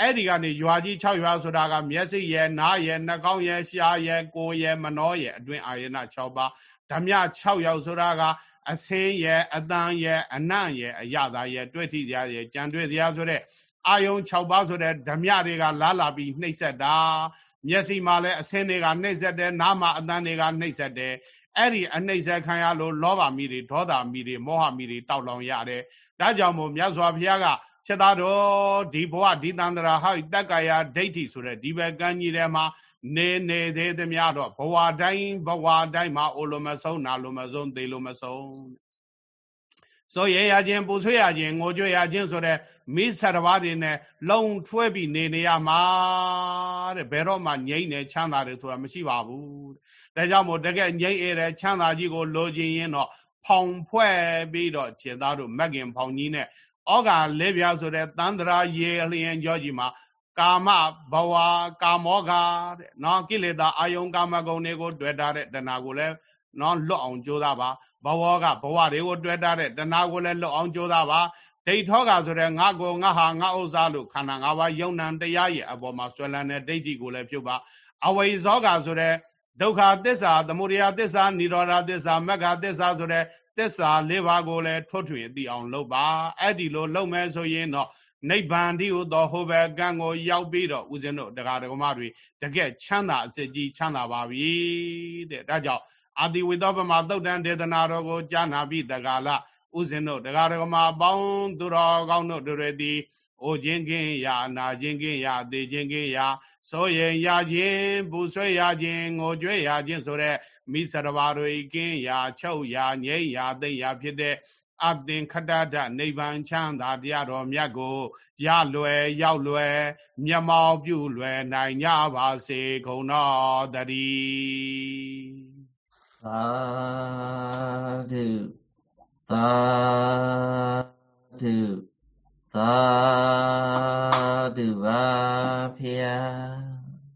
အဲ့ဒီကနေရွာကြီး6ရွာဆိုတာကမျက်စိရဲ့နားရဲ့နှာခေါင်းရဲ့ရှားရဲ့ကိုယ်ရဲ့မနှောရဲ့အတွင်းအာယနာ6ပါးဓမြ6ယောက်ဆိုတာကအစင်းရဲ့အတန်ရဲ့အနံ့ရဲ့အရသာရဲ့တွေ့ထိစရာရဲ့ကြံတွေ့စရာဆိုတဲ့အာယုံ6ပါးဆိုတဲ့ဓမြတွေကလာလာပြီးနှိမ့်ဆက်တာမျက်စိမှာလည်းအစင်းတွေကနှိမ့်ဆက်တယ်နားမှာအတန်တွေကနှိမ့်ဆက်တယ်အဲ့ဒီအနှိမ့်ဆက်ခံရလို့လောဘမီတွေဒေါသမီတွေမောဟမီတွေတောက်လောင်ရတယ်ဒါကြောင့်မို့မြတ်စွာဘုရားက ချက်သားတော်ဒီဘဝဒီတန္တရာဟိတက္ကာယဒိဋ္ဌိဆိုတဲ့ဒီဘက်ကန်းကြီးထဲမှာနေနေသေးသမျှတော့ဘဝတိုင်းဘဝတိုင်းမှာအိုလိုမဆုံးနာလိုမဆုံးသေလိုမဆုံးဆိုရရခြင်းပူဆွေးရခြင်းငိုကြွရခြင်းဆိုတဲ့မိဆရဘာတွေနဲ့လုံထွဲပြီးနေနေရမှာတဲ့ဘယ်တော့မှငြိမ့်နေချမ်းသာတယ်ဆိုတာမရှိပါဘူးတဲ့ဒါကြောင့်မို့တကယ်ငြိမ့်ရတဲ့ချမ်းသာကြီးကိုလိုချင်ရင်တော့ဖောင်ဖွဲ့ပြီးတော့ခြေသားတို့မက်ကင်ဖောင်ကြီးနဲ့ ဩဃလေးပြားဆိုတဲ့တန္တရာရေလျင်ကြောကြီးမှာကာမဘဝကာမောဃတဲ့နော်ကိလေသာအာယုံကာမဂုဏ်တွေကိုတွေ့တာတဲ့တဏှာကိုလည်းနော်လွတ်အောင်ကြိုးစားပါဘဝကဘဝတွေကိုတွေ့တာတဲ့တဏှာကိုလည်းလွတ်အောင်ကြိုးစားပါဒိဋ္ဌောကဆိုတဲ့ငါကိုငါဟာငါဥစ္စာလို့ခန္ဓာ၅ပါးယုံနံတရားရဲ့အပေါ်မှာဆွဲလန်းတဲ့ဒိဋ္ဌိကိုလည်းပြုတ်ပါအဝိဇောကဆိုတဲ့ဒုက္ခသစ္စာသမုဒယသစ္စာនិရောဓသစ္စာမဂ္ဂသစ္စာဆိုတဲ့ သစ္စာလေးပါးကိုလည်းထွတ်ထွင်သိအောင်လုပ်ပါအဲ့ဒီလိုလုပ်မယ်ဆိုရင်တော့နိဗ္ဗာန်ဒီဟုသောဟိုဘက်ကံကိုရောက်ပြီးတော့ဦးဇင်းတို့တရားဓမ္မတွေတကယ်ချမ်းသာအစစ်ကြီးချမ်းသာပါပြီတဲ့ဒါကြောင့်အာတိဝိသောပမသုတ်တန်ဒေသနာတော်ကိုကြားနာပြီးတကာလဦးဇင်းတို့တရားဓမ္မပေါင်းသူတော်ကောင်းတို့တွေသည်အိုခြင်းကင်းရာနာခြင်းကင်းရာသေခြင်းကင်းရာ ဆိုရင်ရခြင်းပူဆွေးရခြင်းငိုကြွေးရခြင်းဆိုတဲ့မိစရဘာတွေကင်းရာချုပ်ရာငြိမ့်ရာသိမ့်ရာဖြစ်တဲ့အသင်္ခတတနိဗ္ဗာန်ချမ်းသာတရားတော်မြတ်ကိုရလွယ်ရောက်လွယ်မျက်မှောက်ပြုလွယ်နိုင်ကြပါစေကုန်တော်တည်းသာဓုသာဓု သာဓုပါဖျား